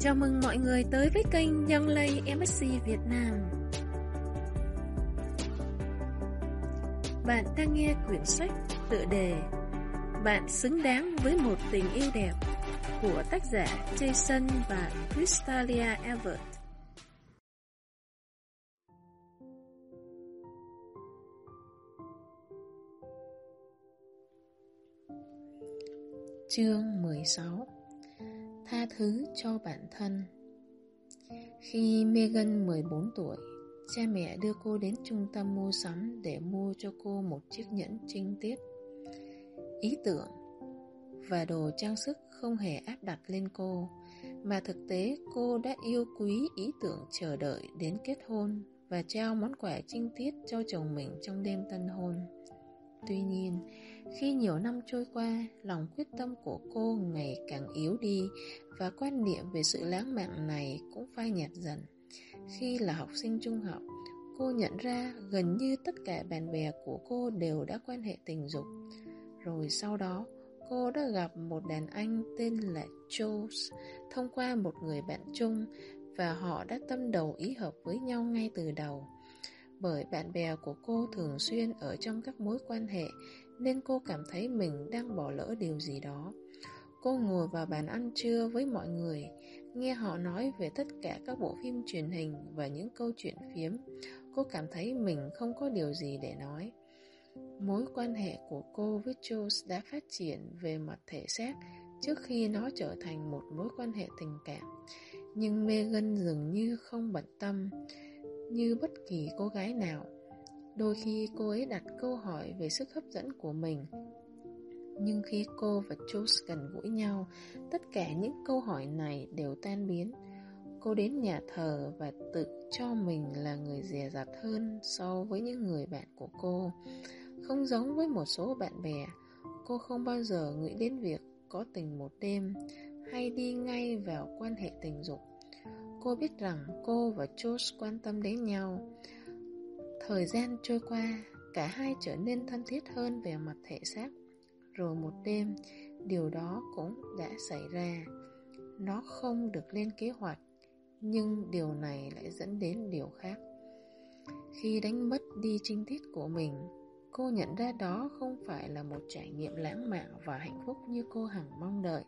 Chào mừng mọi người tới với kênh Young Lay MSC Việt Nam. Bạn đang nghe quyển sách tựa đề Bạn xứng đáng với một tình yêu đẹp của tác giả Jason và Crystalia Everett. Chương 16 Tha thứ cho bản thân Khi Megan 14 tuổi, cha mẹ đưa cô đến trung tâm mua sắm để mua cho cô một chiếc nhẫn trinh tiết. Ý tưởng và đồ trang sức không hề áp đặt lên cô, mà thực tế cô đã yêu quý ý tưởng chờ đợi đến kết hôn và trao món quà trinh tiết cho chồng mình trong đêm tân hôn. Tuy nhiên, khi nhiều năm trôi qua, lòng quyết tâm của cô ngày càng yếu đi và quan niệm về sự lãng mạn này cũng phai nhạt dần. Khi là học sinh trung học, cô nhận ra gần như tất cả bạn bè của cô đều đã quan hệ tình dục. Rồi sau đó, cô đã gặp một đàn anh tên là Jules thông qua một người bạn chung và họ đã tâm đầu ý hợp với nhau ngay từ đầu. Bởi bạn bè của cô thường xuyên ở trong các mối quan hệ nên cô cảm thấy mình đang bỏ lỡ điều gì đó. Cô ngồi vào bàn ăn trưa với mọi người, nghe họ nói về tất cả các bộ phim truyền hình và những câu chuyện phiếm. Cô cảm thấy mình không có điều gì để nói. Mối quan hệ của cô với Jules đã phát triển về mặt thể xác trước khi nó trở thành một mối quan hệ tình cảm. Nhưng Megan dường như không bận tâm như bất kỳ cô gái nào. Đôi khi cô ấy đặt câu hỏi về sức hấp dẫn của mình. Nhưng khi cô và Jules gần gũi nhau, tất cả những câu hỏi này đều tan biến. Cô đến nhà thờ và tự cho mình là người dè dặt hơn so với những người bạn của cô. Không giống với một số bạn bè, cô không bao giờ nghĩ đến việc có tình một đêm hay đi ngay vào quan hệ tình dục. Cô biết rằng cô và Josh quan tâm đến nhau. Thời gian trôi qua, cả hai trở nên thân thiết hơn về mặt thể xác. Rồi một đêm, điều đó cũng đã xảy ra. Nó không được lên kế hoạch, nhưng điều này lại dẫn đến điều khác. Khi đánh mất đi trinh tiết của mình, cô nhận ra đó không phải là một trải nghiệm lãng mạn và hạnh phúc như cô hằng mong đợi.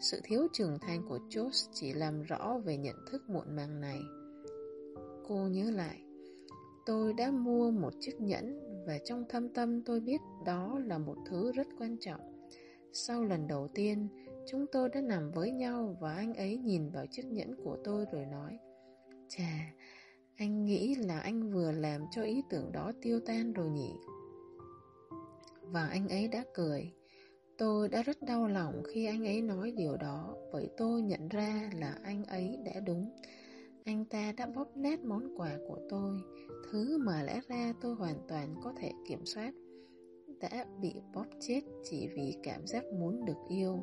Sự thiếu trưởng thành của Josh chỉ làm rõ về nhận thức muộn màng này. Cô nhớ lại, tôi đã mua một chiếc nhẫn và trong thâm tâm tôi biết đó là một thứ rất quan trọng. Sau lần đầu tiên, chúng tôi đã nằm với nhau và anh ấy nhìn vào chiếc nhẫn của tôi rồi nói Chà, anh nghĩ là anh vừa làm cho ý tưởng đó tiêu tan rồi nhỉ? Và anh ấy đã cười. Tôi đã rất đau lòng khi anh ấy nói điều đó bởi tôi nhận ra là anh ấy đã đúng. Anh ta đã bóp nát món quà của tôi, thứ mà lẽ ra tôi hoàn toàn có thể kiểm soát. Đã bị bóp chết chỉ vì cảm giác muốn được yêu.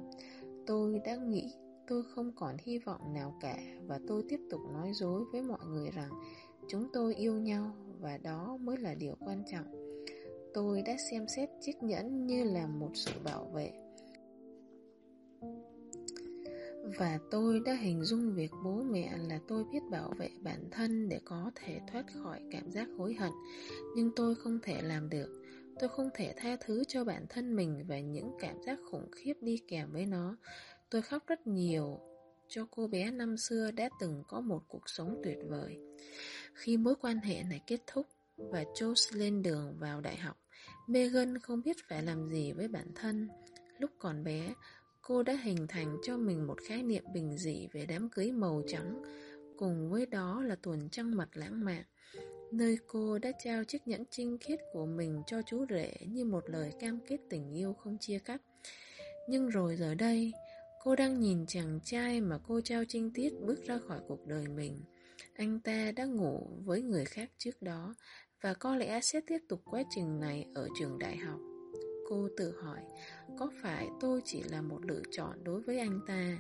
Tôi đã nghĩ tôi không còn hy vọng nào cả và tôi tiếp tục nói dối với mọi người rằng chúng tôi yêu nhau và đó mới là điều quan trọng. Tôi đã xem xét chiếc nhẫn như là một sự bảo vệ. Và tôi đã hình dung việc bố mẹ là tôi biết bảo vệ bản thân để có thể thoát khỏi cảm giác hối hận. Nhưng tôi không thể làm được. Tôi không thể tha thứ cho bản thân mình và những cảm giác khủng khiếp đi kèm với nó. Tôi khóc rất nhiều cho cô bé năm xưa đã từng có một cuộc sống tuyệt vời. Khi mối quan hệ này kết thúc, và Josh lên đường vào đại học. Megan không biết phải làm gì với bản thân. Lúc còn bé, cô đã hình thành cho mình một khái niệm bình dị về đám cưới màu trắng, cùng với đó là tuần trăng mật lãng mạn, nơi cô đã trao chiếc nhẫn trinh khiết của mình cho chú rể như một lời cam kết tình yêu không chia cắt. Nhưng rồi giờ đây, cô đang nhìn chàng trai mà cô trao trinh tiết bước ra khỏi cuộc đời mình. Anh ta đã ngủ với người khác trước đó và có lẽ sẽ tiếp tục quá trình này ở trường đại học. Cô tự hỏi, có phải tôi chỉ là một lựa chọn đối với anh ta?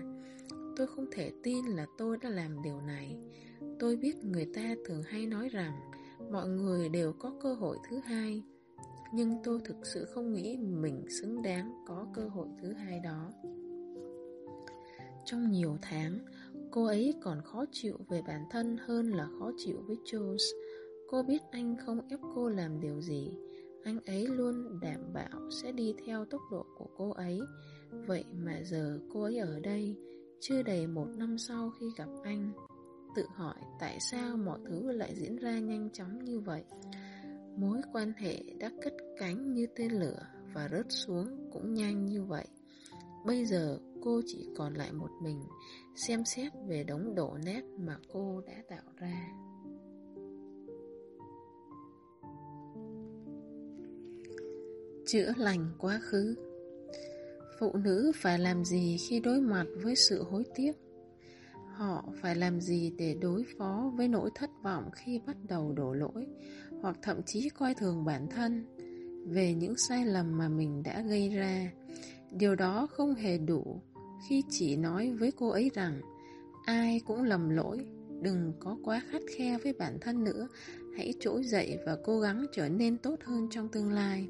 Tôi không thể tin là tôi đã làm điều này. Tôi biết người ta thường hay nói rằng mọi người đều có cơ hội thứ hai, nhưng tôi thực sự không nghĩ mình xứng đáng có cơ hội thứ hai đó. Trong nhiều tháng, Cô ấy còn khó chịu về bản thân hơn là khó chịu với Jules. Cô biết anh không ép cô làm điều gì. Anh ấy luôn đảm bảo sẽ đi theo tốc độ của cô ấy. Vậy mà giờ cô ấy ở đây, chưa đầy một năm sau khi gặp anh. Tự hỏi tại sao mọi thứ lại diễn ra nhanh chóng như vậy. Mối quan hệ đã cất cánh như tên lửa và rớt xuống cũng nhanh như vậy. Bây giờ cô chỉ còn lại một mình, xem xét về đống đổ nét mà cô đã tạo ra. Chữa lành quá khứ Phụ nữ phải làm gì khi đối mặt với sự hối tiếc? Họ phải làm gì để đối phó với nỗi thất vọng khi bắt đầu đổ lỗi hoặc thậm chí coi thường bản thân về những sai lầm mà mình đã gây ra? Điều đó không hề đủ khi chỉ nói với cô ấy rằng ai cũng lầm lỗi, đừng có quá khắt khe với bản thân nữa, hãy trỗi dậy và cố gắng trở nên tốt hơn trong tương lai.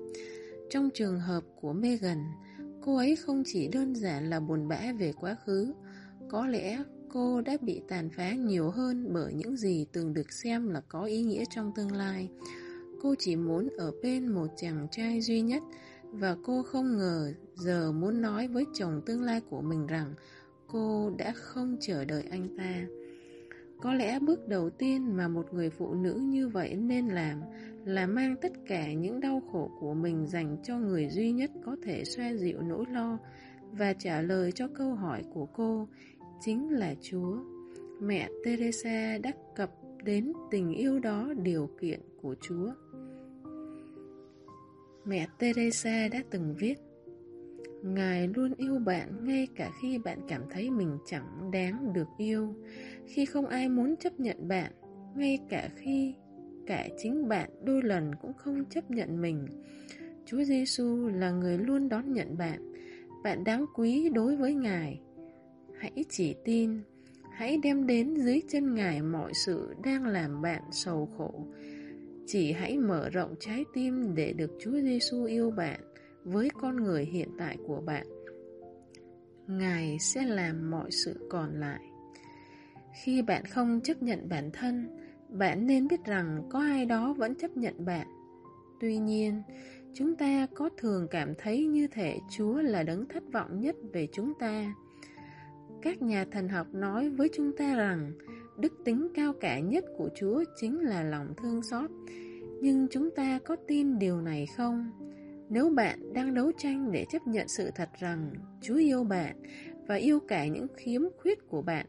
Trong trường hợp của Megan, cô ấy không chỉ đơn giản là buồn bã về quá khứ, có lẽ cô đã bị tàn phá nhiều hơn bởi những gì từng được xem là có ý nghĩa trong tương lai. Cô chỉ muốn ở bên một chàng trai duy nhất và cô không ngờ giờ muốn nói với chồng tương lai của mình rằng cô đã không chờ đợi anh ta. Có lẽ bước đầu tiên mà một người phụ nữ như vậy nên làm là mang tất cả những đau khổ của mình dành cho người duy nhất có thể xoa dịu nỗi lo và trả lời cho câu hỏi của cô chính là Chúa. Mẹ Teresa đã cập đến tình yêu đó điều kiện của Chúa. Mẹ Teresa đã từng viết Ngài luôn yêu bạn ngay cả khi bạn cảm thấy mình chẳng đáng được yêu, khi không ai muốn chấp nhận bạn, ngay cả khi cả chính bạn đôi lần cũng không chấp nhận mình. Chúa Giêsu là người luôn đón nhận bạn, bạn đáng quý đối với Ngài. Hãy chỉ tin, hãy đem đến dưới chân Ngài mọi sự đang làm bạn sầu khổ. Chỉ hãy mở rộng trái tim để được Chúa Giêsu yêu bạn với con người hiện tại của bạn. Ngài sẽ làm mọi sự còn lại. Khi bạn không chấp nhận bản thân, bạn nên biết rằng có ai đó vẫn chấp nhận bạn. Tuy nhiên, chúng ta có thường cảm thấy như thể Chúa là đấng thất vọng nhất về chúng ta. Các nhà thần học nói với chúng ta rằng đức tính cao cả nhất của Chúa chính là lòng thương xót. Nhưng chúng ta có tin điều này không? Nếu bạn đang đấu tranh để chấp nhận sự thật rằng Chúa yêu bạn và yêu cả những khiếm khuyết của bạn,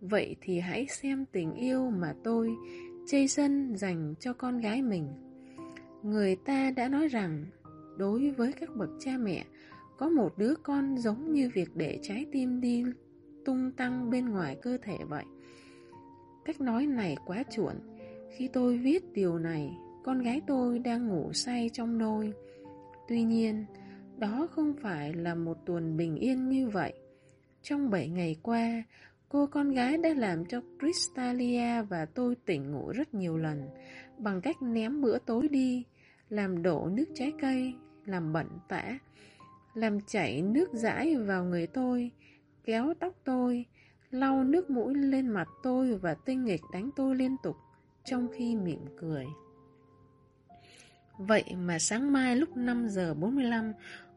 vậy thì hãy xem tình yêu mà tôi, Jason, dành cho con gái mình. Người ta đã nói rằng, đối với các bậc cha mẹ, có một đứa con giống như việc để trái tim đi tung tăng bên ngoài cơ thể vậy. Cách nói này quá chuẩn. Khi tôi viết điều này, con gái tôi đang ngủ say trong nôi. Tuy nhiên, đó không phải là một tuần bình yên như vậy. Trong 7 ngày qua, cô con gái đã làm cho Crystalia và tôi tỉnh ngủ rất nhiều lần bằng cách ném bữa tối đi, làm đổ nước trái cây, làm bẩn tả, làm chảy nước dãi vào người tôi, kéo tóc tôi, lau nước mũi lên mặt tôi và tinh nghịch đánh tôi liên tục trong khi mỉm cười. Vậy mà sáng mai lúc 5 giờ 45,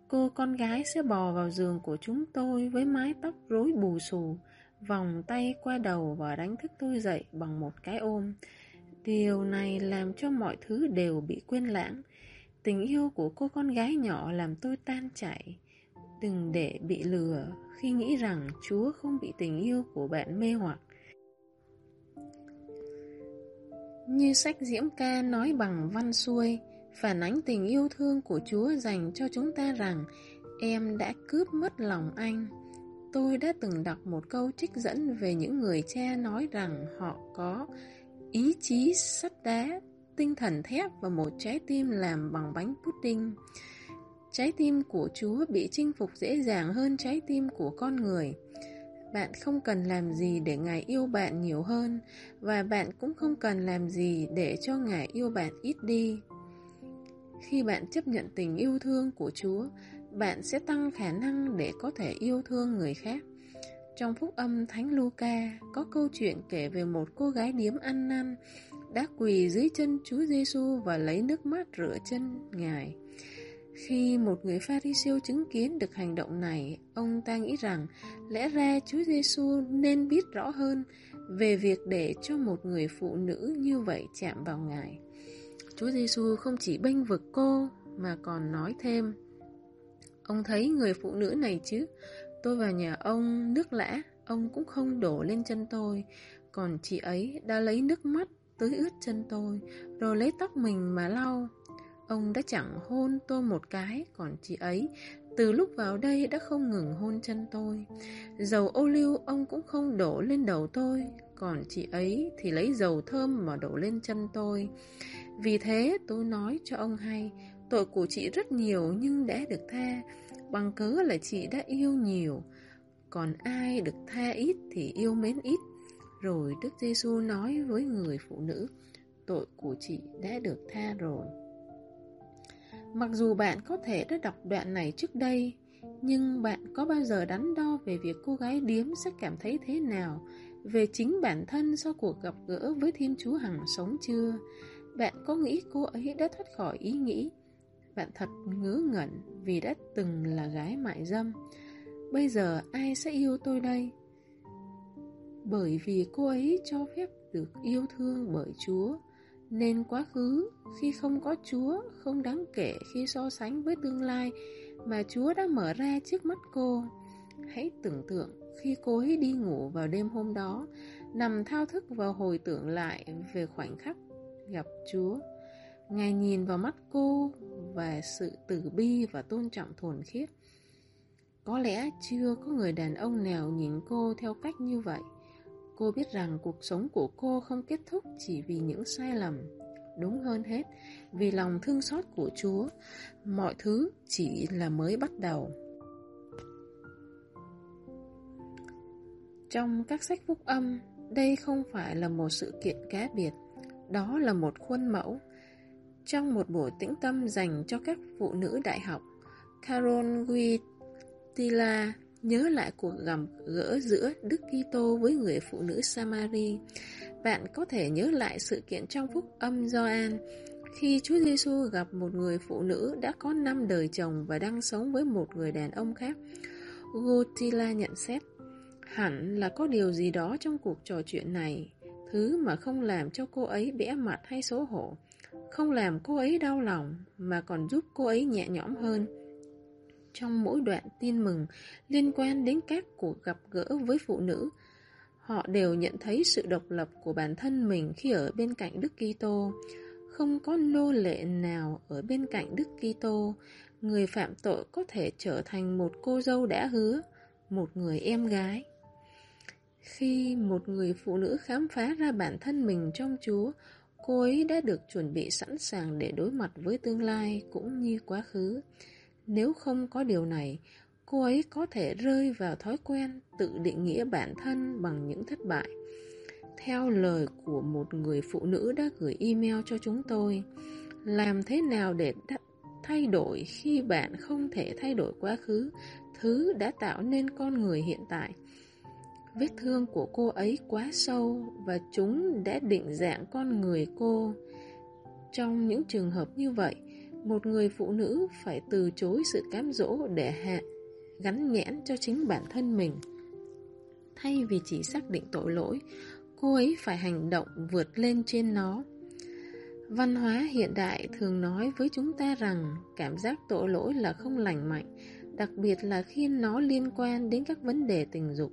cô con gái sẽ bò vào giường của chúng tôi với mái tóc rối bù xù, vòng tay qua đầu và đánh thức tôi dậy bằng một cái ôm. Điều này làm cho mọi thứ đều bị quên lãng. Tình yêu của cô con gái nhỏ làm tôi tan chảy. Đừng để bị lừa khi nghĩ rằng Chúa không bị tình yêu của bạn mê hoặc. Như sách Diễm Ca nói bằng văn xuôi, phản ánh tình yêu thương của Chúa dành cho chúng ta rằng em đã cướp mất lòng anh. Tôi đã từng đọc một câu trích dẫn về những người cha nói rằng họ có ý chí sắt đá, tinh thần thép và một trái tim làm bằng bánh pudding. Trái tim của Chúa bị chinh phục dễ dàng hơn trái tim của con người. Bạn không cần làm gì để Ngài yêu bạn nhiều hơn và bạn cũng không cần làm gì để cho Ngài yêu bạn ít đi. Khi bạn chấp nhận tình yêu thương của Chúa, bạn sẽ tăng khả năng để có thể yêu thương người khác. Trong phúc âm Thánh Luca có câu chuyện kể về một cô gái điếm ăn năn đã quỳ dưới chân Chúa Giêsu và lấy nước mắt rửa chân Ngài. Khi một người Pharisêu chứng kiến được hành động này, ông ta nghĩ rằng lẽ ra Chúa Giêsu nên biết rõ hơn về việc để cho một người phụ nữ như vậy chạm vào Ngài. Chúa Giêsu không chỉ bênh vực cô mà còn nói thêm: Ông thấy người phụ nữ này chứ? Tôi vào nhà ông nước lã, ông cũng không đổ lên chân tôi, còn chị ấy đã lấy nước mắt tưới ướt chân tôi, rồi lấy tóc mình mà lau. Ông đã chẳng hôn tôi một cái, còn chị ấy từ lúc vào đây đã không ngừng hôn chân tôi. Dầu ô liu ông cũng không đổ lên đầu tôi, còn chị ấy thì lấy dầu thơm mà đổ lên chân tôi. Vì thế tôi nói cho ông hay, tội của chị rất nhiều nhưng đã được tha, bằng cớ là chị đã yêu nhiều. Còn ai được tha ít thì yêu mến ít. Rồi Đức Giêsu nói với người phụ nữ, tội của chị đã được tha rồi. Mặc dù bạn có thể đã đọc đoạn này trước đây, nhưng bạn có bao giờ đắn đo về việc cô gái điếm sẽ cảm thấy thế nào về chính bản thân sau cuộc gặp gỡ với Thiên Chúa Hằng sống chưa? Bạn có nghĩ cô ấy đã thoát khỏi ý nghĩ? Bạn thật ngớ ngẩn vì đã từng là gái mại dâm. Bây giờ ai sẽ yêu tôi đây? Bởi vì cô ấy cho phép được yêu thương bởi Chúa nên quá khứ khi không có Chúa không đáng kể khi so sánh với tương lai mà Chúa đã mở ra trước mắt cô. Hãy tưởng tượng khi cô ấy đi ngủ vào đêm hôm đó, nằm thao thức và hồi tưởng lại về khoảnh khắc gặp Chúa. Ngài nhìn vào mắt cô và sự từ bi và tôn trọng thuần khiết. Có lẽ chưa có người đàn ông nào nhìn cô theo cách như vậy. Cô biết rằng cuộc sống của cô không kết thúc chỉ vì những sai lầm. Đúng hơn hết, vì lòng thương xót của Chúa, mọi thứ chỉ là mới bắt đầu. Trong các sách phúc âm, đây không phải là một sự kiện cá biệt, đó là một khuôn mẫu. Trong một buổi tĩnh tâm dành cho các phụ nữ đại học, Carol Guitila nhớ lại cuộc gặp gỡ giữa Đức Kitô với người phụ nữ Samari. Bạn có thể nhớ lại sự kiện trong phúc âm Gioan khi Chúa Giêsu gặp một người phụ nữ đã có năm đời chồng và đang sống với một người đàn ông khác. Gotila nhận xét, hẳn là có điều gì đó trong cuộc trò chuyện này, thứ mà không làm cho cô ấy bẽ mặt hay xấu hổ, không làm cô ấy đau lòng mà còn giúp cô ấy nhẹ nhõm hơn trong mỗi đoạn tin mừng liên quan đến các cuộc gặp gỡ với phụ nữ. Họ đều nhận thấy sự độc lập của bản thân mình khi ở bên cạnh Đức Kitô. Không có nô lệ nào ở bên cạnh Đức Kitô, người phạm tội có thể trở thành một cô dâu đã hứa, một người em gái. Khi một người phụ nữ khám phá ra bản thân mình trong Chúa, cô ấy đã được chuẩn bị sẵn sàng để đối mặt với tương lai cũng như quá khứ. Nếu không có điều này, cô ấy có thể rơi vào thói quen tự định nghĩa bản thân bằng những thất bại. Theo lời của một người phụ nữ đã gửi email cho chúng tôi, làm thế nào để thay đổi khi bạn không thể thay đổi quá khứ, thứ đã tạo nên con người hiện tại. Vết thương của cô ấy quá sâu và chúng đã định dạng con người cô. Trong những trường hợp như vậy, một người phụ nữ phải từ chối sự cám dỗ để hạ gắn nhãn cho chính bản thân mình. Thay vì chỉ xác định tội lỗi, cô ấy phải hành động vượt lên trên nó. Văn hóa hiện đại thường nói với chúng ta rằng cảm giác tội lỗi là không lành mạnh, đặc biệt là khi nó liên quan đến các vấn đề tình dục.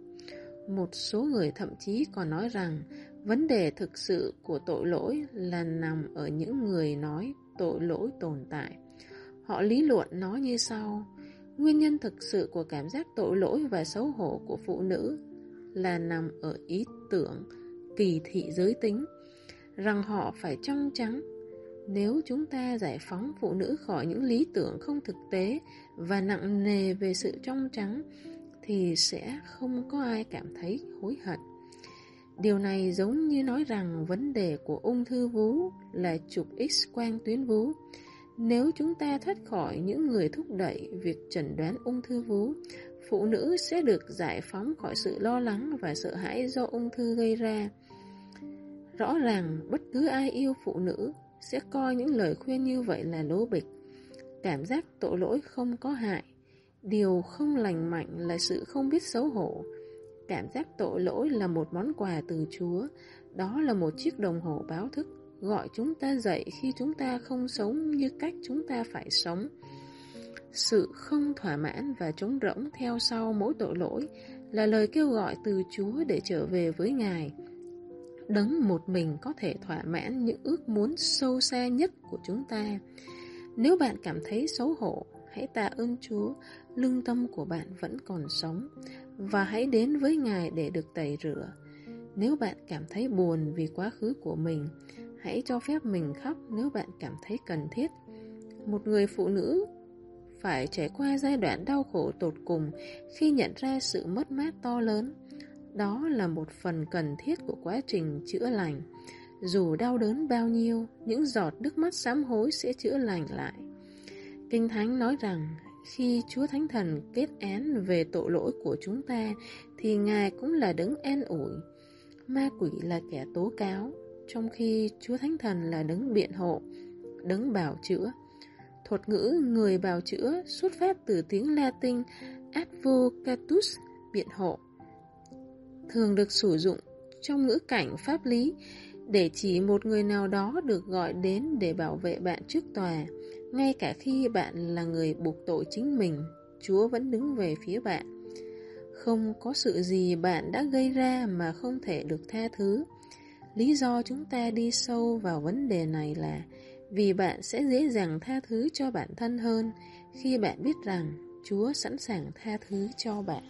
Một số người thậm chí còn nói rằng vấn đề thực sự của tội lỗi là nằm ở những người nói tội lỗi tồn tại. Họ lý luận nó như sau. Nguyên nhân thực sự của cảm giác tội lỗi và xấu hổ của phụ nữ là nằm ở ý tưởng kỳ thị giới tính, rằng họ phải trong trắng. Nếu chúng ta giải phóng phụ nữ khỏi những lý tưởng không thực tế và nặng nề về sự trong trắng, thì sẽ không có ai cảm thấy hối hận. Điều này giống như nói rằng vấn đề của ung thư vú là chụp x-quang tuyến vú. Nếu chúng ta thoát khỏi những người thúc đẩy việc chẩn đoán ung thư vú, phụ nữ sẽ được giải phóng khỏi sự lo lắng và sợ hãi do ung thư gây ra. Rõ ràng bất cứ ai yêu phụ nữ sẽ coi những lời khuyên như vậy là lố bịch. Cảm giác tội lỗi không có hại. Điều không lành mạnh là sự không biết xấu hổ. Cảm giác tội lỗi là một món quà từ Chúa. Đó là một chiếc đồng hồ báo thức gọi chúng ta dậy khi chúng ta không sống như cách chúng ta phải sống. Sự không thỏa mãn và trống rỗng theo sau mỗi tội lỗi là lời kêu gọi từ Chúa để trở về với Ngài. Đấng một mình có thể thỏa mãn những ước muốn sâu xa nhất của chúng ta. Nếu bạn cảm thấy xấu hổ, hãy tạ ơn Chúa, lương tâm của bạn vẫn còn sống, và hãy đến với Ngài để được tẩy rửa. Nếu bạn cảm thấy buồn vì quá khứ của mình, hãy cho phép mình khóc nếu bạn cảm thấy cần thiết. Một người phụ nữ phải trải qua giai đoạn đau khổ tột cùng khi nhận ra sự mất mát to lớn. Đó là một phần cần thiết của quá trình chữa lành. Dù đau đớn bao nhiêu, những giọt nước mắt sám hối sẽ chữa lành lại. Kinh Thánh nói rằng, khi Chúa Thánh Thần kết án về tội lỗi của chúng ta, thì Ngài cũng là đấng an ủi. Ma quỷ là kẻ tố cáo, trong khi Chúa Thánh Thần là đấng biện hộ, đấng bảo chữa. Thuật ngữ người bào chữa xuất phát từ tiếng Latin advocatus, biện hộ. Thường được sử dụng trong ngữ cảnh pháp lý để chỉ một người nào đó được gọi đến để bảo vệ bạn trước tòa. Ngay cả khi bạn là người buộc tội chính mình, Chúa vẫn đứng về phía bạn. Không có sự gì bạn đã gây ra mà không thể được tha thứ. Lý do chúng ta đi sâu vào vấn đề này là vì bạn sẽ dễ dàng tha thứ cho bản thân hơn khi bạn biết rằng Chúa sẵn sàng tha thứ cho bạn.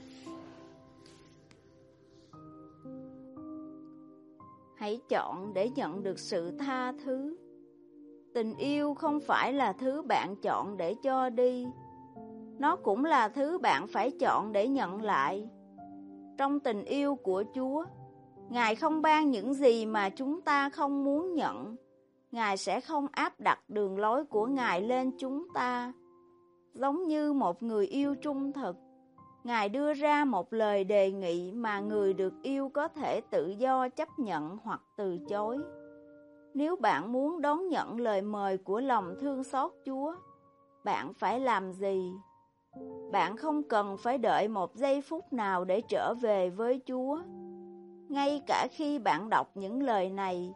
Hãy chọn để nhận được sự tha thứ. Tình yêu không phải là thứ bạn chọn để cho đi. Nó cũng là thứ bạn phải chọn để nhận lại. Trong tình yêu của Chúa, Ngài không ban những gì mà chúng ta không muốn nhận Ngài sẽ không áp đặt đường lối của Ngài lên chúng ta. Giống như một người yêu trung thực, Ngài đưa ra một lời đề nghị mà người được yêu có thể tự do chấp nhận hoặc từ chối. Nếu bạn muốn đón nhận lời mời của lòng thương xót Chúa, bạn phải làm gì? Bạn không cần phải đợi một giây phút nào để trở về với Chúa. Ngay cả khi bạn đọc những lời này,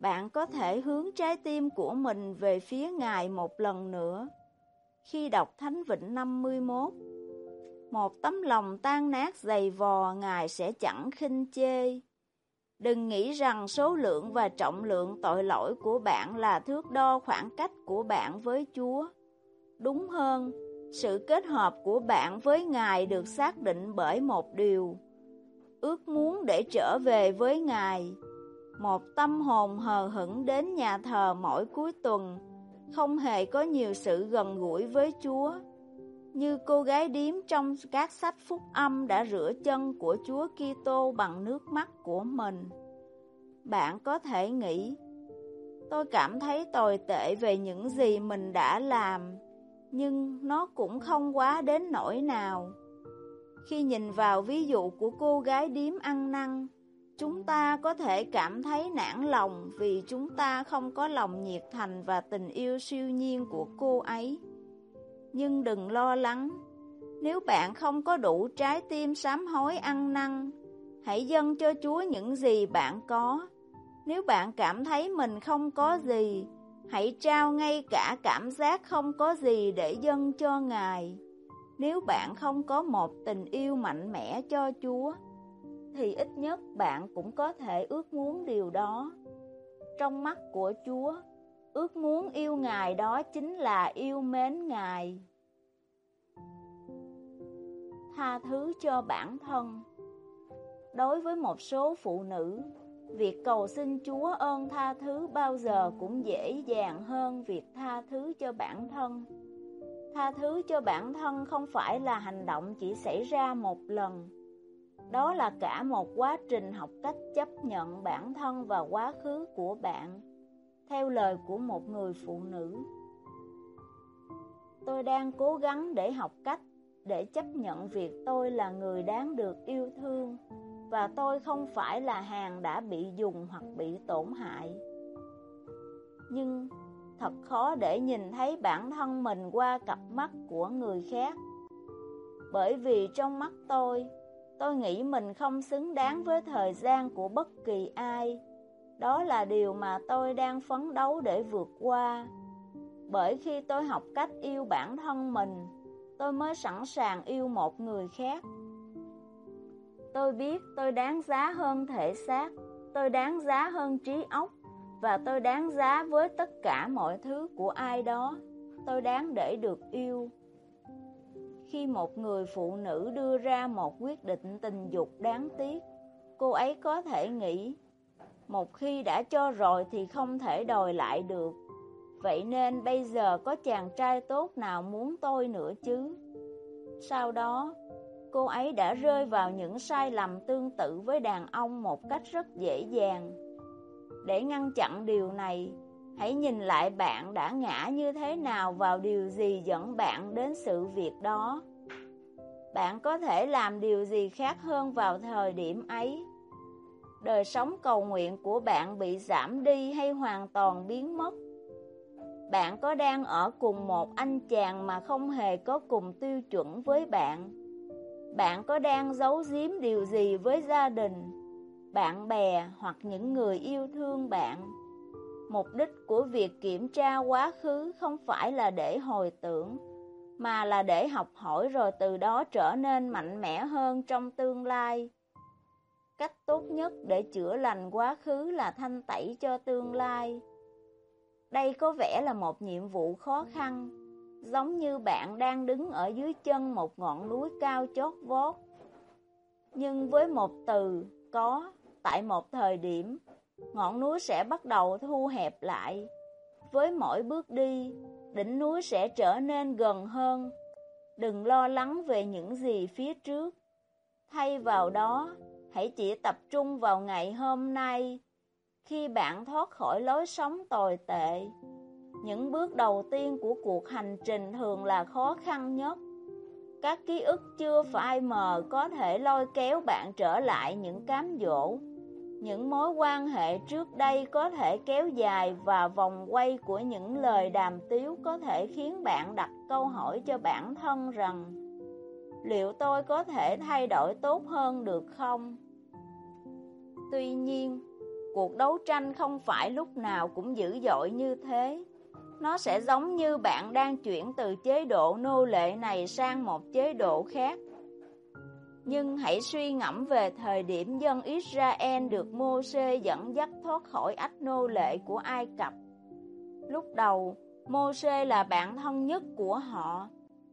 bạn có thể hướng trái tim của mình về phía Ngài một lần nữa. Khi đọc Thánh Vịnh 51, một tấm lòng tan nát dày vò Ngài sẽ chẳng khinh chê. Đừng nghĩ rằng số lượng và trọng lượng tội lỗi của bạn là thước đo khoảng cách của bạn với Chúa. Đúng hơn, sự kết hợp của bạn với Ngài được xác định bởi một điều. Ước muốn để trở về với Ngài một tâm hồn hờ hững đến nhà thờ mỗi cuối tuần, không hề có nhiều sự gần gũi với Chúa. Như cô gái điếm trong các sách phúc âm đã rửa chân của Chúa Kitô bằng nước mắt của mình. Bạn có thể nghĩ, tôi cảm thấy tồi tệ về những gì mình đã làm, nhưng nó cũng không quá đến nỗi nào. Khi nhìn vào ví dụ của cô gái điếm ăn năn, Chúng ta có thể cảm thấy nản lòng vì chúng ta không có lòng nhiệt thành và tình yêu siêu nhiên của cô ấy. Nhưng đừng lo lắng, nếu bạn không có đủ trái tim sám hối ăn năn, hãy dâng cho Chúa những gì bạn có. Nếu bạn cảm thấy mình không có gì, hãy trao ngay cả cảm giác không có gì để dâng cho Ngài. Nếu bạn không có một tình yêu mạnh mẽ cho Chúa, thì ít nhất bạn cũng có thể ước muốn điều đó. Trong mắt của Chúa, ước muốn yêu Ngài đó chính là yêu mến Ngài. Tha thứ cho bản thân Đối với một số phụ nữ, việc cầu xin Chúa ơn tha thứ bao giờ cũng dễ dàng hơn việc tha thứ cho bản thân. Tha thứ cho bản thân không phải là hành động chỉ xảy ra một lần, đó là cả một quá trình học cách chấp nhận bản thân và quá khứ của bạn, theo lời của một người phụ nữ. Tôi đang cố gắng để học cách để chấp nhận việc tôi là người đáng được yêu thương và tôi không phải là hàng đã bị dùng hoặc bị tổn hại. Nhưng thật khó để nhìn thấy bản thân mình qua cặp mắt của người khác. Bởi vì trong mắt tôi, tôi nghĩ mình không xứng đáng với thời gian của bất kỳ ai. Đó là điều mà tôi đang phấn đấu để vượt qua. Bởi khi tôi học cách yêu bản thân mình, tôi mới sẵn sàng yêu một người khác. Tôi biết tôi đáng giá hơn thể xác, tôi đáng giá hơn trí óc, và tôi đáng giá với tất cả mọi thứ của ai đó. Tôi đáng để được yêu. Khi một người phụ nữ đưa ra một quyết định tình dục đáng tiếc, cô ấy có thể nghĩ, một khi đã cho rồi thì không thể đòi lại được. Vậy nên bây giờ có chàng trai tốt nào muốn tôi nữa chứ? Sau đó, cô ấy đã rơi vào những sai lầm tương tự với đàn ông một cách rất dễ dàng. Để ngăn chặn điều này, hãy nhìn lại bạn đã ngã như thế nào vào điều gì dẫn bạn đến sự việc đó. Bạn có thể làm điều gì khác hơn vào thời điểm ấy? Đời sống cầu nguyện của bạn bị giảm đi hay hoàn toàn biến mất? Bạn có đang ở cùng một anh chàng mà không hề có cùng tiêu chuẩn với bạn? Bạn có đang giấu giếm điều gì với gia đình, bạn bè hoặc những người yêu thương bạn? Mục đích của việc kiểm tra quá khứ không phải là để hồi tưởng, mà là để học hỏi rồi từ đó trở nên mạnh mẽ hơn trong tương lai. Cách tốt nhất để chữa lành quá khứ là thanh tẩy cho tương lai. Đây có vẻ là một nhiệm vụ khó khăn, giống như bạn đang đứng ở dưới chân một ngọn núi cao chót vót. Nhưng với một từ có tại một thời điểm, ngọn núi sẽ bắt đầu thu hẹp lại. Với mỗi bước đi, đỉnh núi sẽ trở nên gần hơn. Đừng lo lắng về những gì phía trước. Thay vào đó, hãy chỉ tập trung vào ngày hôm nay. Khi bạn thoát khỏi lối sống tồi tệ, những bước đầu tiên của cuộc hành trình thường là khó khăn nhất. Các ký ức chưa phai mờ có thể lôi kéo bạn trở lại những cám dỗ. Những mối quan hệ trước đây có thể kéo dài và vòng quay của những lời đàm tiếu có thể khiến bạn đặt câu hỏi cho bản thân rằng Liệu tôi có thể thay đổi tốt hơn được không? Tuy nhiên, cuộc đấu tranh không phải lúc nào cũng dữ dội như thế. Nó sẽ giống như bạn đang chuyển từ chế độ nô lệ này sang một chế độ khác. Nhưng hãy suy ngẫm về thời điểm dân Israel được Mô-xê dẫn dắt thoát khỏi ách nô lệ của Ai Cập. Lúc đầu, Mô-xê là bạn thân nhất của họ.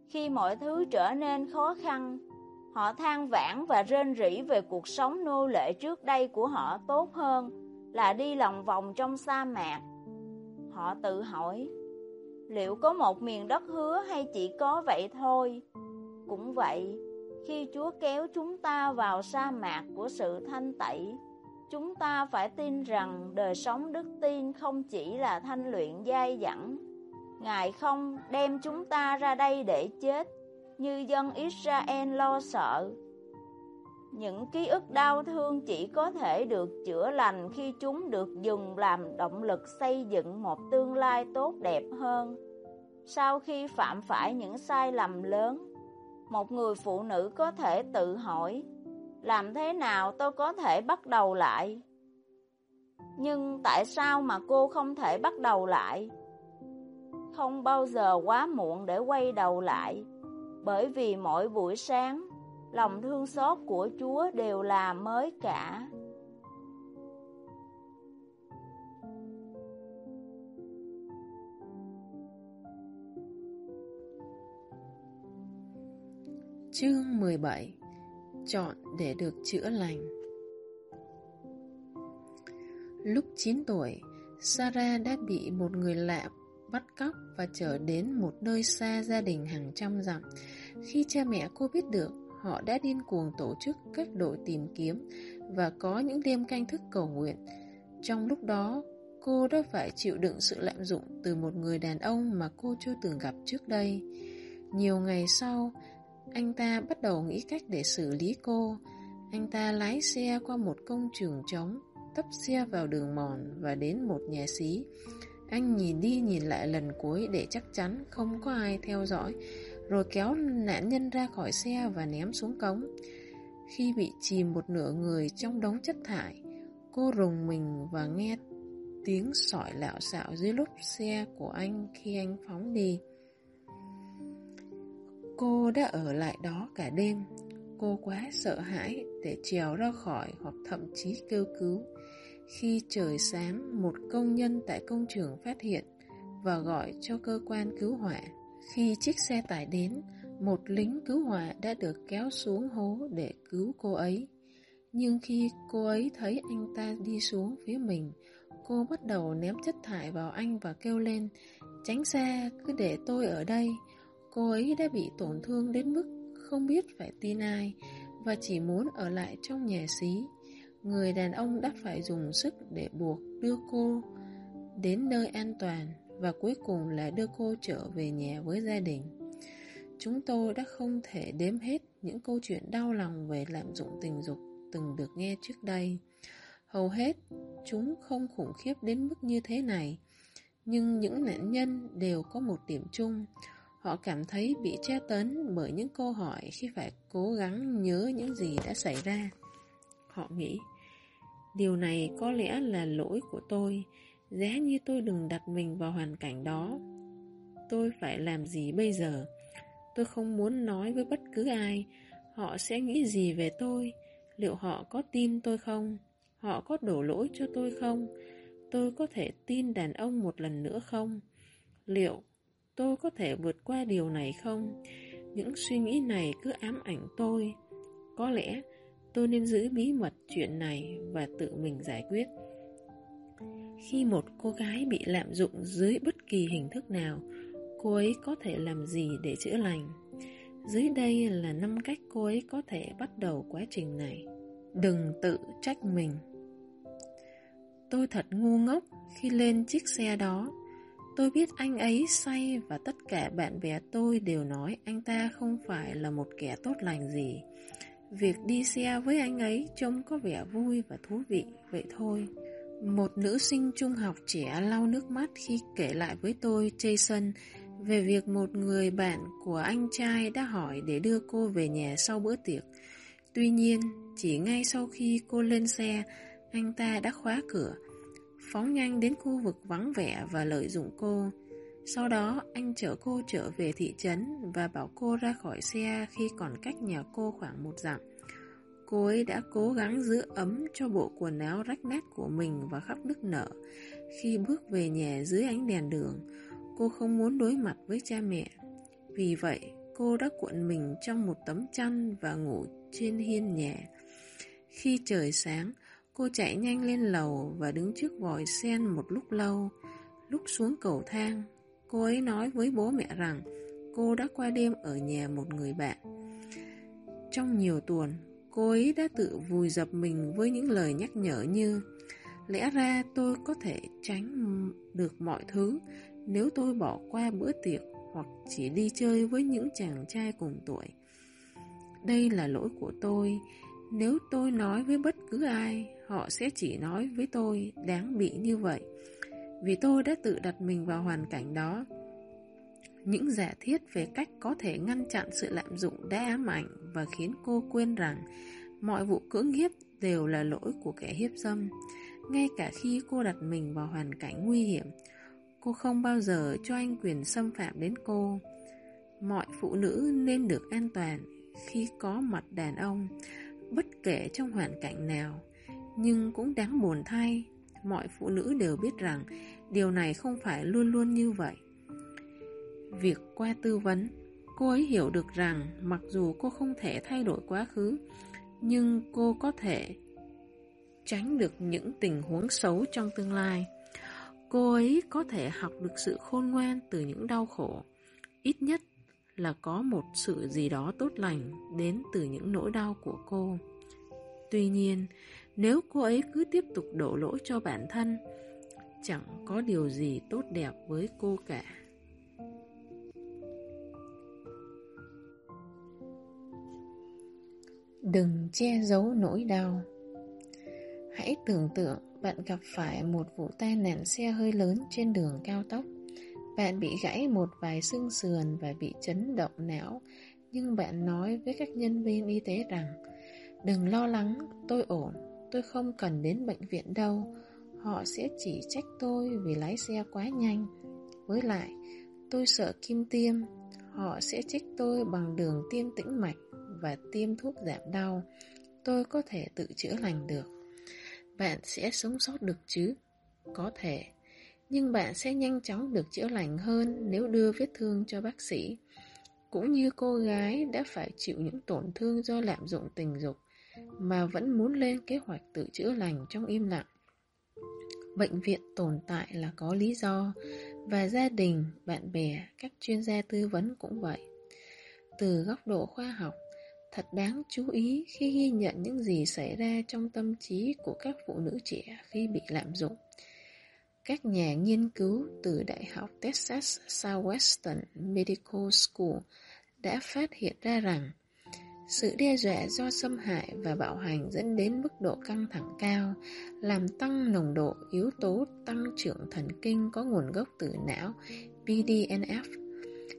Khi mọi thứ trở nên khó khăn, họ than vãn và rên rỉ về cuộc sống nô lệ trước đây của họ tốt hơn là đi lòng vòng trong sa mạc. Họ tự hỏi, liệu có một miền đất hứa hay chỉ có vậy thôi? Cũng vậy, khi Chúa kéo chúng ta vào sa mạc của sự thanh tẩy, chúng ta phải tin rằng đời sống đức tin không chỉ là thanh luyện dai dẳng. Ngài không đem chúng ta ra đây để chết, như dân Israel lo sợ. Những ký ức đau thương chỉ có thể được chữa lành khi chúng được dùng làm động lực xây dựng một tương lai tốt đẹp hơn. Sau khi phạm phải những sai lầm lớn, một người phụ nữ có thể tự hỏi, làm thế nào tôi có thể bắt đầu lại? Nhưng tại sao mà cô không thể bắt đầu lại? Không bao giờ quá muộn để quay đầu lại, bởi vì mỗi buổi sáng, lòng thương xót của Chúa đều là mới cả. Chương 17 Chọn để được chữa lành. Lúc 9 tuổi, Sarah đã bị một người lạ bắt cóc và trở đến một nơi xa gia đình hàng trăm dặm. Khi cha mẹ cô biết được, họ đã điên cuồng tổ chức các đội tìm kiếm và có những đêm canh thức cầu nguyện. Trong lúc đó, cô đã phải chịu đựng sự lạm dụng từ một người đàn ông mà cô chưa từng gặp trước đây. Nhiều ngày sau, anh ta bắt đầu nghĩ cách để xử lý cô. Anh ta lái xe qua một công trường trống, tấp xe vào đường mòn và đến một nhà xí. Anh nhìn đi nhìn lại lần cuối để chắc chắn không có ai theo dõi, rồi kéo nạn nhân ra khỏi xe và ném xuống cống. Khi bị chìm một nửa người trong đống chất thải, cô rùng mình và nghe tiếng sỏi lạo xạo dưới lốp xe của anh khi anh phóng đi. Cô đã ở lại đó cả đêm. Cô quá sợ hãi để trèo ra khỏi hoặc thậm chí kêu cứu. Khi trời sáng, một công nhân tại công trường phát hiện và gọi cho cơ quan cứu hỏa. Khi chiếc xe tải đến, một lính cứu hỏa đã được kéo xuống hố để cứu cô ấy. Nhưng khi cô ấy thấy anh ta đi xuống phía mình, cô bắt đầu ném chất thải vào anh và kêu lên, tránh xa, cứ để tôi ở đây. Cô ấy đã bị tổn thương đến mức không biết phải tin ai và chỉ muốn ở lại trong nhà xí. Người đàn ông đã phải dùng sức để buộc đưa cô đến nơi an toàn và cuối cùng là đưa cô trở về nhà với gia đình. Chúng tôi đã không thể đếm hết những câu chuyện đau lòng về lạm dụng tình dục từng được nghe trước đây. Hầu hết, chúng không khủng khiếp đến mức như thế này. Nhưng những nạn nhân đều có một điểm chung. Họ cảm thấy bị tra tấn bởi những câu hỏi khi phải cố gắng nhớ những gì đã xảy ra. Họ nghĩ, điều này có lẽ là lỗi của tôi, giá như tôi đừng đặt mình vào hoàn cảnh đó. Tôi phải làm gì bây giờ? Tôi không muốn nói với bất cứ ai, họ sẽ nghĩ gì về tôi, liệu họ có tin tôi không? Họ có đổ lỗi cho tôi không? Tôi có thể tin đàn ông một lần nữa không? Liệu tôi có thể vượt qua điều này không? Những suy nghĩ này cứ ám ảnh tôi. Có lẽ tôi tôi nên giữ bí mật chuyện này và tự mình giải quyết. Khi một cô gái bị lạm dụng dưới bất kỳ hình thức nào, cô ấy có thể làm gì để chữa lành? Dưới đây là năm cách cô ấy có thể bắt đầu quá trình này. Đừng tự trách mình. Tôi thật ngu ngốc khi lên chiếc xe đó. Tôi biết anh ấy say và tất cả bạn bè tôi đều nói anh ta không phải là một kẻ tốt lành gì. Việc đi xe với anh ấy trông có vẻ vui và thú vị, vậy thôi. Một nữ sinh trung học trẻ lau nước mắt khi kể lại với tôi, Jason, về việc một người bạn của anh trai đã hỏi để đưa cô về nhà sau bữa tiệc. Tuy nhiên, chỉ ngay sau khi cô lên xe, anh ta đã khóa cửa, phóng nhanh đến khu vực vắng vẻ và lợi dụng cô. Sau đó, anh chở cô trở về thị trấn và bảo cô ra khỏi xe khi còn cách nhà cô khoảng một dặm. Cô ấy đã cố gắng giữ ấm cho bộ quần áo rách nát của mình và khóc nức nở. Khi bước về nhà dưới ánh đèn đường, cô không muốn đối mặt với cha mẹ. Vì vậy, cô đã cuộn mình trong một tấm chăn và ngủ trên hiên nhà. Khi trời sáng, cô chạy nhanh lên lầu và đứng trước vòi sen một lúc lâu. Lúc xuống cầu thang, cô ấy nói với bố mẹ rằng cô đã qua đêm ở nhà một người bạn. Trong nhiều tuần, cô ấy đã tự vùi dập mình với những lời nhắc nhở như Lẽ ra tôi có thể tránh được mọi thứ nếu tôi bỏ qua bữa tiệc hoặc chỉ đi chơi với những chàng trai cùng tuổi. Đây là lỗi của tôi. Nếu tôi nói với bất cứ ai, họ sẽ chỉ nói với tôi đáng bị như vậy. Vì tôi đã tự đặt mình vào hoàn cảnh đó. Những giả thiết về cách có thể ngăn chặn sự lạm dụng đã ám ảnh và khiến cô quên rằng mọi vụ cưỡng hiếp đều là lỗi của kẻ hiếp dâm. Ngay cả khi cô đặt mình vào hoàn cảnh nguy hiểm, cô không bao giờ cho anh quyền xâm phạm đến cô. Mọi phụ nữ nên được an toàn khi có mặt đàn ông, bất kể trong hoàn cảnh nào. Nhưng cũng đáng buồn thay, mọi phụ nữ đều biết rằng điều này không phải luôn luôn như vậy. Việc qua tư vấn, cô ấy hiểu được rằng mặc dù cô không thể thay đổi quá khứ, nhưng cô có thể tránh được những tình huống xấu trong tương lai. Cô ấy có thể học được sự khôn ngoan từ những đau khổ, ít nhất là có một sự gì đó tốt lành đến từ những nỗi đau của cô. Tuy nhiên, nếu cô ấy cứ tiếp tục đổ lỗi cho bản thân, chẳng có điều gì tốt đẹp với cô cả. Đừng che giấu nỗi đau. Hãy tưởng tượng bạn gặp phải một vụ tai nạn xe hơi lớn trên đường cao tốc. Bạn bị gãy một vài xương sườn và bị chấn động não. Nhưng bạn nói với các nhân viên y tế rằng Đừng lo lắng, tôi ổn, tôi không cần đến bệnh viện đâu Họ sẽ chỉ trách tôi vì lái xe quá nhanh Với lại, tôi sợ kim tiêm Họ sẽ trách tôi bằng đường tiêm tĩnh mạch và tiêm thuốc giảm đau. Tôi có thể tự chữa lành được. Bạn sẽ sống sót được chứ? Có thể. Nhưng bạn sẽ nhanh chóng được chữa lành hơn nếu đưa vết thương cho bác sĩ. Cũng như cô gái đã phải chịu những tổn thương do lạm dụng tình dục mà vẫn muốn lên kế hoạch tự chữa lành trong im lặng. Bệnh viện tồn tại là có lý do và gia đình, bạn bè, các chuyên gia tư vấn cũng vậy. Từ góc độ khoa học, thật đáng chú ý khi ghi nhận những gì xảy ra trong tâm trí của các phụ nữ trẻ khi bị lạm dụng. Các nhà nghiên cứu từ Đại học Texas Southwestern Medical School đã phát hiện ra rằng sự đe dọa do xâm hại và bạo hành dẫn đến mức độ căng thẳng cao, làm tăng nồng độ yếu tố tăng trưởng thần kinh có nguồn gốc từ não BDNF.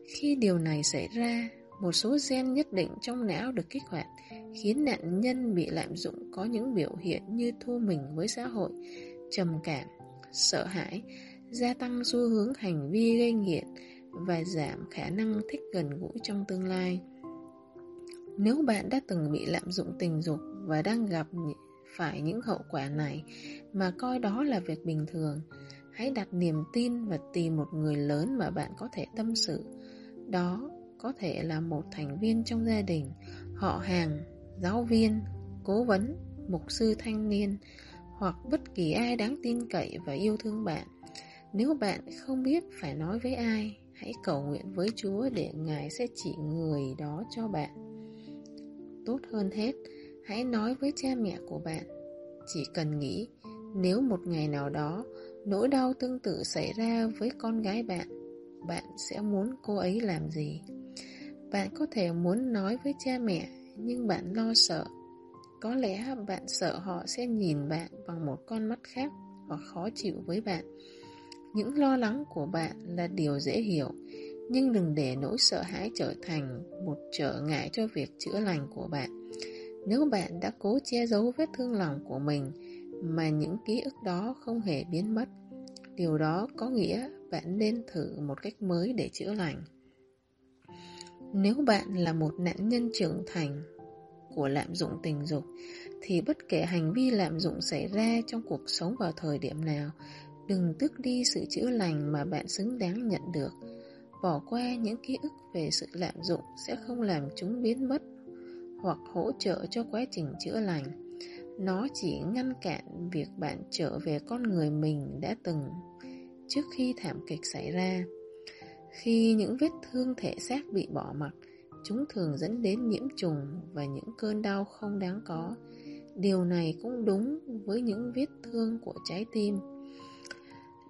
Khi điều này xảy ra, một số gen nhất định trong não được kích hoạt, khiến nạn nhân bị lạm dụng có những biểu hiện như thu mình với xã hội, trầm cảm, sợ hãi, gia tăng xu hướng hành vi gây nghiện và giảm khả năng thích gần gũi trong tương lai. Nếu bạn đã từng bị lạm dụng tình dục và đang gặp phải những hậu quả này mà coi đó là việc bình thường, hãy đặt niềm tin và tìm một người lớn mà bạn có thể tâm sự. Đó có thể là một thành viên trong gia đình, họ hàng, giáo viên, cố vấn, mục sư thanh niên hoặc bất kỳ ai đáng tin cậy và yêu thương bạn. Nếu bạn không biết phải nói với ai, hãy cầu nguyện với Chúa để Ngài sẽ chỉ người đó cho bạn. Tốt hơn hết, hãy nói với cha mẹ của bạn. Chỉ cần nghĩ, nếu một ngày nào đó nỗi đau tương tự xảy ra với con gái bạn, bạn sẽ muốn cô ấy làm gì? Bạn có thể muốn nói với cha mẹ, nhưng bạn lo sợ. Có lẽ bạn sợ họ sẽ nhìn bạn bằng một con mắt khác hoặc khó chịu với bạn. Những lo lắng của bạn là điều dễ hiểu, nhưng đừng để nỗi sợ hãi trở thành một trở ngại cho việc chữa lành của bạn. Nếu bạn đã cố che giấu vết thương lòng của mình mà những ký ức đó không hề biến mất, điều đó có nghĩa bạn nên thử một cách mới để chữa lành. Nếu bạn là một nạn nhân trưởng thành của lạm dụng tình dục, thì bất kể hành vi lạm dụng xảy ra trong cuộc sống vào thời điểm nào, đừng tước đi sự chữa lành mà bạn xứng đáng nhận được. Bỏ qua những ký ức về sự lạm dụng sẽ không làm chúng biến mất hoặc hỗ trợ cho quá trình chữa lành. Nó chỉ ngăn cản việc bạn trở về con người mình đã từng trước khi thảm kịch xảy ra. Khi những vết thương thể xác bị bỏ mặc, chúng thường dẫn đến nhiễm trùng và những cơn đau không đáng có. Điều này cũng đúng với những vết thương của trái tim.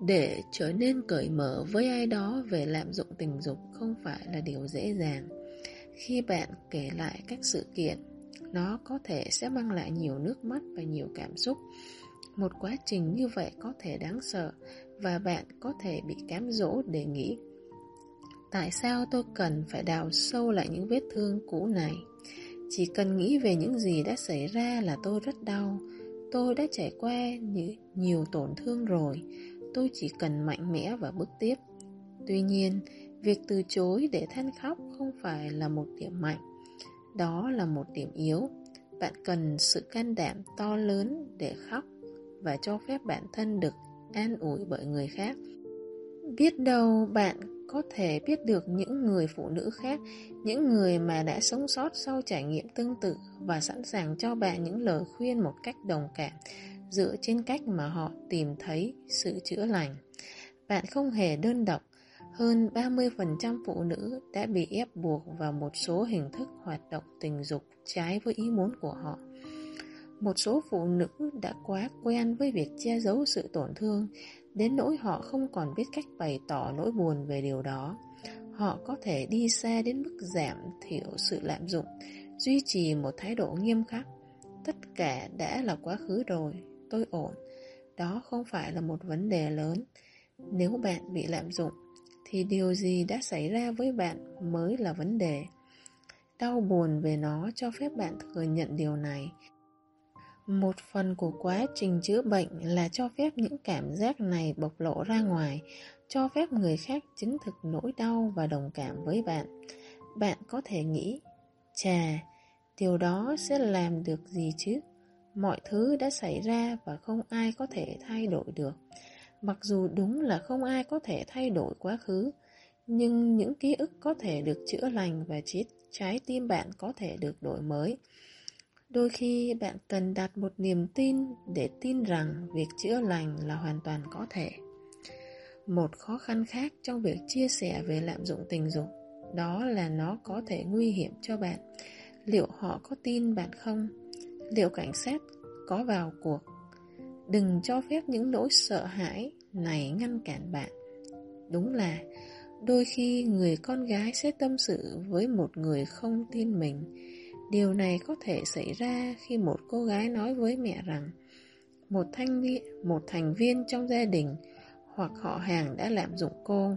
Để trở nên cởi mở với ai đó về lạm dụng tình dục không phải là điều dễ dàng. Khi bạn kể lại các sự kiện, nó có thể sẽ mang lại nhiều nước mắt và nhiều cảm xúc. Một quá trình như vậy có thể đáng sợ và bạn có thể bị cám dỗ để nghĩ Tại sao tôi cần phải đào sâu lại những vết thương cũ này? Chỉ cần nghĩ về những gì đã xảy ra là tôi rất đau. Tôi đã trải qua nhiều tổn thương rồi tôi chỉ cần mạnh mẽ và bước tiếp. Tuy nhiên, việc từ chối để than khóc không phải là một điểm mạnh, đó là một điểm yếu. Bạn cần sự can đảm to lớn để khóc và cho phép bản thân được an ủi bởi người khác. Biết đâu bạn có thể biết được những người phụ nữ khác, những người mà đã sống sót sau trải nghiệm tương tự và sẵn sàng cho bạn những lời khuyên một cách đồng cảm dựa trên cách mà họ tìm thấy sự chữa lành. Bạn không hề đơn độc, hơn 30% phụ nữ đã bị ép buộc vào một số hình thức hoạt động tình dục trái với ý muốn của họ. Một số phụ nữ đã quá quen với việc che giấu sự tổn thương, đến nỗi họ không còn biết cách bày tỏ nỗi buồn về điều đó. Họ có thể đi xa đến mức giảm thiểu sự lạm dụng, duy trì một thái độ nghiêm khắc. Tất cả đã là quá khứ rồi, tôi ổn. Đó không phải là một vấn đề lớn. Nếu bạn bị lạm dụng, thì điều gì đã xảy ra với bạn mới là vấn đề. Đau buồn về nó cho phép bạn thừa nhận điều này. Một phần của quá trình chữa bệnh là cho phép những cảm giác này bộc lộ ra ngoài, cho phép người khác chứng thực nỗi đau và đồng cảm với bạn. Bạn có thể nghĩ, chà, điều đó sẽ làm được gì chứ? Mọi thứ đã xảy ra và không ai có thể thay đổi được. Mặc dù đúng là không ai có thể thay đổi quá khứ, nhưng những ký ức có thể được chữa lành và trái tim bạn có thể được đổi mới. Đôi khi bạn cần đặt một niềm tin để tin rằng việc chữa lành là hoàn toàn có thể. Một khó khăn khác trong việc chia sẻ về lạm dụng tình dục đó là nó có thể nguy hiểm cho bạn. Liệu họ có tin bạn không? Liệu cảnh sát có vào cuộc? Đừng cho phép những nỗi sợ hãi này ngăn cản bạn. Đúng là đôi khi người con gái sẽ tâm sự với một người không tin mình. Điều này có thể xảy ra khi một cô gái nói với mẹ rằng một thanh viên, một thành viên trong gia đình hoặc họ hàng đã lạm dụng cô.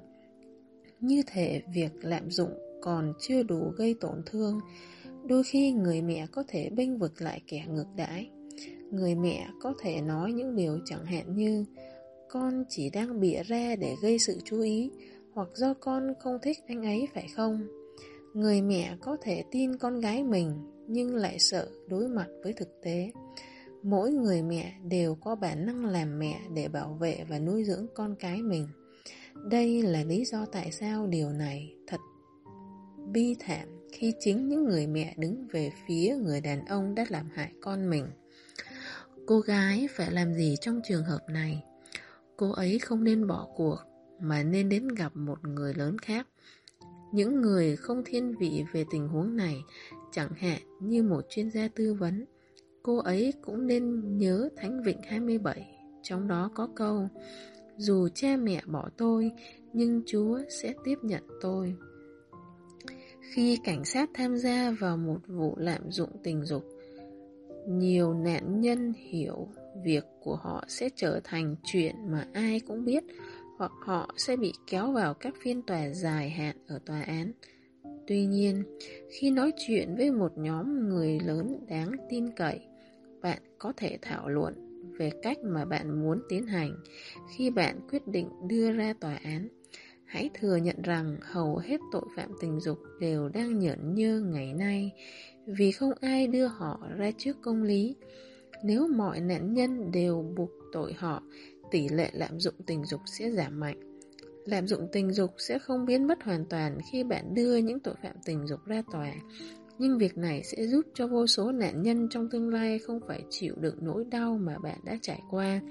Như thể việc lạm dụng còn chưa đủ gây tổn thương, đôi khi người mẹ có thể bênh vực lại kẻ ngược đãi. Người mẹ có thể nói những điều chẳng hạn như, con chỉ đang bịa ra để gây sự chú ý, hoặc do con không thích anh ấy, phải không? Người mẹ có thể tin con gái mình, nhưng lại sợ đối mặt với thực tế. Mỗi người mẹ đều có bản năng làm mẹ để bảo vệ và nuôi dưỡng con cái mình. Đây là lý do tại sao điều này thật bi thảm khi chính những người mẹ đứng về phía người đàn ông đã làm hại con mình. Cô gái phải làm gì trong trường hợp này? Cô ấy không nên bỏ cuộc mà nên đến gặp một người lớn khác. Những người không thiên vị về tình huống này, chẳng hạn như một chuyên gia tư vấn, cô ấy cũng nên nhớ Thánh Vịnh 27, trong đó có câu Dù cha mẹ bỏ tôi, nhưng Chúa sẽ tiếp nhận tôi. Khi cảnh sát tham gia vào một vụ lạm dụng tình dục, nhiều nạn nhân hiểu việc của họ sẽ trở thành chuyện mà ai cũng biết hoặc họ sẽ bị kéo vào các phiên tòa dài hạn ở tòa án. Tuy nhiên, khi nói chuyện với một nhóm người lớn đáng tin cậy, bạn có thể thảo luận về cách mà bạn muốn tiến hành khi bạn quyết định đưa ra tòa án. Hãy thừa nhận rằng hầu hết tội phạm tình dục đều đang nhẫn nhơ ngày nay vì không ai đưa họ ra trước công lý. Nếu mọi nạn nhân đều buộc tội họ, tỷ lệ lạm dụng tình dục sẽ giảm mạnh. Lạm dụng tình dục sẽ không biến mất hoàn toàn khi bạn đưa những tội phạm tình dục ra tòa. Nhưng việc này sẽ giúp cho vô số nạn nhân trong tương lai không phải chịu đựng nỗi đau mà bạn đã trải qua.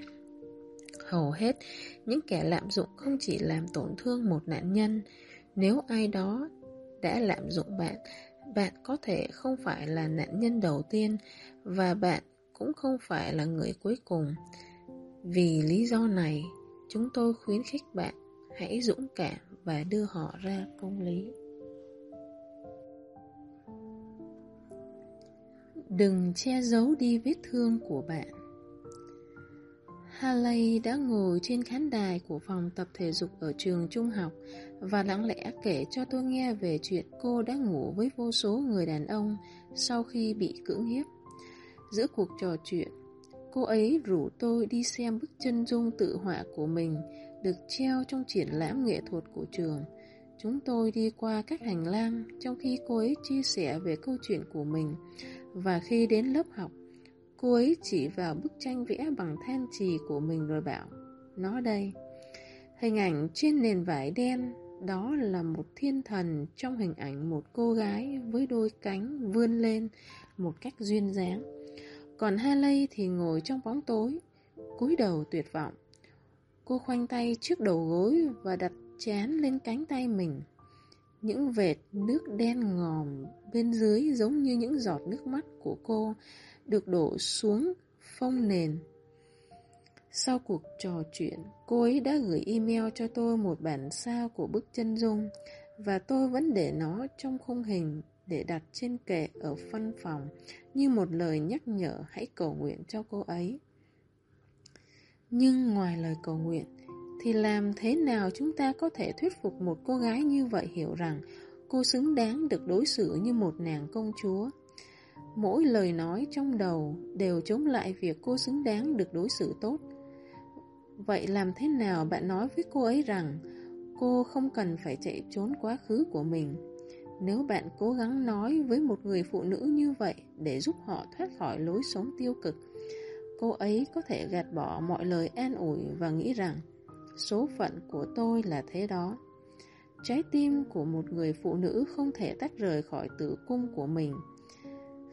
Hầu hết, những kẻ lạm dụng không chỉ làm tổn thương một nạn nhân. Nếu ai đó đã lạm dụng bạn, bạn có thể không phải là nạn nhân đầu tiên và bạn cũng không phải là người cuối cùng. Vì lý do này, chúng tôi khuyến khích bạn hãy dũng cảm và đưa họ ra công lý. Đừng che giấu đi vết thương của bạn. Haley đã ngồi trên khán đài của phòng tập thể dục ở trường trung học và lặng lẽ kể cho tôi nghe về chuyện cô đã ngủ với vô số người đàn ông sau khi bị cưỡng hiếp. Giữa cuộc trò chuyện, cô ấy rủ tôi đi xem bức chân dung tự họa của mình được treo trong triển lãm nghệ thuật của trường. Chúng tôi đi qua các hành lang trong khi cô ấy chia sẻ về câu chuyện của mình và khi đến lớp học, cô ấy chỉ vào bức tranh vẽ bằng than trì của mình rồi bảo, Nó đây. Hình ảnh trên nền vải đen, Đó là một thiên thần trong hình ảnh một cô gái với đôi cánh vươn lên một cách duyên dáng. Còn Haley thì ngồi trong bóng tối, cúi đầu tuyệt vọng. Cô khoanh tay trước đầu gối và đặt chán lên cánh tay mình. Những vệt nước đen ngòm bên dưới giống như những giọt nước mắt của cô được đổ xuống phong nền. Sau cuộc trò chuyện, cô ấy đã gửi email cho tôi một bản sao của bức chân dung và tôi vẫn để nó trong khung hình để đặt trên kệ ở văn phòng như một lời nhắc nhở hãy cầu nguyện cho cô ấy. Nhưng ngoài lời cầu nguyện, thì làm thế nào chúng ta có thể thuyết phục một cô gái như vậy hiểu rằng cô xứng đáng được đối xử như một nàng công chúa? Mỗi lời nói trong đầu đều chống lại việc cô xứng đáng được đối xử tốt. Vậy làm thế nào bạn nói với cô ấy rằng cô không cần phải chạy trốn quá khứ của mình? Nếu bạn cố gắng nói với một người phụ nữ như vậy để giúp họ thoát khỏi lối sống tiêu cực, cô ấy có thể gạt bỏ mọi lời an ủi và nghĩ rằng số phận của tôi là thế đó. Trái tim của một người phụ nữ không thể tách rời khỏi tử cung của mình.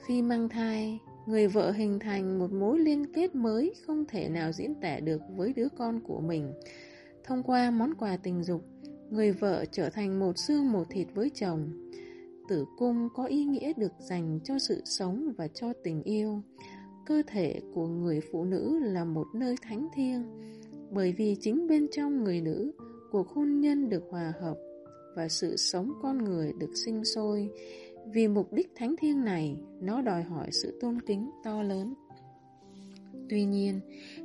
Khi mang thai, người vợ hình thành một mối liên kết mới không thể nào diễn tả được với đứa con của mình. Thông qua món quà tình dục, người vợ trở thành một xương một thịt với chồng. Tử cung có ý nghĩa được dành cho sự sống và cho tình yêu. Cơ thể của người phụ nữ là một nơi thánh thiêng, bởi vì chính bên trong người nữ, cuộc hôn nhân được hòa hợp và sự sống con người được sinh sôi. Vì mục đích thánh thiêng này, nó đòi hỏi sự tôn kính to lớn. Tuy nhiên,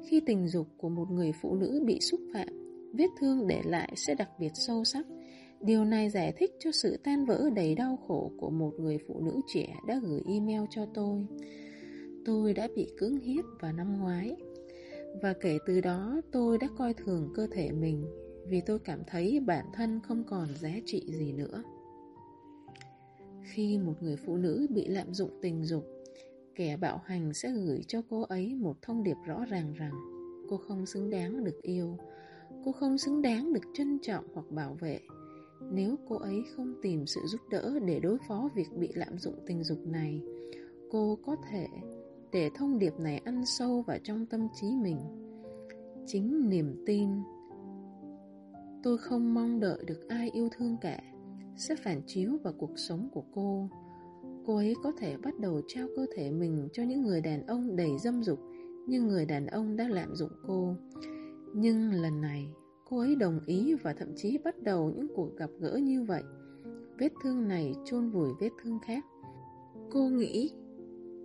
khi tình dục của một người phụ nữ bị xúc phạm, vết thương để lại sẽ đặc biệt sâu sắc. Điều này giải thích cho sự tan vỡ đầy đau khổ của một người phụ nữ trẻ đã gửi email cho tôi. Tôi đã bị cưỡng hiếp vào năm ngoái. Và kể từ đó tôi đã coi thường cơ thể mình vì tôi cảm thấy bản thân không còn giá trị gì nữa. Khi một người phụ nữ bị lạm dụng tình dục, kẻ bạo hành sẽ gửi cho cô ấy một thông điệp rõ ràng rằng cô không xứng đáng được yêu, cô không xứng đáng được trân trọng hoặc bảo vệ. Nếu cô ấy không tìm sự giúp đỡ để đối phó việc bị lạm dụng tình dục này, cô có thể để thông điệp này ăn sâu vào trong tâm trí mình. Chính niềm tin tôi không mong đợi được ai yêu thương cả sẽ phản chiếu vào cuộc sống của cô. Cô ấy có thể bắt đầu trao cơ thể mình cho những người đàn ông đầy dâm dục như người đàn ông đã lạm dụng cô. Nhưng lần này, cô ấy đồng ý và thậm chí bắt đầu những cuộc gặp gỡ như vậy. Vết thương này chôn vùi vết thương khác. Cô nghĩ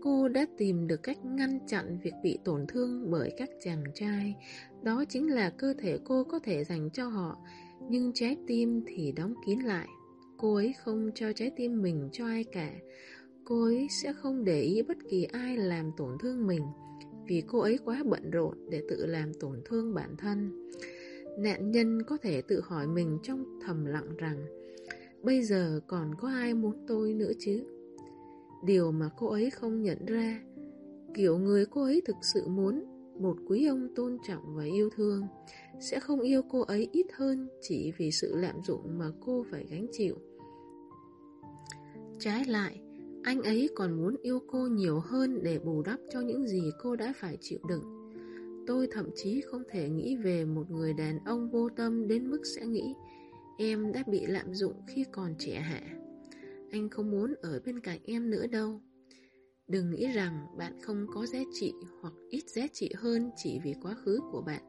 cô đã tìm được cách ngăn chặn việc bị tổn thương bởi các chàng trai. Đó chính là cơ thể cô có thể dành cho họ, nhưng trái tim thì đóng kín lại. Cô ấy không cho trái tim mình cho ai cả. Cô ấy sẽ không để ý bất kỳ ai làm tổn thương mình, vì cô ấy quá bận rộn để tự làm tổn thương bản thân. Nạn nhân có thể tự hỏi mình trong thầm lặng rằng, bây giờ còn có ai muốn tôi nữa chứ? Điều mà cô ấy không nhận ra Kiểu người cô ấy thực sự muốn Một quý ông tôn trọng và yêu thương Sẽ không yêu cô ấy ít hơn Chỉ vì sự lạm dụng mà cô phải gánh chịu Trái lại Anh ấy còn muốn yêu cô nhiều hơn Để bù đắp cho những gì cô đã phải chịu đựng Tôi thậm chí không thể nghĩ về một người đàn ông vô tâm đến mức sẽ nghĩ Em đã bị lạm dụng khi còn trẻ hạ anh không muốn ở bên cạnh em nữa đâu. Đừng nghĩ rằng bạn không có giá trị hoặc ít giá trị hơn chỉ vì quá khứ của bạn.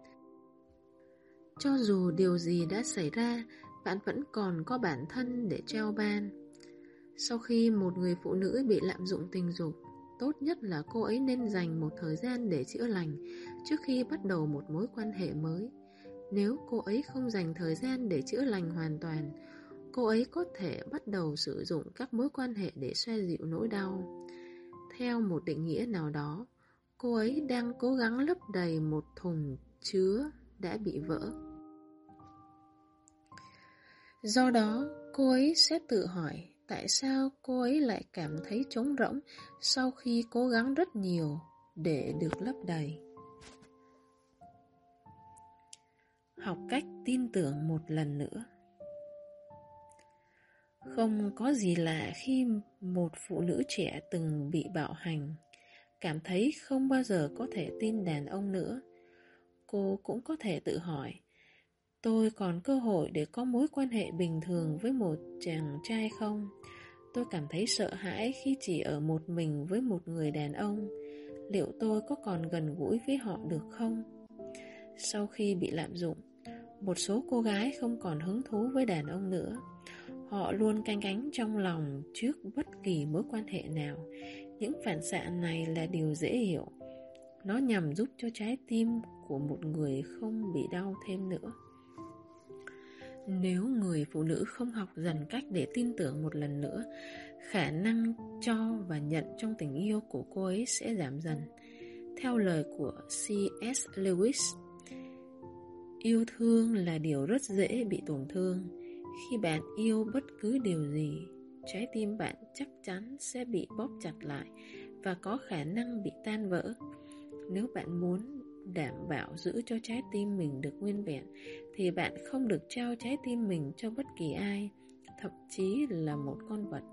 Cho dù điều gì đã xảy ra, bạn vẫn còn có bản thân để treo ban. Sau khi một người phụ nữ bị lạm dụng tình dục, tốt nhất là cô ấy nên dành một thời gian để chữa lành trước khi bắt đầu một mối quan hệ mới. Nếu cô ấy không dành thời gian để chữa lành hoàn toàn, cô ấy có thể bắt đầu sử dụng các mối quan hệ để xoa dịu nỗi đau. Theo một định nghĩa nào đó, cô ấy đang cố gắng lấp đầy một thùng chứa đã bị vỡ. Do đó, cô ấy sẽ tự hỏi tại sao cô ấy lại cảm thấy trống rỗng sau khi cố gắng rất nhiều để được lấp đầy. Học cách tin tưởng một lần nữa không có gì lạ khi một phụ nữ trẻ từng bị bạo hành, cảm thấy không bao giờ có thể tin đàn ông nữa. Cô cũng có thể tự hỏi, tôi còn cơ hội để có mối quan hệ bình thường với một chàng trai không? Tôi cảm thấy sợ hãi khi chỉ ở một mình với một người đàn ông. Liệu tôi có còn gần gũi với họ được không? Sau khi bị lạm dụng, một số cô gái không còn hứng thú với đàn ông nữa Họ luôn canh cánh trong lòng trước bất kỳ mối quan hệ nào. Những phản xạ này là điều dễ hiểu. Nó nhằm giúp cho trái tim của một người không bị đau thêm nữa. Nếu người phụ nữ không học dần cách để tin tưởng một lần nữa, khả năng cho và nhận trong tình yêu của cô ấy sẽ giảm dần. Theo lời của C.S. Lewis, yêu thương là điều rất dễ bị tổn thương. Khi bạn yêu bất cứ điều gì, trái tim bạn chắc chắn sẽ bị bóp chặt lại và có khả năng bị tan vỡ. Nếu bạn muốn đảm bảo giữ cho trái tim mình được nguyên vẹn thì bạn không được trao trái tim mình cho bất kỳ ai, thậm chí là một con vật.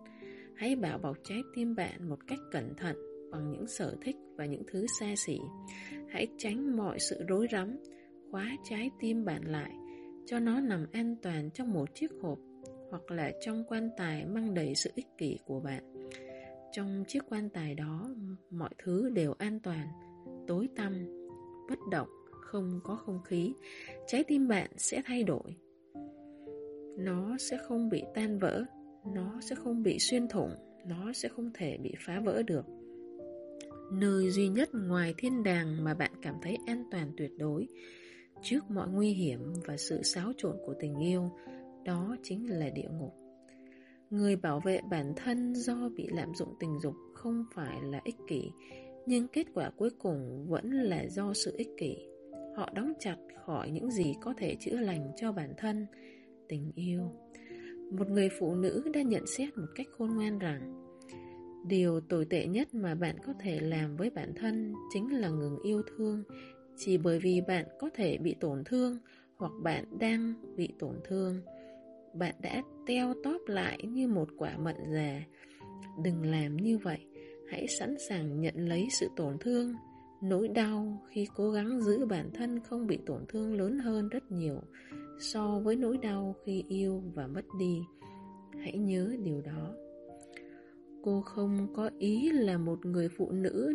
Hãy bảo bọc trái tim bạn một cách cẩn thận bằng những sở thích và những thứ xa xỉ. Hãy tránh mọi sự rối rắm, khóa trái tim bạn lại, cho nó nằm an toàn trong một chiếc hộp hoặc là trong quan tài mang đầy sự ích kỷ của bạn. Trong chiếc quan tài đó, mọi thứ đều an toàn, tối tăm, bất động, không có không khí, trái tim bạn sẽ thay đổi. Nó sẽ không bị tan vỡ, nó sẽ không bị xuyên thủng, nó sẽ không thể bị phá vỡ được. Nơi duy nhất ngoài thiên đàng mà bạn cảm thấy an toàn tuyệt đối trước mọi nguy hiểm và sự xáo trộn của tình yêu, đó chính là địa ngục. Người bảo vệ bản thân do bị lạm dụng tình dục không phải là ích kỷ, nhưng kết quả cuối cùng vẫn là do sự ích kỷ. Họ đóng chặt khỏi những gì có thể chữa lành cho bản thân, tình yêu. Một người phụ nữ đã nhận xét một cách khôn ngoan rằng Điều tồi tệ nhất mà bạn có thể làm với bản thân chính là ngừng yêu thương chỉ bởi vì bạn có thể bị tổn thương hoặc bạn đang bị tổn thương. Bạn đã teo tóp lại như một quả mận già. Đừng làm như vậy, hãy sẵn sàng nhận lấy sự tổn thương. Nỗi đau khi cố gắng giữ bản thân không bị tổn thương lớn hơn rất nhiều so với nỗi đau khi yêu và mất đi. Hãy nhớ điều đó. Cô không có ý là một người phụ nữ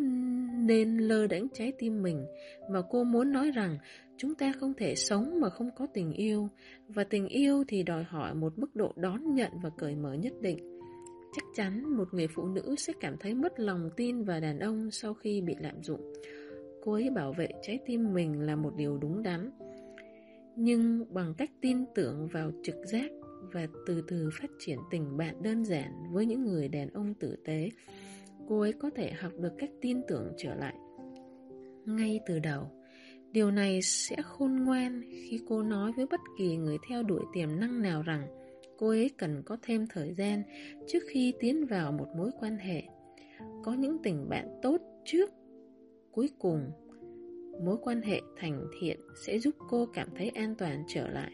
nên lơ đánh trái tim mình, mà cô muốn nói rằng chúng ta không thể sống mà không có tình yêu, và tình yêu thì đòi hỏi một mức độ đón nhận và cởi mở nhất định. Chắc chắn một người phụ nữ sẽ cảm thấy mất lòng tin vào đàn ông sau khi bị lạm dụng. Cô ấy bảo vệ trái tim mình là một điều đúng đắn. Nhưng bằng cách tin tưởng vào trực giác và từ từ phát triển tình bạn đơn giản với những người đàn ông tử tế, cô ấy có thể học được cách tin tưởng trở lại. Ngay từ đầu, điều này sẽ khôn ngoan khi cô nói với bất kỳ người theo đuổi tiềm năng nào rằng cô ấy cần có thêm thời gian trước khi tiến vào một mối quan hệ. Có những tình bạn tốt trước, cuối cùng mối quan hệ thành thiện sẽ giúp cô cảm thấy an toàn trở lại.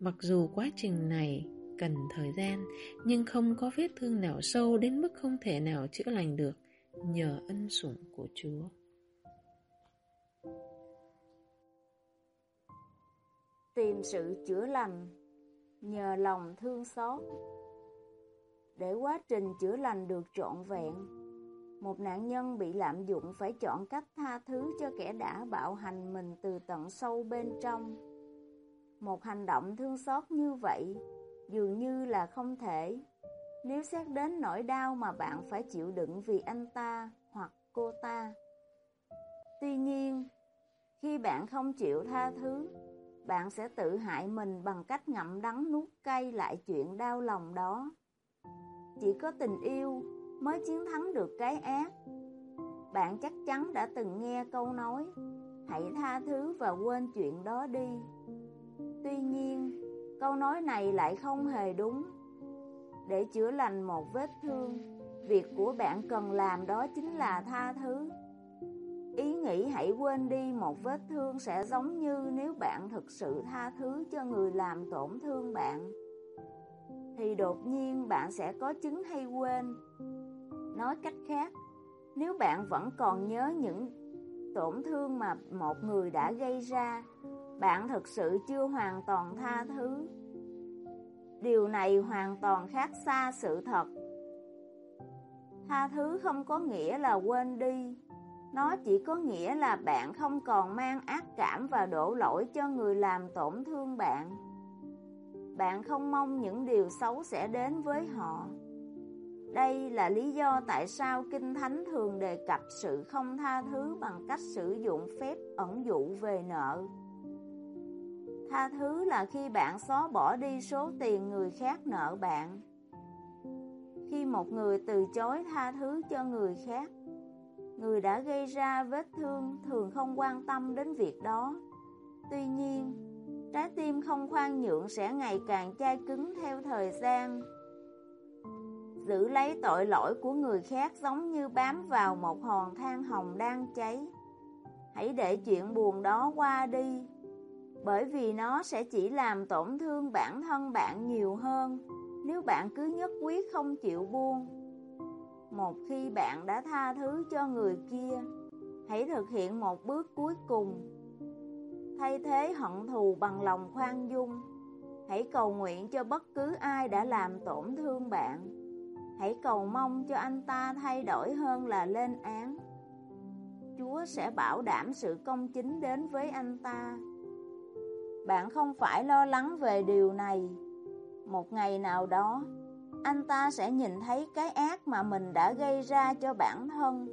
Mặc dù quá trình này cần thời gian, nhưng không có vết thương nào sâu đến mức không thể nào chữa lành được nhờ ân sủng của Chúa. Tìm sự chữa lành nhờ lòng thương xót. Để quá trình chữa lành được trọn vẹn, một nạn nhân bị lạm dụng phải chọn cách tha thứ cho kẻ đã bạo hành mình từ tận sâu bên trong một hành động thương xót như vậy dường như là không thể nếu xét đến nỗi đau mà bạn phải chịu đựng vì anh ta hoặc cô ta. Tuy nhiên, khi bạn không chịu tha thứ, bạn sẽ tự hại mình bằng cách ngậm đắng nuốt cay lại chuyện đau lòng đó. Chỉ có tình yêu mới chiến thắng được cái ác. Bạn chắc chắn đã từng nghe câu nói, hãy tha thứ và quên chuyện đó đi. Tuy nhiên, câu nói này lại không hề đúng. Để chữa lành một vết thương, việc của bạn cần làm đó chính là tha thứ. Ý nghĩ hãy quên đi một vết thương sẽ giống như nếu bạn thực sự tha thứ cho người làm tổn thương bạn. Thì đột nhiên bạn sẽ có chứng hay quên. Nói cách khác, nếu bạn vẫn còn nhớ những tổn thương mà một người đã gây ra, bạn thực sự chưa hoàn toàn tha thứ. Điều này hoàn toàn khác xa sự thật. Tha thứ không có nghĩa là quên đi. Nó chỉ có nghĩa là bạn không còn mang ác cảm và đổ lỗi cho người làm tổn thương bạn. bạn không mong những điều xấu sẽ đến với họ. Đây là lý do tại sao Kinh Thánh thường đề cập sự không tha thứ bằng cách sử dụng phép ẩn dụ về nợ. Tha thứ là khi bạn xóa bỏ đi số tiền người khác nợ bạn. Khi một người từ chối tha thứ cho người khác, người đã gây ra vết thương thường không quan tâm đến việc đó. Tuy nhiên, trái tim không khoan nhượng sẽ ngày càng chai cứng theo thời gian. Giữ lấy tội lỗi của người khác giống như bám vào một hòn than hồng đang cháy. Hãy để chuyện buồn đó qua đi, bởi vì nó sẽ chỉ làm tổn thương bản thân bạn nhiều hơn nếu bạn cứ nhất quyết không chịu buông. Một khi bạn đã tha thứ cho người kia, hãy thực hiện một bước cuối cùng. Thay thế hận thù bằng lòng khoan dung. Hãy cầu nguyện cho bất cứ ai đã làm tổn thương bạn. Hãy cầu mong cho anh ta thay đổi hơn là lên án. Chúa sẽ bảo đảm sự công chính đến với anh ta. Bạn không phải lo lắng về điều này. Một ngày nào đó, anh ta sẽ nhìn thấy cái ác mà mình đã gây ra cho bản thân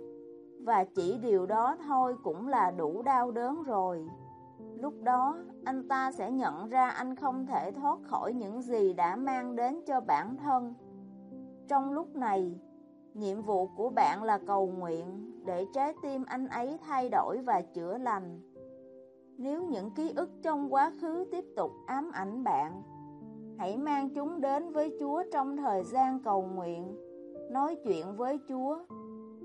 và chỉ điều đó thôi cũng là đủ đau đớn rồi. Lúc đó, anh ta sẽ nhận ra anh không thể thoát khỏi những gì đã mang đến cho bản thân. Trong lúc này, nhiệm vụ của bạn là cầu nguyện để trái tim anh ấy thay đổi và chữa lành. Nếu những ký ức trong quá khứ tiếp tục ám ảnh bạn, Hãy mang chúng đến với Chúa trong thời gian cầu nguyện, nói chuyện với Chúa,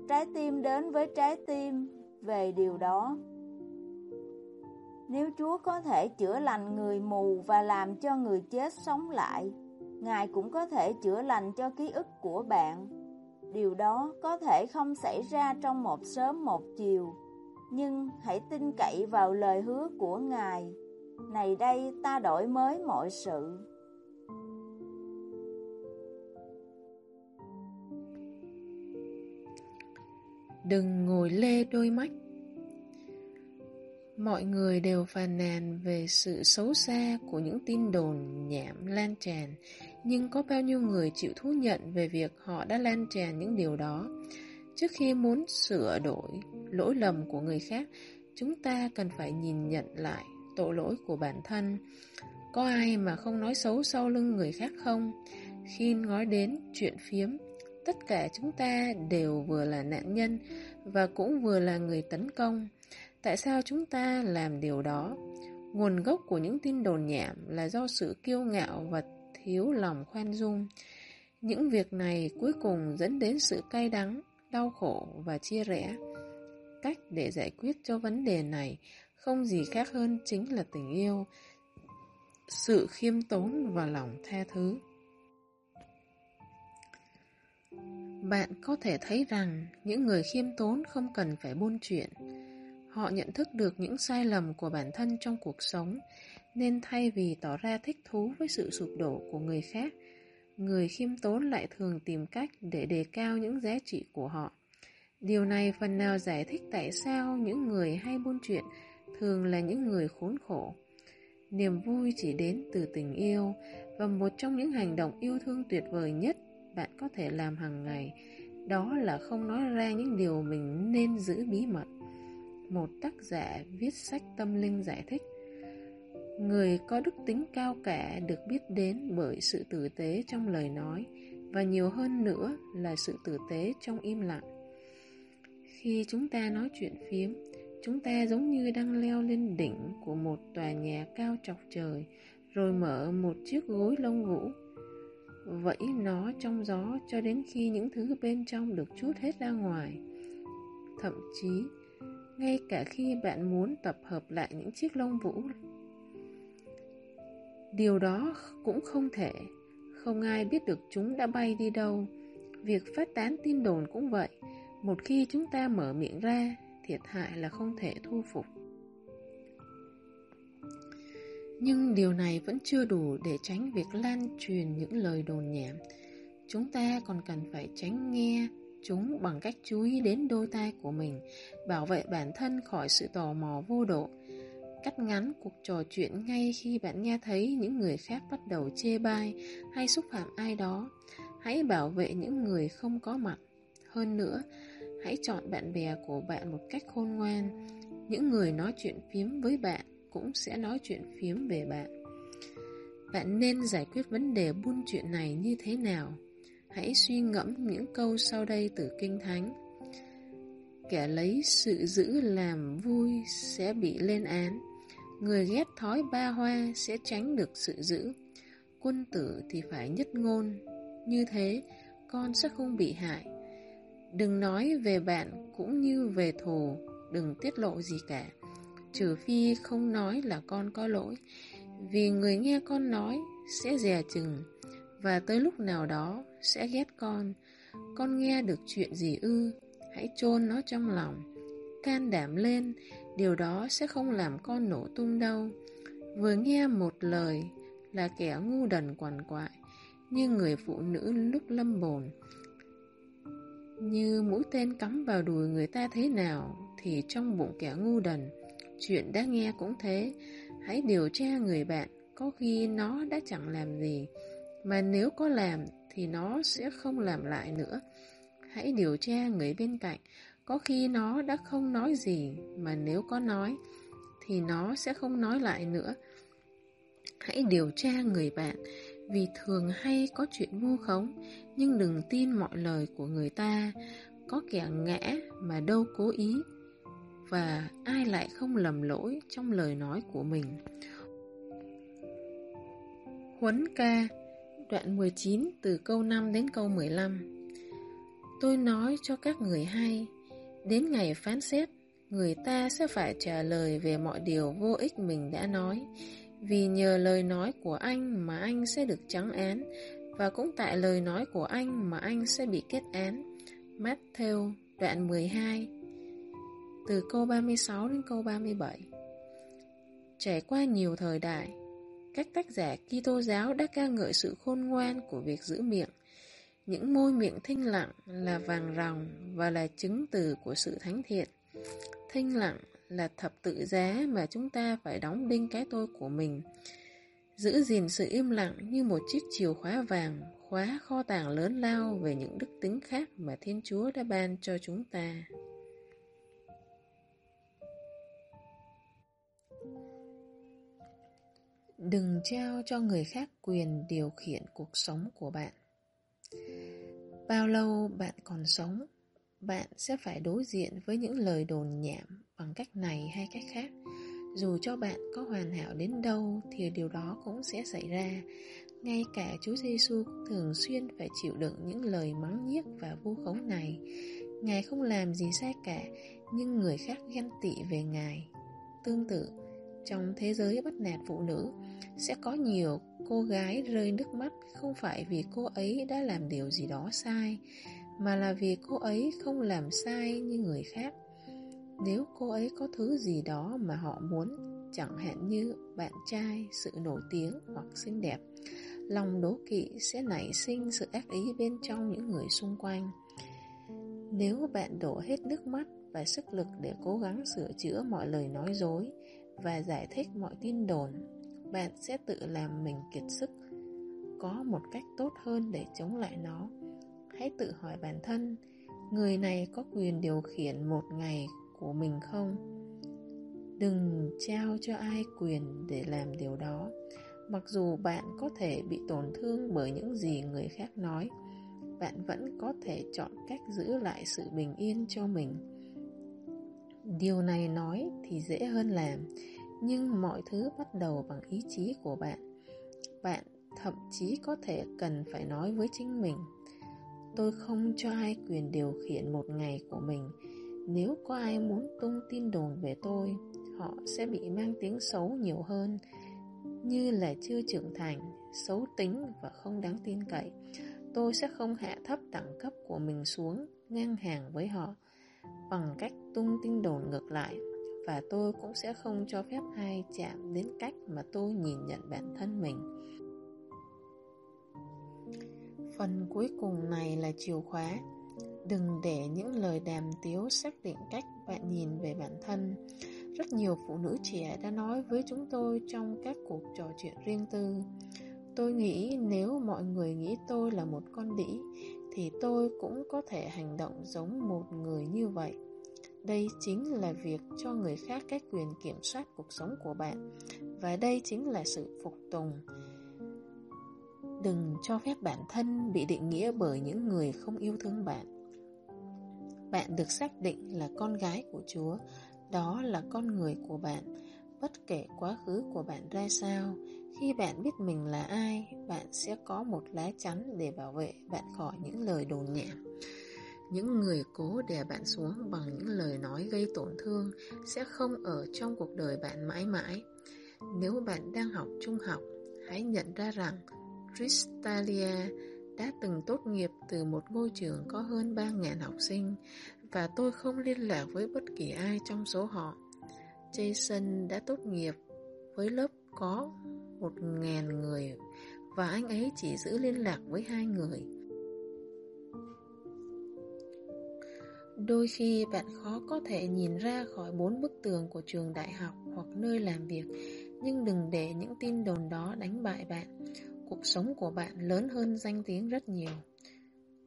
trái tim đến với trái tim về điều đó. Nếu Chúa có thể chữa lành người mù và làm cho người chết sống lại, Ngài cũng có thể chữa lành cho ký ức của bạn. Điều đó có thể không xảy ra trong một sớm một chiều, nhưng hãy tin cậy vào lời hứa của Ngài. Này đây ta đổi mới mọi sự. Đừng ngồi lê đôi mắt. Mọi người đều phàn nàn về sự xấu xa của những tin đồn nhảm lan tràn, Nhưng có bao nhiêu người chịu thú nhận về việc họ đã lan tràn những điều đó? Trước khi muốn sửa đổi lỗi lầm của người khác, Chúng ta cần phải nhìn nhận lại tội lỗi của bản thân. Có ai mà không nói xấu sau lưng người khác không? Khi nói đến chuyện phiếm tất cả chúng ta đều vừa là nạn nhân và cũng vừa là người tấn công. Tại sao chúng ta làm điều đó? Nguồn gốc của những tin đồn nhảm là do sự kiêu ngạo và thiếu lòng khoan dung. Những việc này cuối cùng dẫn đến sự cay đắng, đau khổ và chia rẽ. Cách để giải quyết cho vấn đề này không gì khác hơn chính là tình yêu, sự khiêm tốn và lòng tha thứ. Bạn có thể thấy rằng những người khiêm tốn không cần phải buôn chuyện. Họ nhận thức được những sai lầm của bản thân trong cuộc sống, nên thay vì tỏ ra thích thú với sự sụp đổ của người khác, người khiêm tốn lại thường tìm cách để đề cao những giá trị của họ. Điều này phần nào giải thích tại sao những người hay buôn chuyện thường là những người khốn khổ. Niềm vui chỉ đến từ tình yêu và một trong những hành động yêu thương tuyệt vời nhất bạn có thể làm hàng ngày. Đó là không nói ra những điều mình nên giữ bí mật. Một tác giả viết sách tâm linh giải thích, người có đức tính cao cả được biết đến bởi sự tử tế trong lời nói, và nhiều hơn nữa là sự tử tế trong im lặng. Khi chúng ta nói chuyện phiếm, chúng ta giống như đang leo lên đỉnh của một tòa nhà cao chọc trời, rồi mở một chiếc gối lông vũ vẫy nó trong gió cho đến khi những thứ bên trong được chút hết ra ngoài. Thậm chí, ngay cả khi bạn muốn tập hợp lại những chiếc lông vũ, điều đó cũng không thể, không ai biết được chúng đã bay đi đâu. Việc phát tán tin đồn cũng vậy, một khi chúng ta mở miệng ra, thiệt hại là không thể thu phục. Nhưng điều này vẫn chưa đủ để tránh việc lan truyền những lời đồn nhảm. Chúng ta còn cần phải tránh nghe chúng bằng cách chú ý đến đôi tai của mình, bảo vệ bản thân khỏi sự tò mò vô độ. cắt ngắn cuộc trò chuyện ngay khi bạn nghe thấy những người khác bắt đầu chê bai hay xúc phạm ai đó. Hãy bảo vệ những người không có mặt. Hơn nữa, hãy chọn bạn bè của bạn một cách khôn ngoan. Những người nói chuyện phím với bạn cũng sẽ nói chuyện phiếm về bạn. Bạn nên giải quyết vấn đề buôn chuyện này như thế nào? Hãy suy ngẫm những câu sau đây từ Kinh Thánh. Kẻ lấy sự giữ làm vui sẽ bị lên án. Người ghét thói ba hoa sẽ tránh được sự giữ. Quân tử thì phải nhất ngôn. Như thế, con sẽ không bị hại. Đừng nói về bạn cũng như về thù, đừng tiết lộ gì cả. Trừ phi không nói là con có lỗi, vì người nghe con nói sẽ dè chừng và tới lúc nào đó sẽ ghét con. Con nghe được chuyện gì ư, hãy chôn nó trong lòng. Can đảm lên, điều đó sẽ không làm con nổ tung đâu. Vừa nghe một lời là kẻ ngu đần quằn quại, như người phụ nữ lúc lâm bồn. Như mũi tên cắm vào đùi người ta thế nào, thì trong bụng kẻ ngu đần, chuyện đã nghe cũng thế. Hãy điều tra người bạn, có khi nó đã chẳng làm gì, mà nếu có làm thì nó sẽ không làm lại nữa. Hãy điều tra người bên cạnh, có khi nó đã không nói gì, mà nếu có nói thì nó sẽ không nói lại nữa. Hãy điều tra người bạn, vì thường hay có chuyện vu khống, nhưng đừng tin mọi lời của người ta. Có kẻ ngã mà đâu cố ý, và ai lại không lầm lỗi trong lời nói của mình. Huấn ca, Đoạn 19 từ câu 5 đến câu 15 Tôi nói cho các người hay, Đến ngày phán xét, Người ta sẽ phải trả lời về mọi điều vô ích mình đã nói. Vì nhờ lời nói của anh mà anh sẽ được trắng án, Và cũng tại lời nói của anh mà anh sẽ bị kết án. Matthew, đoạn 12 từ câu 36 đến câu 37 Trải qua nhiều thời đại các tác giả Kitô giáo đã ca ngợi sự khôn ngoan của việc giữ miệng. Những môi miệng thinh lặng là vàng ròng và là chứng từ của sự thánh thiện. Thinh lặng là thập tự giá mà chúng ta phải đóng đinh cái tôi của mình. Giữ gìn sự im lặng như một chiếc chìa khóa vàng, khóa kho tàng lớn lao về những đức tính khác mà Thiên Chúa đã ban cho chúng ta. Đừng trao cho người khác quyền điều khiển cuộc sống của bạn. Bao lâu bạn còn sống, bạn sẽ phải đối diện với những lời đồn nhảm bằng cách này hay cách khác. Dù cho bạn có hoàn hảo đến đâu thì điều đó cũng sẽ xảy ra. Ngay cả Chúa Giêsu cũng thường xuyên phải chịu đựng những lời mắng nhiếc và vu khống này. Ngài không làm gì sai cả, nhưng người khác ghen tị về Ngài. Tương tự, trong thế giới bắt nạt phụ nữ, sẽ có nhiều cô gái rơi nước mắt không phải vì cô ấy đã làm điều gì đó sai, mà là vì cô ấy không làm sai như người khác. Nếu cô ấy có thứ gì đó mà họ muốn, chẳng hạn như bạn trai, sự nổi tiếng hoặc xinh đẹp, lòng đố kỵ sẽ nảy sinh sự ác ý bên trong những người xung quanh. Nếu bạn đổ hết nước mắt và sức lực để cố gắng sửa chữa mọi lời nói dối và giải thích mọi tin đồn bạn sẽ tự làm mình kiệt sức. Có một cách tốt hơn để chống lại nó. Hãy tự hỏi bản thân, người này có quyền điều khiển một ngày của mình không? Đừng trao cho ai quyền để làm điều đó. Mặc dù bạn có thể bị tổn thương bởi những gì người khác nói, bạn vẫn có thể chọn cách giữ lại sự bình yên cho mình. Điều này nói thì dễ hơn làm, nhưng mọi thứ bắt đầu bằng ý chí của bạn. Bạn thậm chí có thể cần phải nói với chính mình Tôi không cho ai quyền điều khiển một ngày của mình. Nếu có ai muốn tung tin đồn về tôi Họ sẽ bị mang tiếng xấu nhiều hơn Như là chưa trưởng thành, xấu tính và không đáng tin cậy. Tôi sẽ không hạ thấp đẳng cấp của mình xuống ngang hàng với họ. Bằng cách tung tin đồn ngược lại và tôi cũng sẽ không cho phép ai chạm đến cách mà tôi nhìn nhận bản thân mình. Phần cuối cùng này là chìa khóa. Đừng để những lời đàm tiếu xác định cách bạn nhìn về bản thân. Rất nhiều phụ nữ trẻ đã nói với chúng tôi trong các cuộc trò chuyện riêng tư. Tôi nghĩ nếu mọi người nghĩ tôi là một con đĩ, thì tôi cũng có thể hành động giống một người như vậy. Đây chính là việc cho người khác cái quyền kiểm soát cuộc sống của bạn, và đây chính là sự phục tùng. Đừng cho phép bản thân bị định nghĩa bởi những người không yêu thương bạn. Bạn được xác định là con gái của Chúa, đó là con người của bạn. Bất kể quá khứ của bạn ra sao, khi bạn biết mình là ai, bạn sẽ có một lá chắn để bảo vệ bạn khỏi những lời đồn nhảm. Những người cố đè bạn xuống bằng những lời nói gây tổn thương sẽ không ở trong cuộc đời bạn mãi mãi. Nếu bạn đang học trung học, hãy nhận ra rằng Tristalia đã từng tốt nghiệp từ một ngôi trường có hơn 3.000 học sinh và tôi không liên lạc với bất kỳ ai trong số họ. Jason đã tốt nghiệp với lớp có một ngàn người và anh ấy chỉ giữ liên lạc với hai người. Đôi khi bạn khó có thể nhìn ra khỏi bốn bức tường của trường đại học hoặc nơi làm việc, nhưng đừng để những tin đồn đó đánh bại bạn. Cuộc sống của bạn lớn hơn danh tiếng rất nhiều.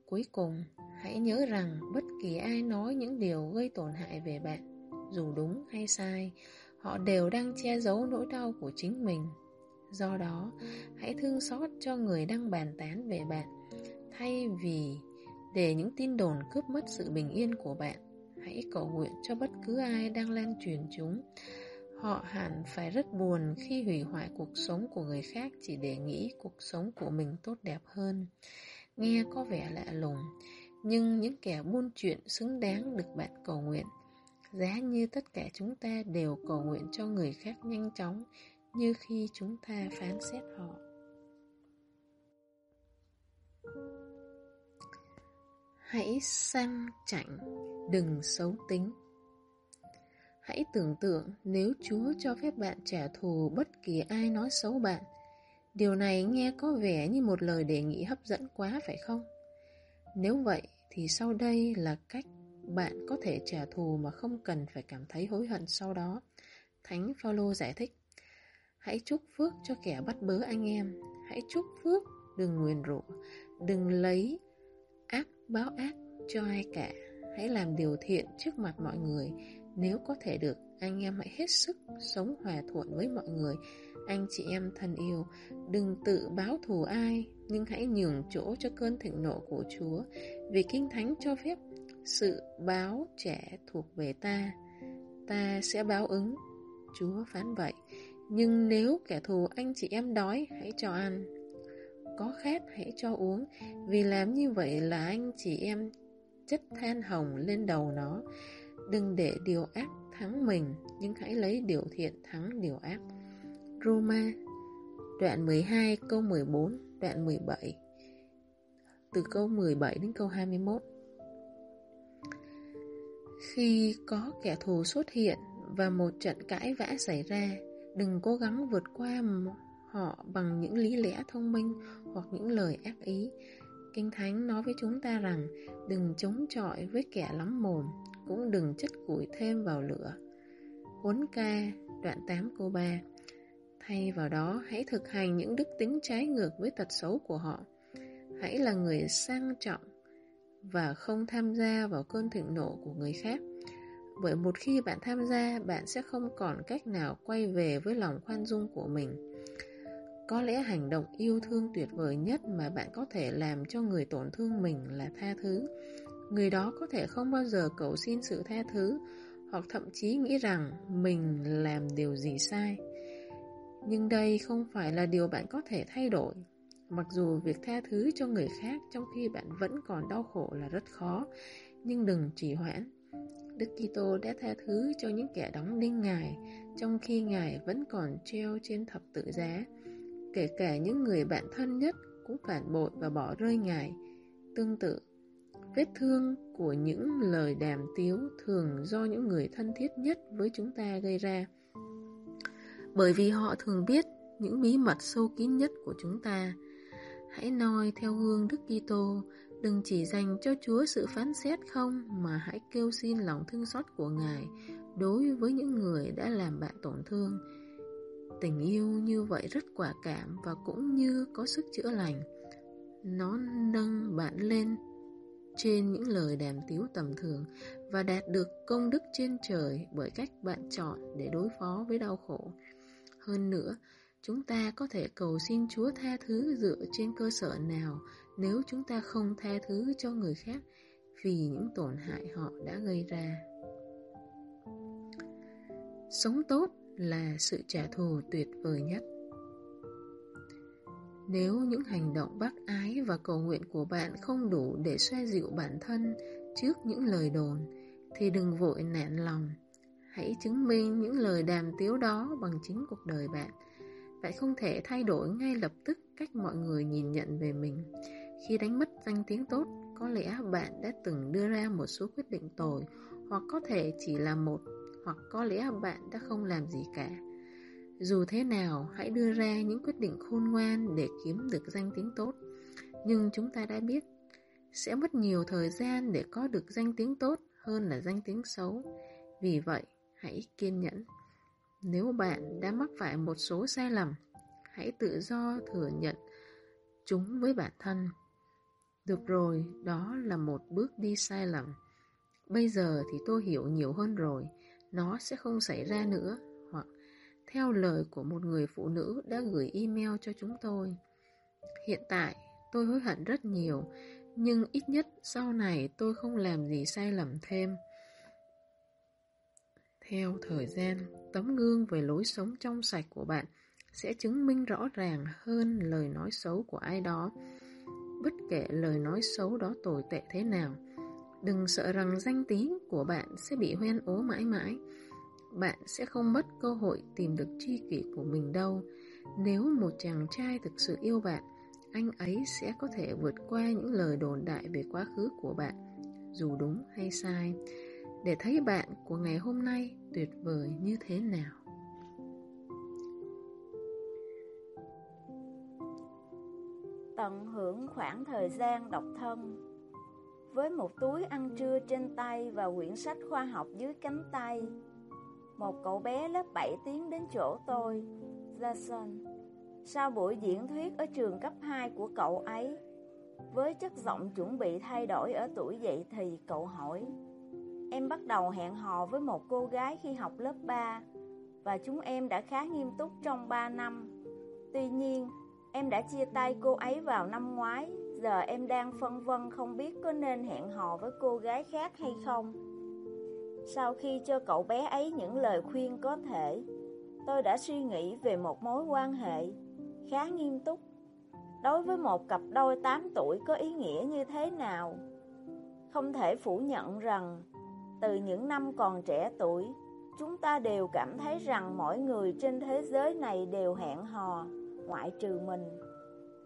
Cuối cùng, hãy nhớ rằng bất kỳ ai nói những điều gây tổn hại về bạn, dù đúng hay sai, họ đều đang che giấu nỗi đau của chính mình. Do đó, hãy thương xót cho người đang bàn tán về bạn, thay vì để những tin đồn cướp mất sự bình yên của bạn. Hãy cầu nguyện cho bất cứ ai đang lan truyền chúng. Họ hẳn phải rất buồn khi hủy hoại cuộc sống của người khác chỉ để nghĩ cuộc sống của mình tốt đẹp hơn. Nghe có vẻ lạ lùng, nhưng những kẻ buôn chuyện xứng đáng được bạn cầu nguyện. Giá như tất cả chúng ta đều cầu nguyện cho người khác nhanh chóng như khi chúng ta phán xét họ. Hãy sang chảnh, đừng xấu tính. Hãy tưởng tượng nếu Chúa cho phép bạn trả thù bất kỳ ai nói xấu bạn. Điều này nghe có vẻ như một lời đề nghị hấp dẫn quá phải không? Nếu vậy thì sau đây là cách bạn có thể trả thù mà không cần phải cảm thấy hối hận sau đó. Thánh Phaolô giải thích: Hãy chúc phước cho kẻ bắt bớ anh em, hãy chúc phước, đừng nguyền rủa, đừng lấy ác báo ác cho ai cả. Hãy làm điều thiện trước mặt mọi người, nếu có thể được, anh em hãy hết sức sống hòa thuận với mọi người. Anh chị em thân yêu, đừng tự báo thù ai, nhưng hãy nhường chỗ cho cơn thịnh nộ của Chúa, vì Kinh Thánh cho phép sự báo trẻ thuộc về ta. Ta sẽ báo ứng. Chúa phán vậy. Nhưng nếu kẻ thù anh chị em đói, hãy cho ăn. Có khát, hãy cho uống, vì làm như vậy là anh chị em chất than hồng lên đầu nó. Đừng để điều ác thắng mình, nhưng hãy lấy điều thiện thắng điều ác. Roma Đoạn 12 câu 14 Đoạn 17 Từ câu 17 đến câu 21 Khi có kẻ thù xuất hiện và một trận cãi vã xảy ra, đừng cố gắng vượt qua họ bằng những lý lẽ thông minh hoặc những lời ác ý. Kinh Thánh nói với chúng ta rằng đừng chống chọi với kẻ lắm mồm, cũng đừng chất củi thêm vào lửa. Huấn ca, đoạn 8 câu 3 Thay vào đó, hãy thực hành những đức tính trái ngược với tật xấu của họ. Hãy là người sang trọng và không tham gia vào cơn thịnh nộ của người khác. Bởi một khi bạn tham gia, bạn sẽ không còn cách nào quay về với lòng khoan dung của mình. Có lẽ hành động yêu thương tuyệt vời nhất mà bạn có thể làm cho người tổn thương mình là tha thứ. Người đó có thể không bao giờ cầu xin sự tha thứ hoặc thậm chí nghĩ rằng mình làm điều gì sai. Nhưng đây không phải là điều bạn có thể thay đổi. Mặc dù việc tha thứ cho người khác trong khi bạn vẫn còn đau khổ là rất khó, nhưng đừng trì hoãn. Đức Kitô đã tha thứ cho những kẻ đóng đinh Ngài, trong khi Ngài vẫn còn treo trên thập tự giá. Kể cả những người bạn thân nhất cũng phản bội và bỏ rơi Ngài. Tương tự, vết thương của những lời đàm tiếu thường do những người thân thiết nhất với chúng ta gây ra bởi vì họ thường biết những bí mật sâu kín nhất của chúng ta. Hãy noi theo gương Đức Kitô, đừng chỉ dành cho Chúa sự phán xét không mà hãy kêu xin lòng thương xót của Ngài đối với những người đã làm bạn tổn thương. Tình yêu như vậy rất quả cảm và cũng như có sức chữa lành. Nó nâng bạn lên trên những lời đàm tiếu tầm thường và đạt được công đức trên trời bởi cách bạn chọn để đối phó với đau khổ. Hơn nữa, chúng ta có thể cầu xin Chúa tha thứ dựa trên cơ sở nào nếu chúng ta không tha thứ cho người khác vì những tổn hại họ đã gây ra. Sống tốt là sự trả thù tuyệt vời nhất. Nếu những hành động bác ái và cầu nguyện của bạn không đủ để xoa dịu bản thân trước những lời đồn, thì đừng vội nản lòng. Hãy chứng minh những lời đàm tiếu đó bằng chính cuộc đời bạn vậy không thể thay đổi ngay lập tức cách mọi người nhìn nhận về mình. Khi đánh mất danh tiếng tốt, có lẽ bạn đã từng đưa ra một số quyết định tồi, hoặc có thể chỉ là một, hoặc có lẽ bạn đã không làm gì cả. Dù thế nào, hãy đưa ra những quyết định khôn ngoan để kiếm được danh tiếng tốt. Nhưng chúng ta đã biết, sẽ mất nhiều thời gian để có được danh tiếng tốt hơn là danh tiếng xấu. Vì vậy, hãy kiên nhẫn. Nếu bạn đã mắc phải một số sai lầm, hãy tự do thừa nhận chúng với bản thân. Được rồi, đó là một bước đi sai lầm. Bây giờ thì tôi hiểu nhiều hơn rồi, nó sẽ không xảy ra nữa. Hoặc theo lời của một người phụ nữ đã gửi email cho chúng tôi. Hiện tại, tôi hối hận rất nhiều, nhưng ít nhất sau này tôi không làm gì sai lầm thêm. Theo thời gian, tấm gương về lối sống trong sạch của bạn sẽ chứng minh rõ ràng hơn lời nói xấu của ai đó. Bất kể lời nói xấu đó tồi tệ thế nào, đừng sợ rằng danh tiếng của bạn sẽ bị hoen ố mãi mãi. Bạn sẽ không mất cơ hội tìm được tri kỷ của mình đâu. Nếu một chàng trai thực sự yêu bạn, anh ấy sẽ có thể vượt qua những lời đồn đại về quá khứ của bạn, dù đúng hay sai, để thấy bạn của ngày hôm nay tuyệt vời như thế nào. Tận hưởng khoảng thời gian độc thân, Với một túi ăn trưa trên tay và quyển sách khoa học dưới cánh tay, Một cậu bé lớp 7 tiến đến chỗ tôi, Jason Sau buổi diễn thuyết ở trường cấp 2 của cậu ấy, Với chất giọng chuẩn bị thay đổi ở tuổi dậy thì cậu hỏi Em bắt đầu hẹn hò với một cô gái khi học lớp 3 Và chúng em đã khá nghiêm túc trong 3 năm. Tuy nhiên, em đã chia tay cô ấy vào năm ngoái. Giờ em đang phân vân không biết có nên hẹn hò với cô gái khác hay không. Sau khi cho cậu bé ấy những lời khuyên có thể Tôi đã suy nghĩ về một mối quan hệ khá nghiêm túc. Đối với một cặp đôi 8 tuổi có ý nghĩa như thế nào? Không thể phủ nhận rằng từ những năm còn trẻ tuổi, chúng ta đều cảm thấy rằng mỗi người trên thế giới này đều hẹn hò, ngoại trừ mình.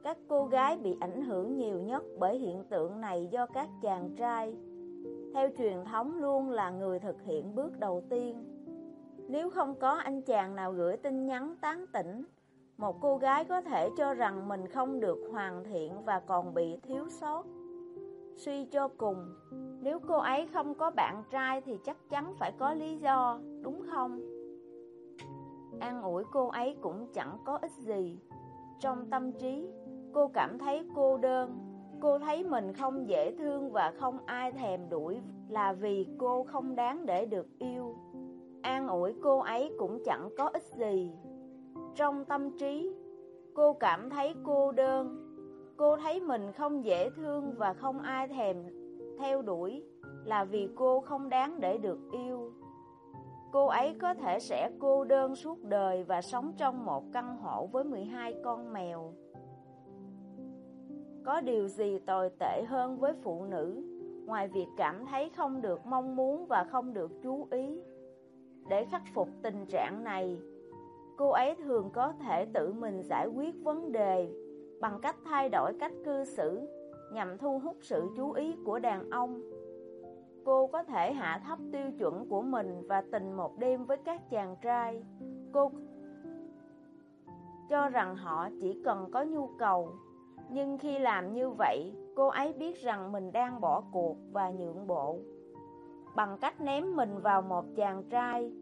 Các cô gái bị ảnh hưởng nhiều nhất bởi hiện tượng này do các chàng trai. Theo truyền thống luôn là người thực hiện bước đầu tiên. Nếu không có anh chàng nào gửi tin nhắn tán tỉnh, một cô gái có thể cho rằng mình không được hoàn thiện và còn bị thiếu sót. Suy cho cùng, nếu cô ấy không có bạn trai thì chắc chắn phải có lý do, đúng không? An ủi cô ấy cũng chẳng có ích gì. Trong tâm trí, cô cảm thấy cô đơn. Cô thấy mình không dễ thương và không ai thèm đuổi là vì cô không đáng để được yêu. An ủi cô ấy cũng chẳng có ích gì. Trong tâm trí, cô cảm thấy cô đơn Cô thấy mình không dễ thương và không ai thèm theo đuổi là vì cô không đáng để được yêu. Cô ấy có thể sẽ cô đơn suốt đời và sống trong một căn hộ với 12 con mèo. Có điều gì tồi tệ hơn với phụ nữ, ngoài việc cảm thấy không được mong muốn và không được chú ý? Để khắc phục tình trạng này, cô ấy thường có thể tự mình giải quyết vấn đề bằng cách thay đổi cách cư xử nhằm thu hút sự chú ý của đàn ông. Cô có thể hạ thấp tiêu chuẩn của mình và tình một đêm với các chàng trai. Cô cho rằng họ chỉ cần có nhu cầu, nhưng khi làm như vậy, cô ấy biết rằng mình đang bỏ cuộc và nhượng bộ. bằng cách ném mình vào một chàng trai.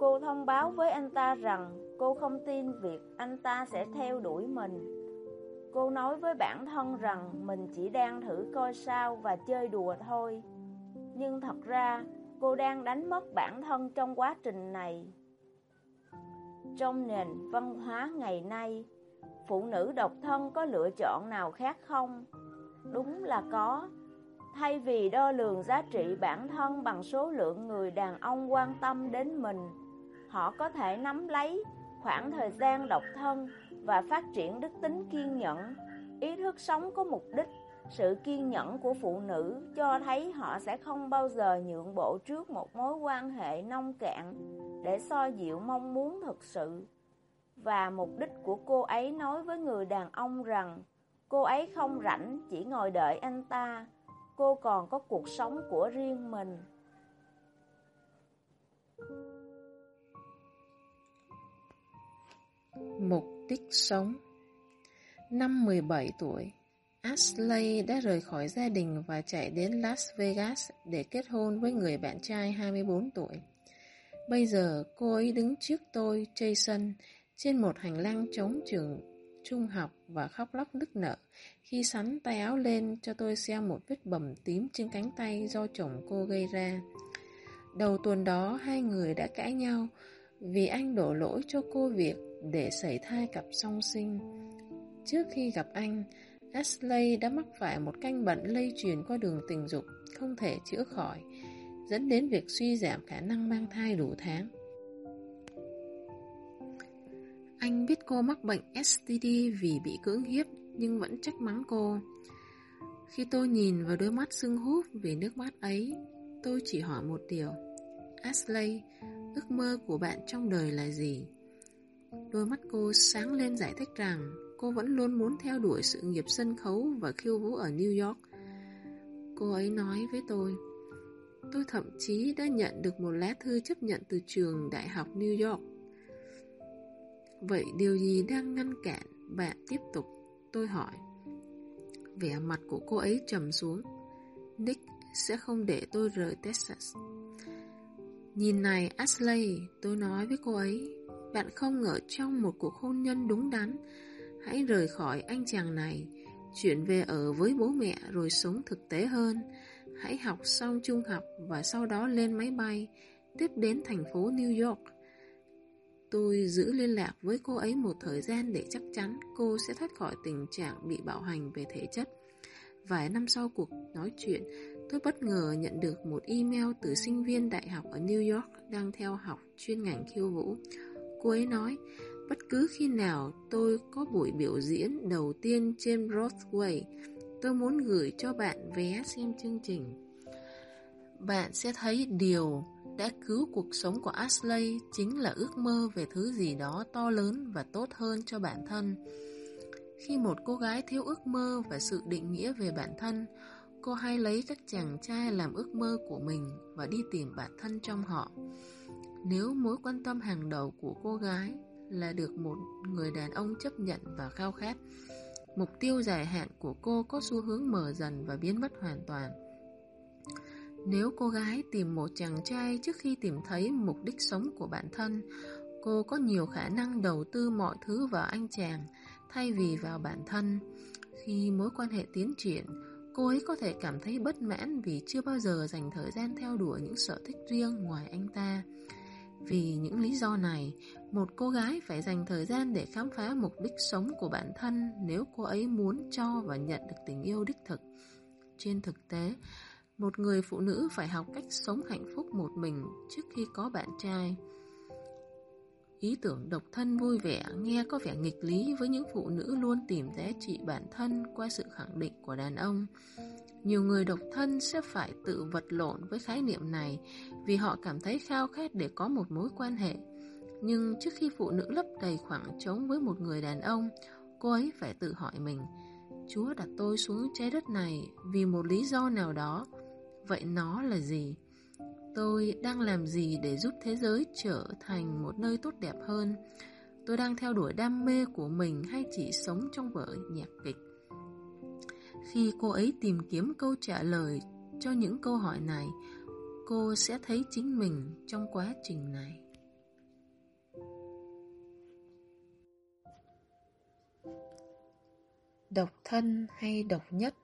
Cô thông báo với anh ta rằng cô không tin việc anh ta sẽ theo đuổi mình. Cô nói với bản thân rằng mình chỉ đang thử coi sao và chơi đùa thôi. Nhưng thật ra, cô đang đánh mất bản thân trong quá trình này. Trong nền văn hóa ngày nay, phụ nữ độc thân có lựa chọn nào khác không? Đúng là có. Thay vì đo lường giá trị bản thân bằng số lượng người đàn ông quan tâm đến mình, họ có thể nắm lấy khoảng thời gian độc thân và phát triển đức tính kiên nhẫn, ý thức sống có mục đích. Sự kiên nhẫn của phụ nữ cho thấy họ sẽ không bao giờ nhượng bộ trước một mối quan hệ nông cạn để so dịu mong muốn thực sự. Và mục đích của cô ấy nói với người đàn ông rằng cô ấy không rảnh chỉ ngồi đợi anh ta, cô còn có cuộc sống của riêng mình. Mục đích sống Năm 17 tuổi, Ashley đã rời khỏi gia đình và chạy đến Las Vegas để kết hôn với người bạn trai 24 tuổi. Bây giờ cô ấy đứng trước tôi, Jason, trên một hành lang trống trường trung học và khóc lóc nức nở khi sắn tay áo lên cho tôi xem một vết bầm tím trên cánh tay do chồng cô gây ra. Đầu tuần đó hai người đã cãi nhau vì anh đổ lỗi cho cô việc để xảy thai cặp song sinh. Trước khi gặp anh, Ashley đã mắc phải một căn bệnh lây truyền qua đường tình dục không thể chữa khỏi, dẫn đến việc suy giảm khả năng mang thai đủ tháng. Anh biết cô mắc bệnh STD vì bị cưỡng hiếp nhưng vẫn trách mắng cô. Khi tôi nhìn vào đôi mắt sưng húp vì nước mắt ấy, tôi chỉ hỏi một điều. Ashley, ước mơ của bạn trong đời là gì? Đôi mắt cô sáng lên giải thích rằng cô vẫn luôn muốn theo đuổi sự nghiệp sân khấu và khiêu vũ ở New York. Cô ấy nói với tôi, tôi thậm chí đã nhận được một lá thư chấp nhận từ trường đại học New York. Vậy điều gì đang ngăn cản bạn tiếp tục? Tôi hỏi. Vẻ mặt của cô ấy trầm xuống. Nick sẽ không để tôi rời Texas. Nhìn này Ashley, tôi nói với cô ấy, bạn không ở trong một cuộc hôn nhân đúng đắn. Hãy rời khỏi anh chàng này, chuyển về ở với bố mẹ rồi sống thực tế hơn. Hãy học xong trung học và sau đó lên máy bay, tiếp đến thành phố New York. Tôi giữ liên lạc với cô ấy một thời gian để chắc chắn cô sẽ thoát khỏi tình trạng bị bạo hành về thể chất. Vài năm sau cuộc nói chuyện, tôi bất ngờ nhận được một email từ sinh viên đại học ở New York đang theo học chuyên ngành khiêu vũ. Cô ấy nói, bất cứ khi nào tôi có buổi biểu diễn đầu tiên trên Broadway, tôi muốn gửi cho bạn vé xem chương trình. Bạn sẽ thấy điều đã cứu cuộc sống của Ashley chính là ước mơ về thứ gì đó to lớn và tốt hơn cho bản thân. Khi một cô gái thiếu ước mơ và sự định nghĩa về bản thân, cô hay lấy các chàng trai làm ước mơ của mình và đi tìm bản thân trong họ. Nếu mối quan tâm hàng đầu của cô gái là được một người đàn ông chấp nhận và khao khát, mục tiêu dài hạn của cô có xu hướng mở dần và biến mất hoàn toàn. Nếu cô gái tìm một chàng trai trước khi tìm thấy mục đích sống của bản thân, cô có nhiều khả năng đầu tư mọi thứ vào anh chàng thay vì vào bản thân. Khi mối quan hệ tiến triển, cô ấy có thể cảm thấy bất mãn vì chưa bao giờ dành thời gian theo đuổi những sở thích riêng ngoài anh ta. Vì những lý do này, một cô gái phải dành thời gian để khám phá mục đích sống của bản thân nếu cô ấy muốn cho và nhận được tình yêu đích thực. Trên thực tế, một người phụ nữ phải học cách sống hạnh phúc một mình trước khi có bạn trai. Ý tưởng độc thân vui vẻ nghe có vẻ nghịch lý với những phụ nữ luôn tìm giá trị bản thân qua sự khẳng định của đàn ông. Nhiều người độc thân sẽ phải tự vật lộn với khái niệm này vì họ cảm thấy khao khát để có một mối quan hệ. Nhưng trước khi phụ nữ lấp đầy khoảng trống với một người đàn ông, cô ấy phải tự hỏi mình, Chúa đặt tôi xuống trái đất này vì một lý do nào đó, vậy nó là gì? Tôi đang làm gì để giúp thế giới trở thành một nơi tốt đẹp hơn? Tôi đang theo đuổi đam mê của mình hay chỉ sống trong vở nhạc kịch? Khi cô ấy tìm kiếm câu trả lời cho những câu hỏi này, cô sẽ thấy chính mình trong quá trình này. Độc thân hay độc nhất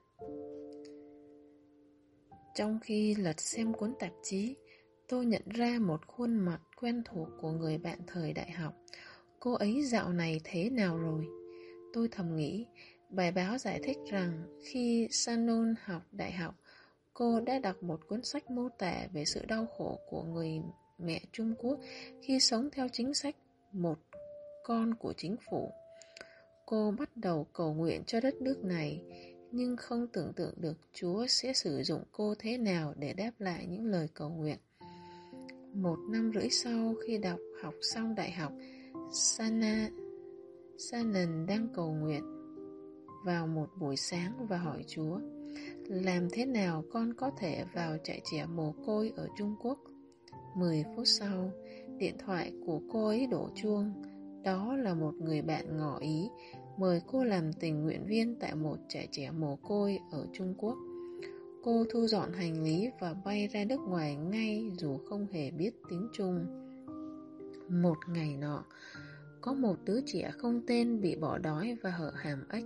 trong khi lật xem cuốn tạp chí, tôi nhận ra một khuôn mặt quen thuộc của người bạn thời đại học. Cô ấy dạo này thế nào rồi? Tôi thầm nghĩ, bài báo giải thích rằng khi Sanon học đại học, cô đã đọc một cuốn sách mô tả về sự đau khổ của người mẹ Trung Quốc khi sống theo chính sách một con của chính phủ. Cô bắt đầu cầu nguyện cho đất nước này, nhưng không tưởng tượng được Chúa sẽ sử dụng cô thế nào để đáp lại những lời cầu nguyện. Một năm rưỡi sau khi đọc học xong đại học, Sana Sanan đang cầu nguyện vào một buổi sáng và hỏi Chúa làm thế nào con có thể vào trại trẻ mồ côi ở Trung Quốc? 10 phút sau, điện thoại của cô ấy đổ chuông. Đó là một người bạn ngỏ ý mời cô làm tình nguyện viên tại một trại trẻ mồ côi ở Trung Quốc. Cô thu dọn hành lý và bay ra nước ngoài ngay dù không hề biết tiếng Trung. Một ngày nọ, có một đứa trẻ không tên bị bỏ đói và hở hàm ếch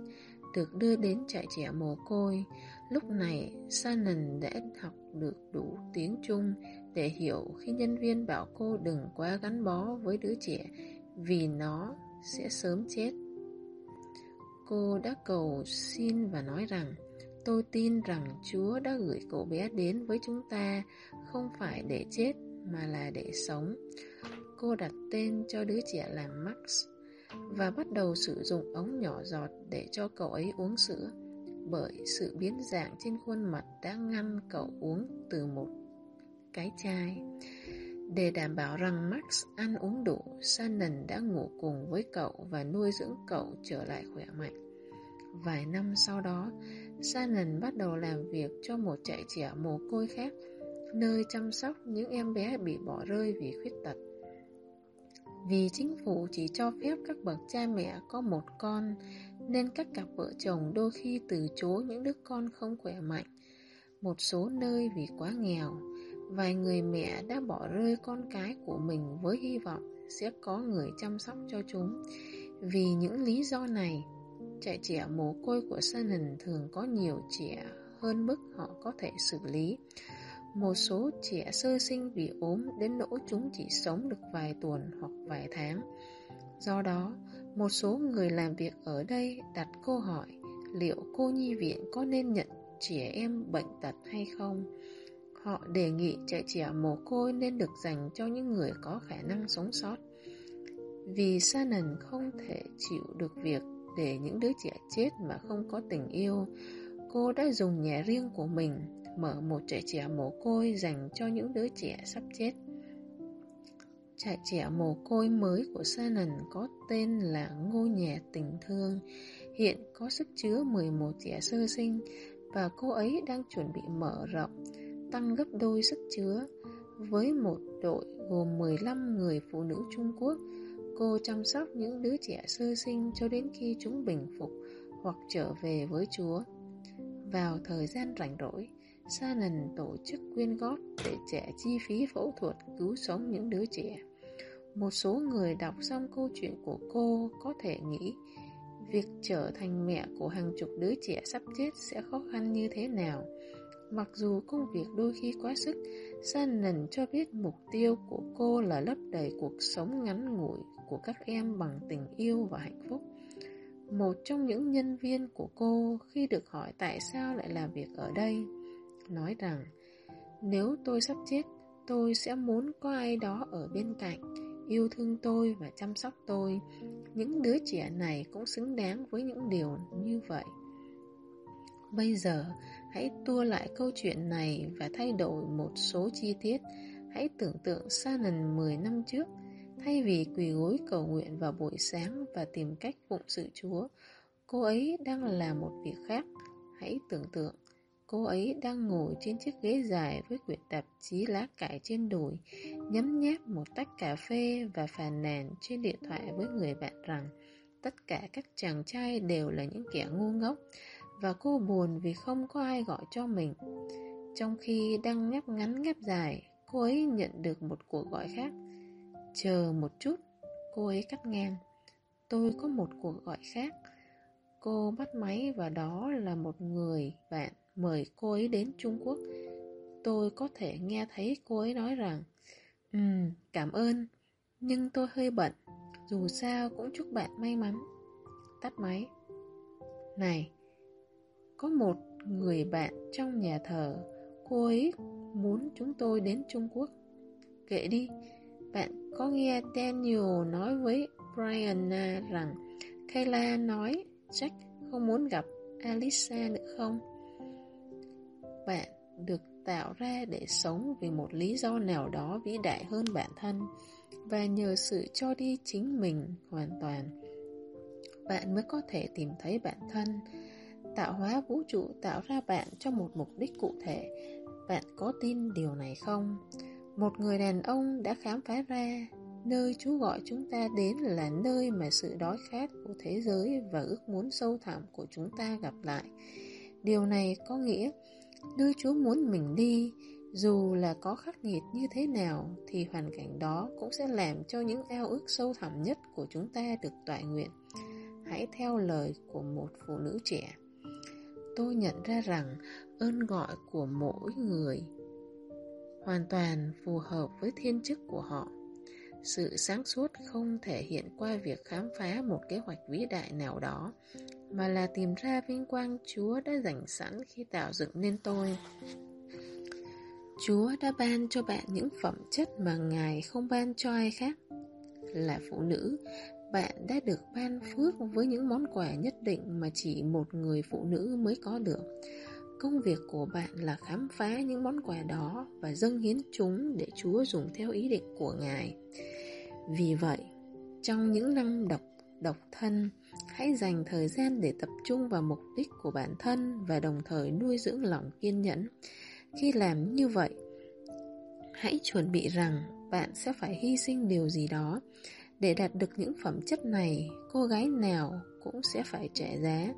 được đưa đến trại trẻ mồ côi. Lúc này, Sanan đã học được đủ tiếng Trung để hiểu khi nhân viên bảo cô đừng quá gắn bó với đứa trẻ vì nó sẽ sớm chết. Cô đã cầu xin và nói rằng, Tôi tin rằng Chúa đã gửi cậu bé đến với chúng ta, không phải để chết, mà là để sống. Cô đặt tên cho đứa trẻ là Max và bắt đầu sử dụng ống nhỏ giọt để cho cậu ấy uống sữa, bởi sự biến dạng trên khuôn mặt đã ngăn cậu uống từ một cái chai. Để đảm bảo rằng Max ăn uống đủ, Shannon đã ngủ cùng với cậu và nuôi dưỡng cậu trở lại khỏe mạnh. Vài năm sau đó, Shannon bắt đầu làm việc cho một trại trẻ mồ côi khác, nơi chăm sóc những em bé bị bỏ rơi vì khuyết tật. Vì chính phủ chỉ cho phép các bậc cha mẹ có một con, nên các cặp vợ chồng đôi khi từ chối những đứa con không khỏe mạnh. Một số nơi vì quá nghèo, vài người mẹ đã bỏ rơi con cái của mình với hy vọng sẽ có người chăm sóc cho chúng. Vì những lý do này, trẻ trẻ mồ côi của Shannon thường có nhiều trẻ hơn mức họ có thể xử lý. Một số trẻ sơ sinh vì ốm đến nỗi chúng chỉ sống được vài tuần hoặc vài tháng. Do đó, một số người làm việc ở đây đặt câu hỏi liệu cô nhi viện có nên nhận trẻ em bệnh tật hay không. Họ đề nghị trại trẻ mồ côi nên được dành cho những người có khả năng sống sót. Vì Shannon không thể chịu được việc để những đứa trẻ chết mà không có tình yêu. Cô đã dùng nhà riêng của mình mở một trại trẻ mồ côi dành cho những đứa trẻ sắp chết. Trại trẻ mồ côi mới của Shannon có tên là Ngôi nhà tình thương. Hiện có sức chứa 11 trẻ sơ sinh và cô ấy đang chuẩn bị mở rộng, tăng gấp đôi sức chứa với một đội gồm 15 người phụ nữ Trung Quốc Cô chăm sóc những đứa trẻ sơ sinh cho đến khi chúng bình phục hoặc trở về với Chúa. Vào thời gian rảnh rỗi, Shannon tổ chức quyên góp để trẻ chi phí phẫu thuật cứu sống những đứa trẻ. Một số người đọc xong câu chuyện của cô có thể nghĩ việc trở thành mẹ của hàng chục đứa trẻ sắp chết sẽ khó khăn như thế nào. Mặc dù công việc đôi khi quá sức, Shannon cho biết mục tiêu của cô là lấp đầy cuộc sống ngắn ngủi của các em bằng tình yêu và hạnh phúc. Một trong những nhân viên của cô khi được hỏi tại sao lại làm việc ở đây, nói rằng nếu tôi sắp chết, tôi sẽ muốn có ai đó ở bên cạnh, yêu thương tôi và chăm sóc tôi. Những đứa trẻ này cũng xứng đáng với những điều như vậy. Bây giờ, hãy tua lại câu chuyện này và thay đổi một số chi tiết. Hãy tưởng tượng Shannon 10 năm trước Thay vì quỳ gối cầu nguyện vào buổi sáng và tìm cách phụng sự Chúa, cô ấy đang làm một việc khác. Hãy tưởng tượng, cô ấy đang ngồi trên chiếc ghế dài với quyển tạp chí lá cải trên đùi, nhấm nháp một tách cà phê và phàn nàn trên điện thoại với người bạn rằng tất cả các chàng trai đều là những kẻ ngu ngốc và cô buồn vì không có ai gọi cho mình. Trong khi đang ngáp ngắn ngáp dài, cô ấy nhận được một cuộc gọi khác. Chờ một chút, cô ấy cắt ngang. Tôi có một cuộc gọi khác. Cô bắt máy và đó là một người bạn mời cô ấy đến Trung Quốc. Tôi có thể nghe thấy cô ấy nói rằng Ừm, cảm ơn, nhưng tôi hơi bận. Dù sao cũng chúc bạn may mắn. Tắt máy. Này, có một người bạn trong nhà thờ, cô ấy muốn chúng tôi đến Trung Quốc. Kệ đi, bạn có nghe Daniel nói với Brian rằng Kayla nói Jack không muốn gặp Alisa nữa không? Bạn được tạo ra để sống vì một lý do nào đó vĩ đại hơn bản thân và nhờ sự cho đi chính mình hoàn toàn bạn mới có thể tìm thấy bản thân tạo hóa vũ trụ tạo ra bạn cho một mục đích cụ thể bạn có tin điều này không một người đàn ông đã khám phá ra nơi Chúa gọi chúng ta đến là nơi mà sự đói khát của thế giới và ước muốn sâu thẳm của chúng ta gặp lại. Điều này có nghĩa Nơi Chúa muốn mình đi, dù là có khắc nghiệt như thế nào, thì hoàn cảnh đó cũng sẽ làm cho những ao ước sâu thẳm nhất của chúng ta được tọa nguyện. Hãy theo lời của một phụ nữ trẻ. Tôi nhận ra rằng ơn gọi của mỗi người hoàn toàn phù hợp với thiên chức của họ. Sự sáng suốt không thể hiện qua việc khám phá một kế hoạch vĩ đại nào đó, mà là tìm ra vinh quang Chúa đã dành sẵn khi tạo dựng nên tôi. Chúa đã ban cho bạn những phẩm chất mà Ngài không ban cho ai khác. Là phụ nữ, bạn đã được ban phước với những món quà nhất định mà chỉ một người phụ nữ mới có được. Công việc của bạn là khám phá những món quà đó và dâng hiến chúng để Chúa dùng theo ý định của Ngài. Vì vậy, trong những năm độc độc thân, hãy dành thời gian để tập trung vào mục đích của bản thân và đồng thời nuôi dưỡng lòng kiên nhẫn. Khi làm như vậy, hãy chuẩn bị rằng bạn sẽ phải hy sinh điều gì đó. Để đạt được những phẩm chất này, cô gái nào cũng sẽ phải trả giá.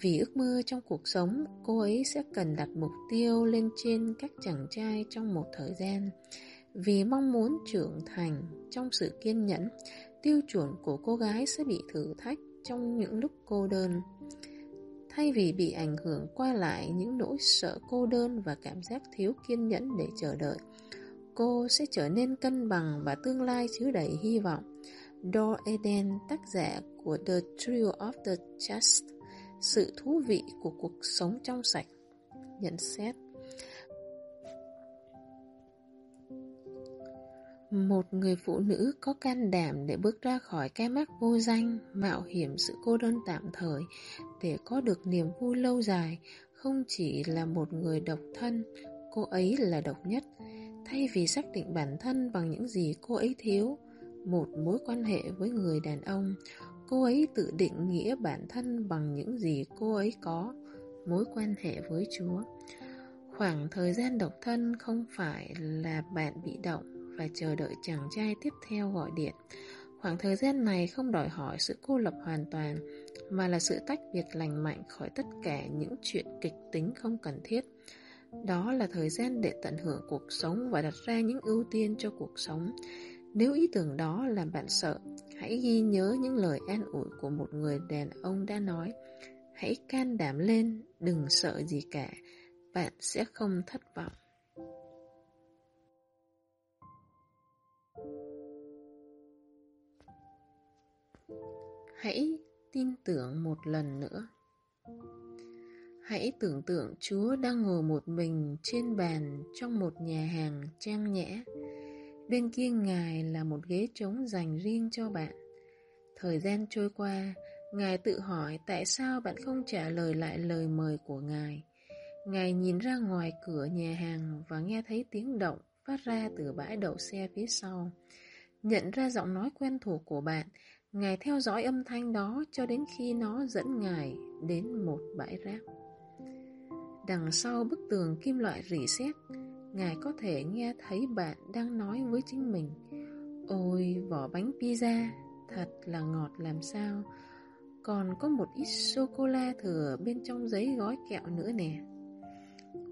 Vì ước mơ trong cuộc sống, cô ấy sẽ cần đặt mục tiêu lên trên các chàng trai trong một thời gian. Vì mong muốn trưởng thành trong sự kiên nhẫn, tiêu chuẩn của cô gái sẽ bị thử thách trong những lúc cô đơn. Thay vì bị ảnh hưởng qua lại những nỗi sợ cô đơn và cảm giác thiếu kiên nhẫn để chờ đợi, cô sẽ trở nên cân bằng và tương lai chứa đầy hy vọng. Dor Eden, tác giả của The Trio of the Just, sự thú vị của cuộc sống trong sạch, nhận xét. Một người phụ nữ có can đảm để bước ra khỏi cái mắc vô danh, mạo hiểm sự cô đơn tạm thời để có được niềm vui lâu dài, không chỉ là một người độc thân, cô ấy là độc nhất. Thay vì xác định bản thân bằng những gì cô ấy thiếu, một mối quan hệ với người đàn ông, cô ấy tự định nghĩa bản thân bằng những gì cô ấy có, mối quan hệ với Chúa. Khoảng thời gian độc thân không phải là bạn bị động và chờ đợi chàng trai tiếp theo gọi điện. Khoảng thời gian này không đòi hỏi sự cô lập hoàn toàn, mà là sự tách biệt lành mạnh khỏi tất cả những chuyện kịch tính không cần thiết. Đó là thời gian để tận hưởng cuộc sống và đặt ra những ưu tiên cho cuộc sống. Nếu ý tưởng đó làm bạn sợ, hãy ghi nhớ những lời an ủi của một người đàn ông đã nói. Hãy can đảm lên, đừng sợ gì cả, bạn sẽ không thất vọng. Hãy tin tưởng một lần nữa. Hãy tưởng tượng Chúa đang ngồi một mình trên bàn trong một nhà hàng trang nhã. Bên kia Ngài là một ghế trống dành riêng cho bạn. Thời gian trôi qua, Ngài tự hỏi tại sao bạn không trả lời lại lời mời của Ngài. Ngài nhìn ra ngoài cửa nhà hàng và nghe thấy tiếng động phát ra từ bãi đậu xe phía sau. Nhận ra giọng nói quen thuộc của bạn, Ngài theo dõi âm thanh đó cho đến khi nó dẫn Ngài đến một bãi rác. Đằng sau bức tường kim loại rỉ sét, Ngài có thể nghe thấy bạn đang nói với chính mình Ôi, vỏ bánh pizza, thật là ngọt làm sao Còn có một ít sô-cô-la thừa bên trong giấy gói kẹo nữa nè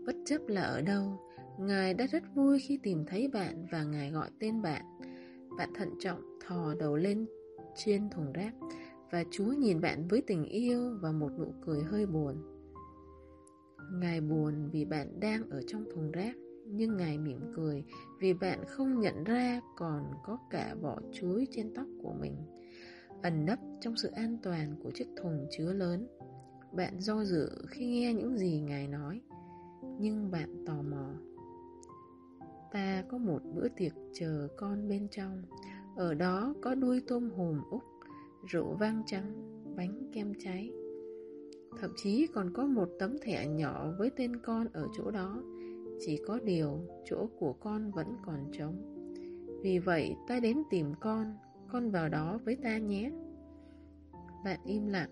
Bất chấp là ở đâu, Ngài đã rất vui khi tìm thấy bạn và Ngài gọi tên bạn. Bạn thận trọng thò đầu lên trên thùng rác và Chúa nhìn bạn với tình yêu và một nụ cười hơi buồn. Ngài buồn vì bạn đang ở trong thùng rác, nhưng Ngài mỉm cười vì bạn không nhận ra còn có cả vỏ chuối trên tóc của mình, ẩn nấp trong sự an toàn của chiếc thùng chứa lớn. Bạn do dự khi nghe những gì Ngài nói, nhưng bạn tò mò. Ta có một bữa tiệc chờ con bên trong, ở đó có đuôi tôm hùm úc, rượu vang trắng, bánh kem cháy. Thậm chí còn có một tấm thẻ nhỏ với tên con ở chỗ đó, chỉ có điều chỗ của con vẫn còn trống. Vì vậy ta đến tìm con, con vào đó với ta nhé. Bạn im lặng.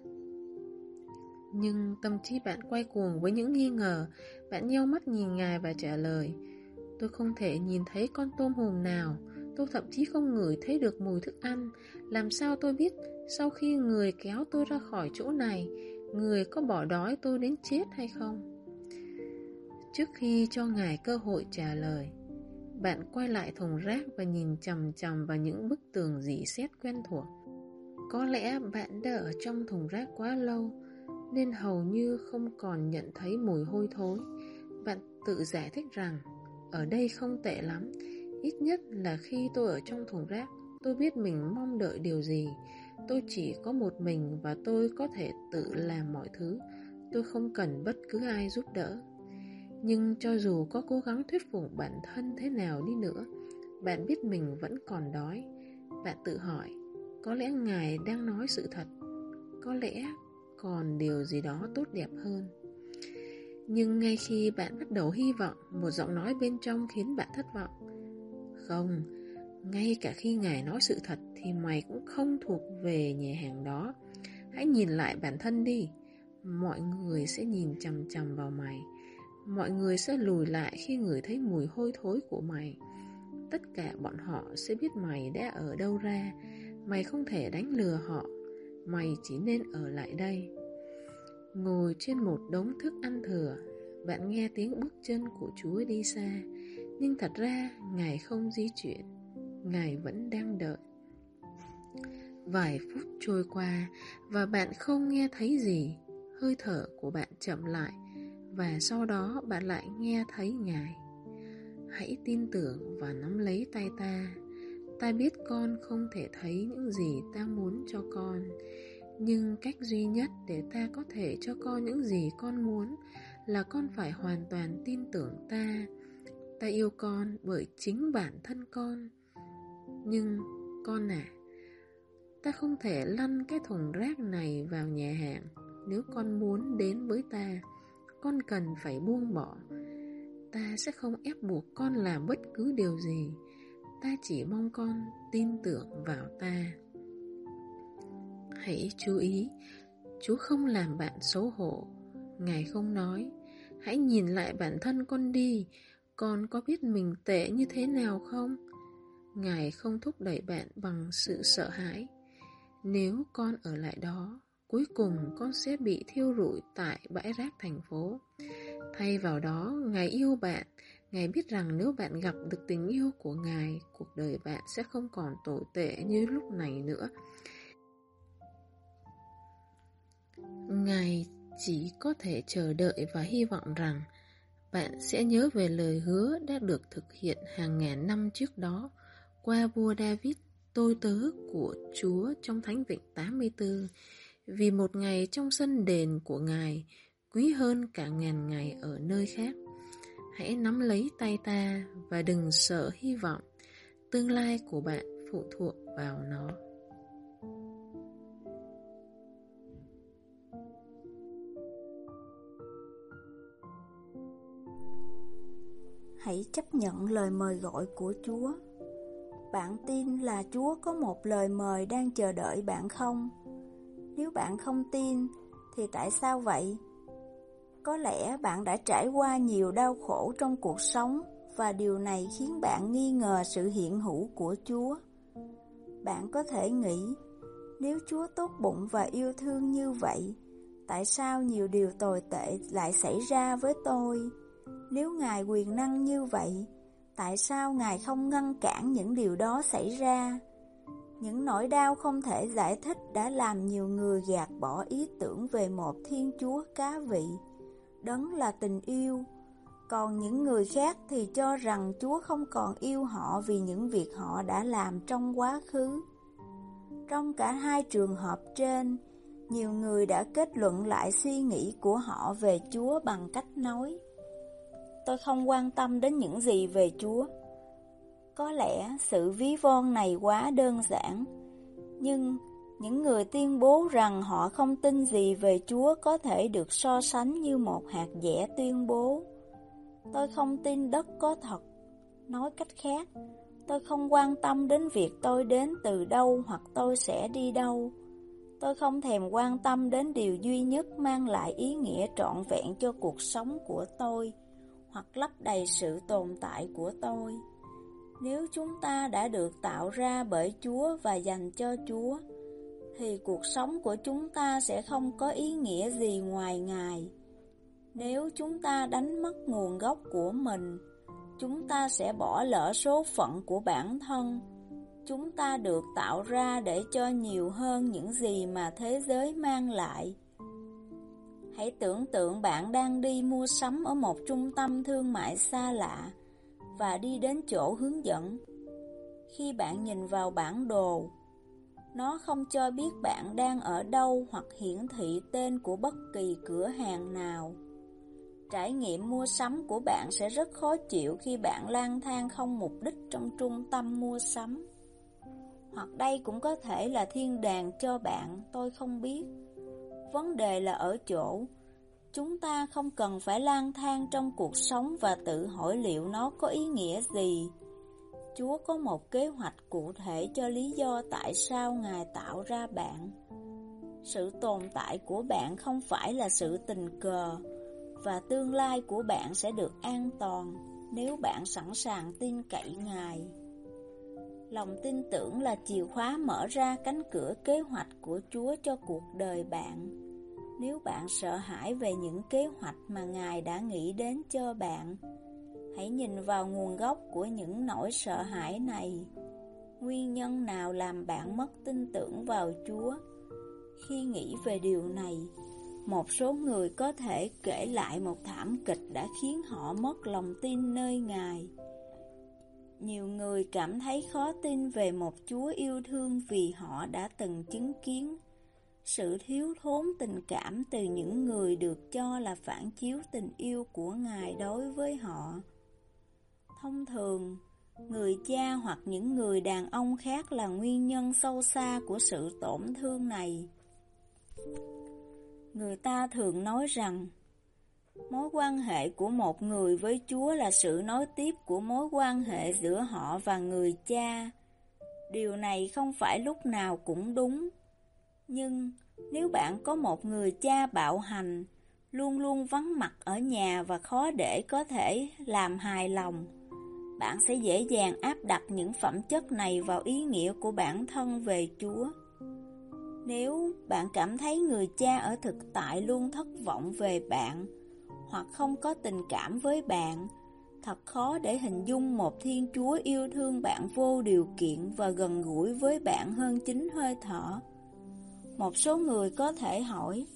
Nhưng tâm trí bạn quay cuồng với những nghi ngờ, bạn nheo mắt nhìn ngài và trả lời. Tôi không thể nhìn thấy con tôm hùm nào, tôi thậm chí không ngửi thấy được mùi thức ăn. Làm sao tôi biết sau khi người kéo tôi ra khỏi chỗ này, người có bỏ đói tôi đến chết hay không? Trước khi cho ngài cơ hội trả lời, bạn quay lại thùng rác và nhìn chầm chầm vào những bức tường dỉ xét quen thuộc. Có lẽ bạn đã ở trong thùng rác quá lâu, nên hầu như không còn nhận thấy mùi hôi thối. Bạn tự giải thích rằng, ở đây không tệ lắm, ít nhất là khi tôi ở trong thùng rác, tôi biết mình mong đợi điều gì. Tôi chỉ có một mình và tôi có thể tự làm mọi thứ. Tôi không cần bất cứ ai giúp đỡ. Nhưng cho dù có cố gắng thuyết phục bản thân thế nào đi nữa, bạn biết mình vẫn còn đói. Bạn tự hỏi, có lẽ Ngài đang nói sự thật? Có lẽ còn điều gì đó tốt đẹp hơn? Nhưng ngay khi bạn bắt đầu hy vọng, một giọng nói bên trong khiến bạn thất vọng. Không, ngay cả khi Ngài nói sự thật thì mày cũng không thuộc về nhà hàng đó. Hãy nhìn lại bản thân đi. Mọi người sẽ nhìn chằm chằm vào mày. Mọi người sẽ lùi lại khi ngửi thấy mùi hôi thối của mày. Tất cả bọn họ sẽ biết mày đã ở đâu ra. Mày không thể đánh lừa họ. Mày chỉ nên ở lại đây. Ngồi trên một đống thức ăn thừa, Bạn nghe tiếng bước chân của Chúa đi xa. Nhưng thật ra, Ngài không di chuyển. Ngài vẫn đang đợi Vài phút trôi qua Và bạn không nghe thấy gì Hơi thở của bạn chậm lại và sau đó bạn lại nghe thấy Ngài. Hãy tin tưởng và nắm lấy tay ta. Ta biết con không thể thấy những gì ta muốn cho con, nhưng cách duy nhất để ta có thể cho con những gì con muốn là con phải hoàn toàn tin tưởng ta. Ta yêu con bởi chính bản thân con. Nhưng con à, ta không thể lăn cái thùng rác này vào nhà hàng. Nếu con muốn đến với ta con cần phải buông bỏ. Ta sẽ không ép buộc con làm bất cứ điều gì. Ta chỉ mong con tin tưởng vào ta. Hãy chú ý chú không làm bạn xấu hổ. Ngài không nói hãy nhìn lại bản thân con đi. Con có biết mình tệ như thế nào không? Ngài không thúc đẩy bạn bằng sự sợ hãi. Nếu con ở lại đó Cuối cùng con sẽ bị thiêu rụi tại bãi rác thành phố. Thay vào đó, Ngài yêu bạn. Ngài biết rằng nếu bạn gặp được tình yêu của Ngài Cuộc đời bạn sẽ không còn tồi tệ như lúc này nữa. Ngài chỉ có thể chờ đợi và hy vọng rằng bạn sẽ nhớ về lời hứa đã được thực hiện hàng ngàn năm trước đó qua vua David, tôi tớ của Chúa trong Thánh Vịnh 84 vì một ngày trong sân đền của Ngài quý hơn cả ngàn ngày ở nơi khác. Hãy nắm lấy tay ta và đừng sợ hy vọng, tương lai của bạn phụ thuộc vào nó. Hãy chấp nhận lời mời gọi của Chúa. Bạn tin là Chúa có một lời mời đang chờ đợi bạn không? Nếu bạn không tin, thì tại sao vậy? Có lẽ bạn đã trải qua nhiều đau khổ trong cuộc sống và điều này khiến bạn nghi ngờ sự hiện hữu của Chúa. Bạn có thể nghĩ, nếu Chúa tốt bụng và yêu thương như vậy, tại sao nhiều điều tồi tệ lại xảy ra với tôi? Nếu Ngài quyền năng như vậy, tại sao Ngài không ngăn cản những điều đó xảy ra? Những nỗi đau không thể giải thích đã làm nhiều người gạt bỏ ý tưởng về một Thiên Chúa cá vị, đấng là tình yêu. Còn những người khác thì cho rằng Chúa không còn yêu họ vì những việc họ đã làm trong quá khứ. Trong cả hai trường hợp trên, nhiều người đã kết luận lại suy nghĩ của họ về Chúa bằng cách nói Tôi không quan tâm đến những gì về Chúa. Có lẽ sự ví von này quá đơn giản, nhưng những người tuyên bố rằng họ không tin gì về Chúa có thể được so sánh như một hạt dẻ tuyên bố. Tôi không tin đất có thật. Nói cách khác, tôi không quan tâm đến việc tôi đến từ đâu hoặc tôi sẽ đi đâu. Tôi không thèm quan tâm đến điều duy nhất mang lại ý nghĩa trọn vẹn cho cuộc sống của tôi, hoặc lấp đầy sự tồn tại của tôi. Nếu chúng ta đã được tạo ra bởi Chúa và dành cho Chúa, thì cuộc sống của chúng ta sẽ không có ý nghĩa gì ngoài Ngài. Nếu chúng ta đánh mất nguồn gốc của mình, chúng ta sẽ bỏ lỡ số phận của bản thân. Chúng ta được tạo ra để cho nhiều hơn những gì mà thế giới mang lại. Hãy tưởng tượng bạn đang đi mua sắm ở một trung tâm thương mại xa lạ và đi đến chỗ hướng dẫn. Khi bạn nhìn vào bản đồ, nó không cho biết bạn đang ở đâu hoặc hiển thị tên của bất kỳ cửa hàng nào. Trải nghiệm mua sắm của bạn sẽ rất khó chịu khi bạn lang thang không mục đích trong trung tâm mua sắm. Hoặc đây cũng có thể là thiên đàng cho bạn, tôi không biết. Vấn đề là ở chỗ, chúng ta không cần phải lang thang trong cuộc sống và tự hỏi liệu nó có ý nghĩa gì. Chúa có một kế hoạch cụ thể cho lý do tại sao Ngài tạo ra bạn. Sự tồn tại của bạn không phải là sự tình cờ, và tương lai của bạn sẽ được an toàn nếu bạn sẵn sàng tin cậy Ngài. Lòng tin tưởng là chìa khóa mở ra cánh cửa kế hoạch của Chúa cho cuộc đời bạn. Nếu bạn sợ hãi về những kế hoạch mà Ngài đã nghĩ đến cho bạn, hãy nhìn vào nguồn gốc của những nỗi sợ hãi này. Nguyên nhân nào làm bạn mất tin tưởng vào Chúa? Khi nghĩ về điều này, một số người có thể kể lại một thảm kịch đã khiến họ mất lòng tin nơi Ngài. Nhiều người cảm thấy khó tin về một Chúa yêu thương vì họ đã từng chứng kiến sự thiếu thốn tình cảm từ những người được cho là phản chiếu tình yêu của Ngài đối với họ. Thông thường, người cha hoặc những người đàn ông khác là nguyên nhân sâu xa của sự tổn thương này. Người ta thường nói rằng Mối quan hệ của một người với Chúa là sự nối tiếp của mối quan hệ giữa họ và người cha. Điều này không phải lúc nào cũng đúng. Nhưng nếu bạn có một người cha bạo hành, luôn luôn vắng mặt ở nhà và khó để có thể làm hài lòng, bạn sẽ dễ dàng áp đặt những phẩm chất này vào ý nghĩa của bản thân về Chúa. Nếu bạn cảm thấy người cha ở thực tại luôn thất vọng về bạn, hoặc không có tình cảm với bạn, thật khó để hình dung một Thiên Chúa yêu thương bạn vô điều kiện và gần gũi với bạn hơn chính hơi thở. Một số người có thể hỏi,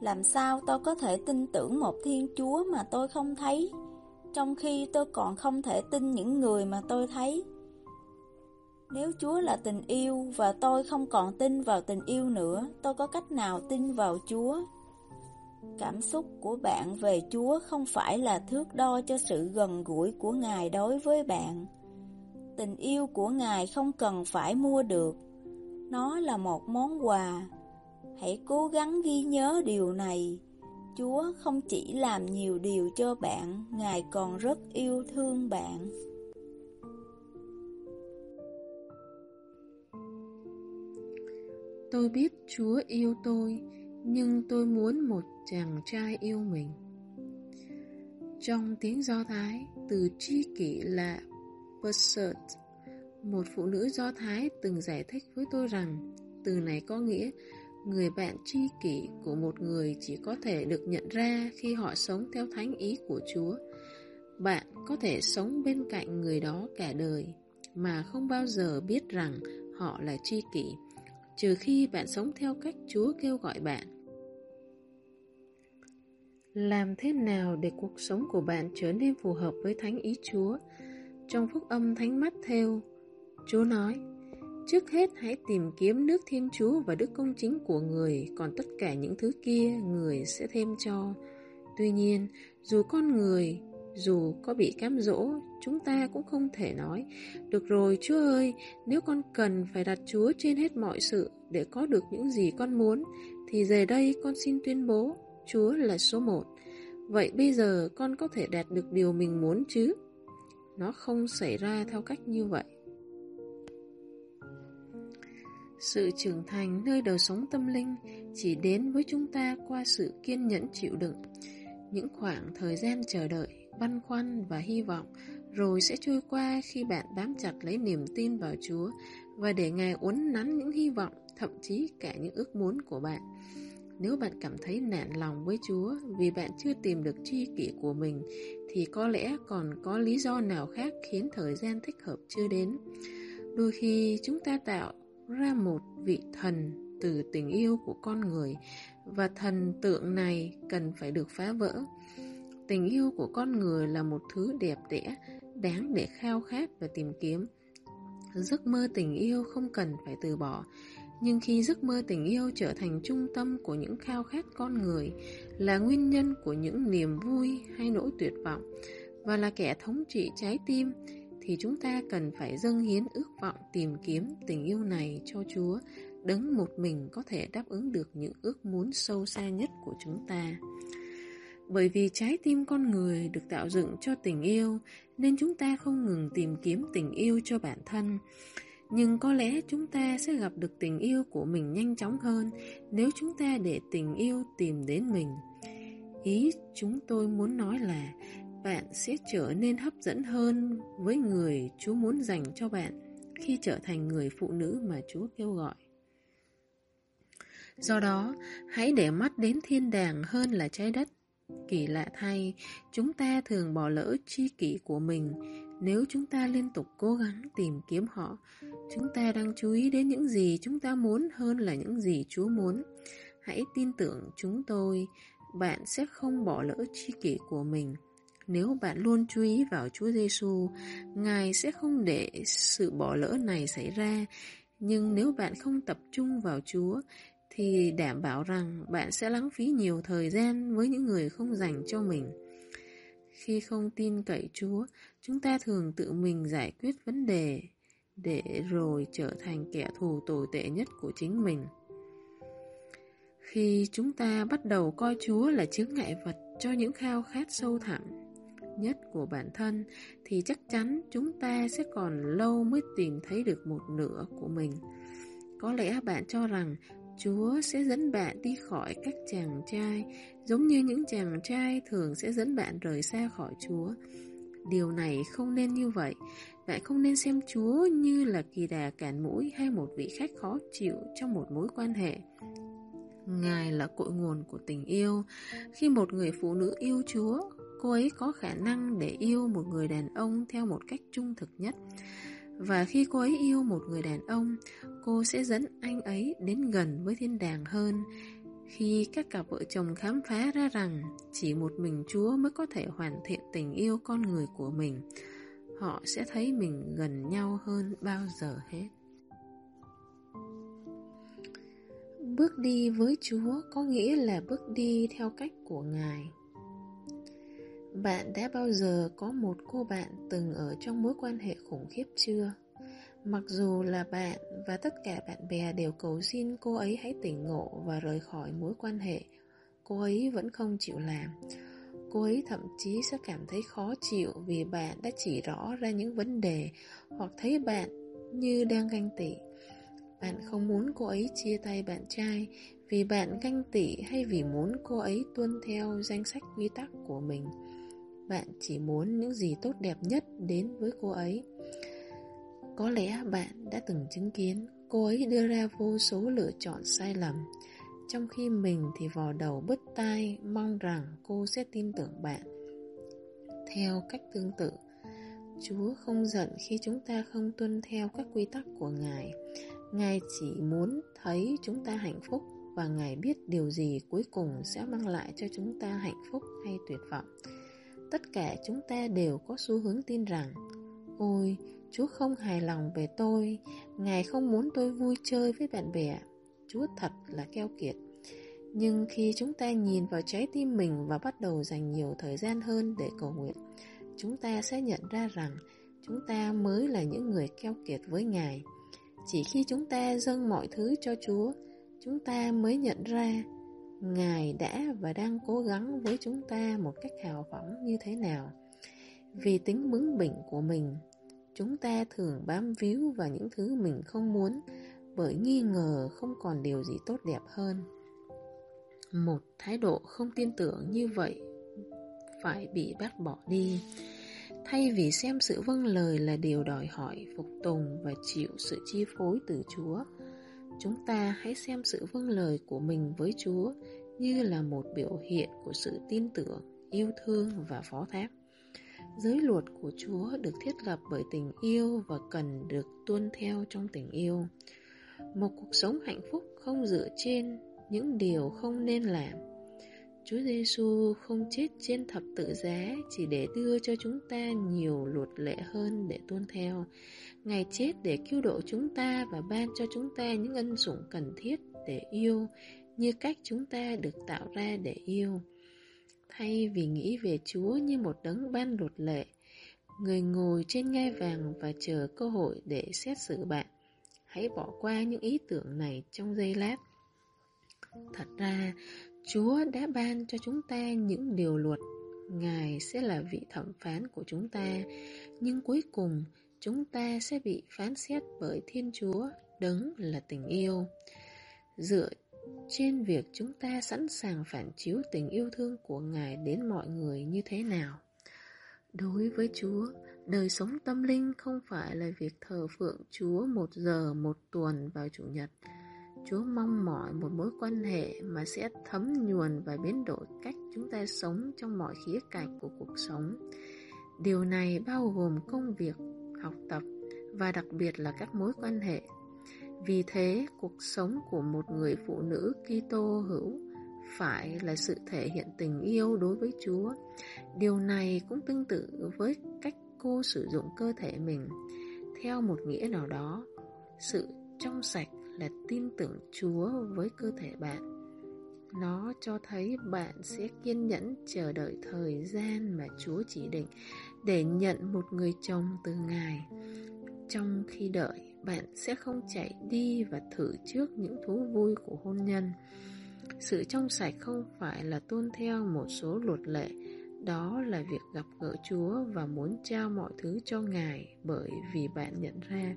làm sao tôi có thể tin tưởng một Thiên Chúa mà tôi không thấy, trong khi tôi còn không thể tin những người mà tôi thấy? Nếu Chúa là tình yêu và tôi không còn tin vào tình yêu nữa, tôi có cách nào tin vào Chúa? Cảm xúc của bạn về Chúa không phải là thước đo cho sự gần gũi của Ngài đối với bạn. Tình yêu của Ngài không cần phải mua được. Nó là một món quà. Hãy cố gắng ghi nhớ điều này. Chúa không chỉ làm nhiều điều cho bạn, Ngài còn rất yêu thương bạn. Tôi biết Chúa yêu tôi, nhưng tôi muốn một chàng trai yêu mình. Trong tiếng Do Thái, từ tri kỷ là Pursuit. Một phụ nữ Do Thái từng giải thích với tôi rằng từ này có nghĩa người bạn tri kỷ của một người chỉ có thể được nhận ra khi họ sống theo thánh ý của Chúa Bạn có thể sống bên cạnh người đó cả đời mà không bao giờ biết rằng họ là tri kỷ, trừ khi bạn sống theo cách Chúa kêu gọi bạn. Làm thế nào để cuộc sống của bạn trở nên phù hợp với thánh ý Chúa? Trong phúc âm thánh mắt theo, Chúa nói, Trước hết hãy tìm kiếm nước Thiên Chúa và đức công chính của người, còn tất cả những thứ kia người sẽ thêm cho. Tuy nhiên, dù con người, dù có bị cám dỗ, chúng ta cũng không thể nói, được rồi Chúa ơi, nếu con cần phải đặt Chúa trên hết mọi sự để có được những gì con muốn, thì giờ đây con xin tuyên bố, Chúa là số một. Vậy bây giờ con có thể đạt được điều mình muốn chứ? Nó không xảy ra theo cách như vậy. Sự trưởng thành nơi đời sống tâm linh chỉ đến với chúng ta qua sự kiên nhẫn chịu đựng. Những khoảng thời gian chờ đợi, băn khoăn và hy vọng rồi sẽ trôi qua khi bạn bám chặt lấy niềm tin vào Chúa và để Ngài uốn nắn những hy vọng, thậm chí cả những ước muốn của bạn. Nếu bạn cảm thấy nản lòng với Chúa vì bạn chưa tìm được tri kỷ của mình thì có lẽ còn có lý do nào khác khiến thời gian thích hợp chưa đến. Đôi khi chúng ta tạo ra một vị thần từ tình yêu của con người và thần tượng này cần phải được phá vỡ. Tình yêu của con người là một thứ đẹp đẽ, đáng để khao khát và tìm kiếm. Giấc mơ tình yêu không cần phải từ bỏ, nhưng khi giấc mơ tình yêu trở thành trung tâm của những khao khát con người, là nguyên nhân của những niềm vui hay nỗi tuyệt vọng, và là kẻ thống trị trái tim, thì chúng ta cần phải dâng hiến ước vọng tìm kiếm tình yêu này cho Chúa, đấng một mình có thể đáp ứng được những ước muốn sâu xa nhất của chúng ta. Bởi vì trái tim con người được tạo dựng cho tình yêu, nên chúng ta không ngừng tìm kiếm tình yêu cho bản thân. Nhưng có lẽ chúng ta sẽ gặp được tình yêu của mình nhanh chóng hơn nếu chúng ta để tình yêu tìm đến mình. Ý chúng tôi muốn nói là bạn sẽ trở nên hấp dẫn hơn với người Chúa muốn dành cho bạn khi trở thành người phụ nữ mà Chúa kêu gọi. Do đó, hãy để mắt đến thiên đàng hơn là trái đất. Kỳ lạ thay, chúng ta thường bỏ lỡ chi kỷ của mình nếu chúng ta liên tục cố gắng tìm kiếm họ. Chúng ta đang chú ý đến những gì chúng ta muốn hơn là những gì Chúa muốn. Hãy tin tưởng chúng tôi, bạn sẽ không bỏ lỡ chi kỷ của mình. Nếu bạn luôn chú ý vào Chúa Giêsu, Ngài sẽ không để sự bỏ lỡ này xảy ra. Nhưng nếu bạn không tập trung vào Chúa, thì đảm bảo rằng bạn sẽ lãng phí nhiều thời gian với những người không dành cho mình. Khi không tin cậy Chúa, chúng ta thường tự mình giải quyết vấn đề để rồi trở thành kẻ thù tồi tệ nhất của chính mình. Khi chúng ta bắt đầu coi Chúa là chướng ngại vật cho những khao khát sâu thẳm nhất của bản thân thì chắc chắn chúng ta sẽ còn lâu mới tìm thấy được một nửa của mình. Có lẽ bạn cho rằng Chúa sẽ dẫn bạn đi khỏi các chàng trai giống như những chàng trai thường sẽ dẫn bạn rời xa khỏi Chúa. Điều này không nên như vậy. Bạn không nên xem Chúa như là kỳ đà cản mũi hay một vị khách khó chịu trong một mối quan hệ. Ngài là cội nguồn của tình yêu. Khi một người phụ nữ yêu Chúa, cô ấy có khả năng để yêu một người đàn ông theo một cách trung thực nhất. Và khi cô ấy yêu một người đàn ông, cô sẽ dẫn anh ấy đến gần với thiên đàng hơn. Khi các cặp vợ chồng khám phá ra rằng chỉ một mình Chúa mới có thể hoàn thiện tình yêu con người của mình, họ sẽ thấy mình gần nhau hơn bao giờ hết. Bước đi với Chúa có nghĩa là bước đi theo cách của Ngài. Bạn đã bao giờ có một cô bạn từng ở trong mối quan hệ khủng khiếp chưa? Mặc dù là bạn và tất cả bạn bè đều cầu xin cô ấy hãy tỉnh ngộ và rời khỏi mối quan hệ, cô ấy vẫn không chịu làm. Cô ấy thậm chí sẽ cảm thấy khó chịu vì bạn đã chỉ rõ ra những vấn đề hoặc thấy bạn như đang ganh tị. Bạn không muốn cô ấy chia tay bạn trai vì bạn ganh tị hay vì muốn cô ấy tuân theo danh sách quy tắc của mình. Bạn chỉ muốn những gì tốt đẹp nhất đến với cô ấy. Có lẽ bạn đã từng chứng kiến cô ấy đưa ra vô số lựa chọn sai lầm, trong khi mình thì vò đầu bứt tai mong rằng cô sẽ tin tưởng bạn. theo cách tương tự. Chúa không giận khi chúng ta không tuân theo các quy tắc của Ngài. Ngài chỉ muốn thấy chúng ta hạnh phúc và Ngài biết điều gì cuối cùng sẽ mang lại cho chúng ta hạnh phúc hay tuyệt vọng. Tất cả chúng ta đều có xu hướng tin rằng Ôi, Chúa không hài lòng về tôi, Ngài không muốn tôi vui chơi với bạn bè. Chúa thật là keo kiệt. Nhưng khi chúng ta nhìn vào trái tim mình và bắt đầu dành nhiều thời gian hơn để cầu nguyện, chúng ta sẽ nhận ra rằng chúng ta mới là những người keo kiệt với Ngài. Chỉ khi chúng ta dâng mọi thứ cho Chúa, chúng ta mới nhận ra Ngài đã và đang cố gắng với chúng ta một cách hào phóng như thế nào. Vì tính bướng bỉnh của mình, chúng ta thường bám víu vào những thứ mình không muốn bởi nghi ngờ không còn điều gì tốt đẹp hơn. Một thái độ không tin tưởng như vậy phải bị bác bỏ đi. Thay vì xem sự vâng lời là điều đòi hỏi, phục tùng và chịu sự chi phối từ Chúa, chúng ta hãy xem sự vâng lời của mình với Chúa như là một biểu hiện của sự tin tưởng, yêu thương và phó thác. Giới luật của Chúa được thiết lập bởi tình yêu và cần được tuân theo trong tình yêu. Một cuộc sống hạnh phúc không dựa trên những điều không nên làm. Chúa Giêsu không chết trên thập tự giá chỉ để đưa cho chúng ta nhiều luật lệ hơn để tuân theo. Ngài chết để cứu độ chúng ta và ban cho chúng ta những ân sủng cần thiết để yêu như cách chúng ta được tạo ra để yêu. Thay vì nghĩ về Chúa như một đấng ban luật lệ, người ngồi trên ngai vàng và chờ cơ hội để xét xử bạn. Hãy bỏ qua những ý tưởng này trong giây lát. Thật ra, Chúa đã ban cho chúng ta những điều luật. Ngài sẽ là vị thẩm phán của chúng ta, nhưng cuối cùng chúng ta sẽ bị phán xét bởi Thiên Chúa, đấng là tình yêu. Dựa trên việc chúng ta sẵn sàng phản chiếu tình yêu thương của Ngài đến mọi người như thế nào. Đối với Chúa, đời sống tâm linh không phải là việc thờ phượng Chúa một giờ một tuần vào Chủ nhật. Chúa mong mỏi một mối quan hệ mà sẽ thấm nhuần và biến đổi cách chúng ta sống trong mọi khía cạnh của cuộc sống. Điều này bao gồm công việc, học tập và đặc biệt là các mối quan hệ vì thế, cuộc sống của một người phụ nữ Kitô hữu phải là sự thể hiện tình yêu đối với Chúa. Điều này cũng tương tự với cách cô sử dụng cơ thể mình. Theo một nghĩa nào đó, sự trong sạch là tin tưởng Chúa với cơ thể bạn. Nó cho thấy bạn sẽ kiên nhẫn chờ đợi thời gian mà Chúa chỉ định để nhận một người chồng từ Ngài. Trong khi đợi, bạn sẽ không chạy đi và thử trước những thú vui của hôn nhân. Sự trong sạch không phải là tuân theo một số luật lệ, đó là việc gặp gỡ Chúa và muốn trao mọi thứ cho Ngài bởi vì bạn nhận ra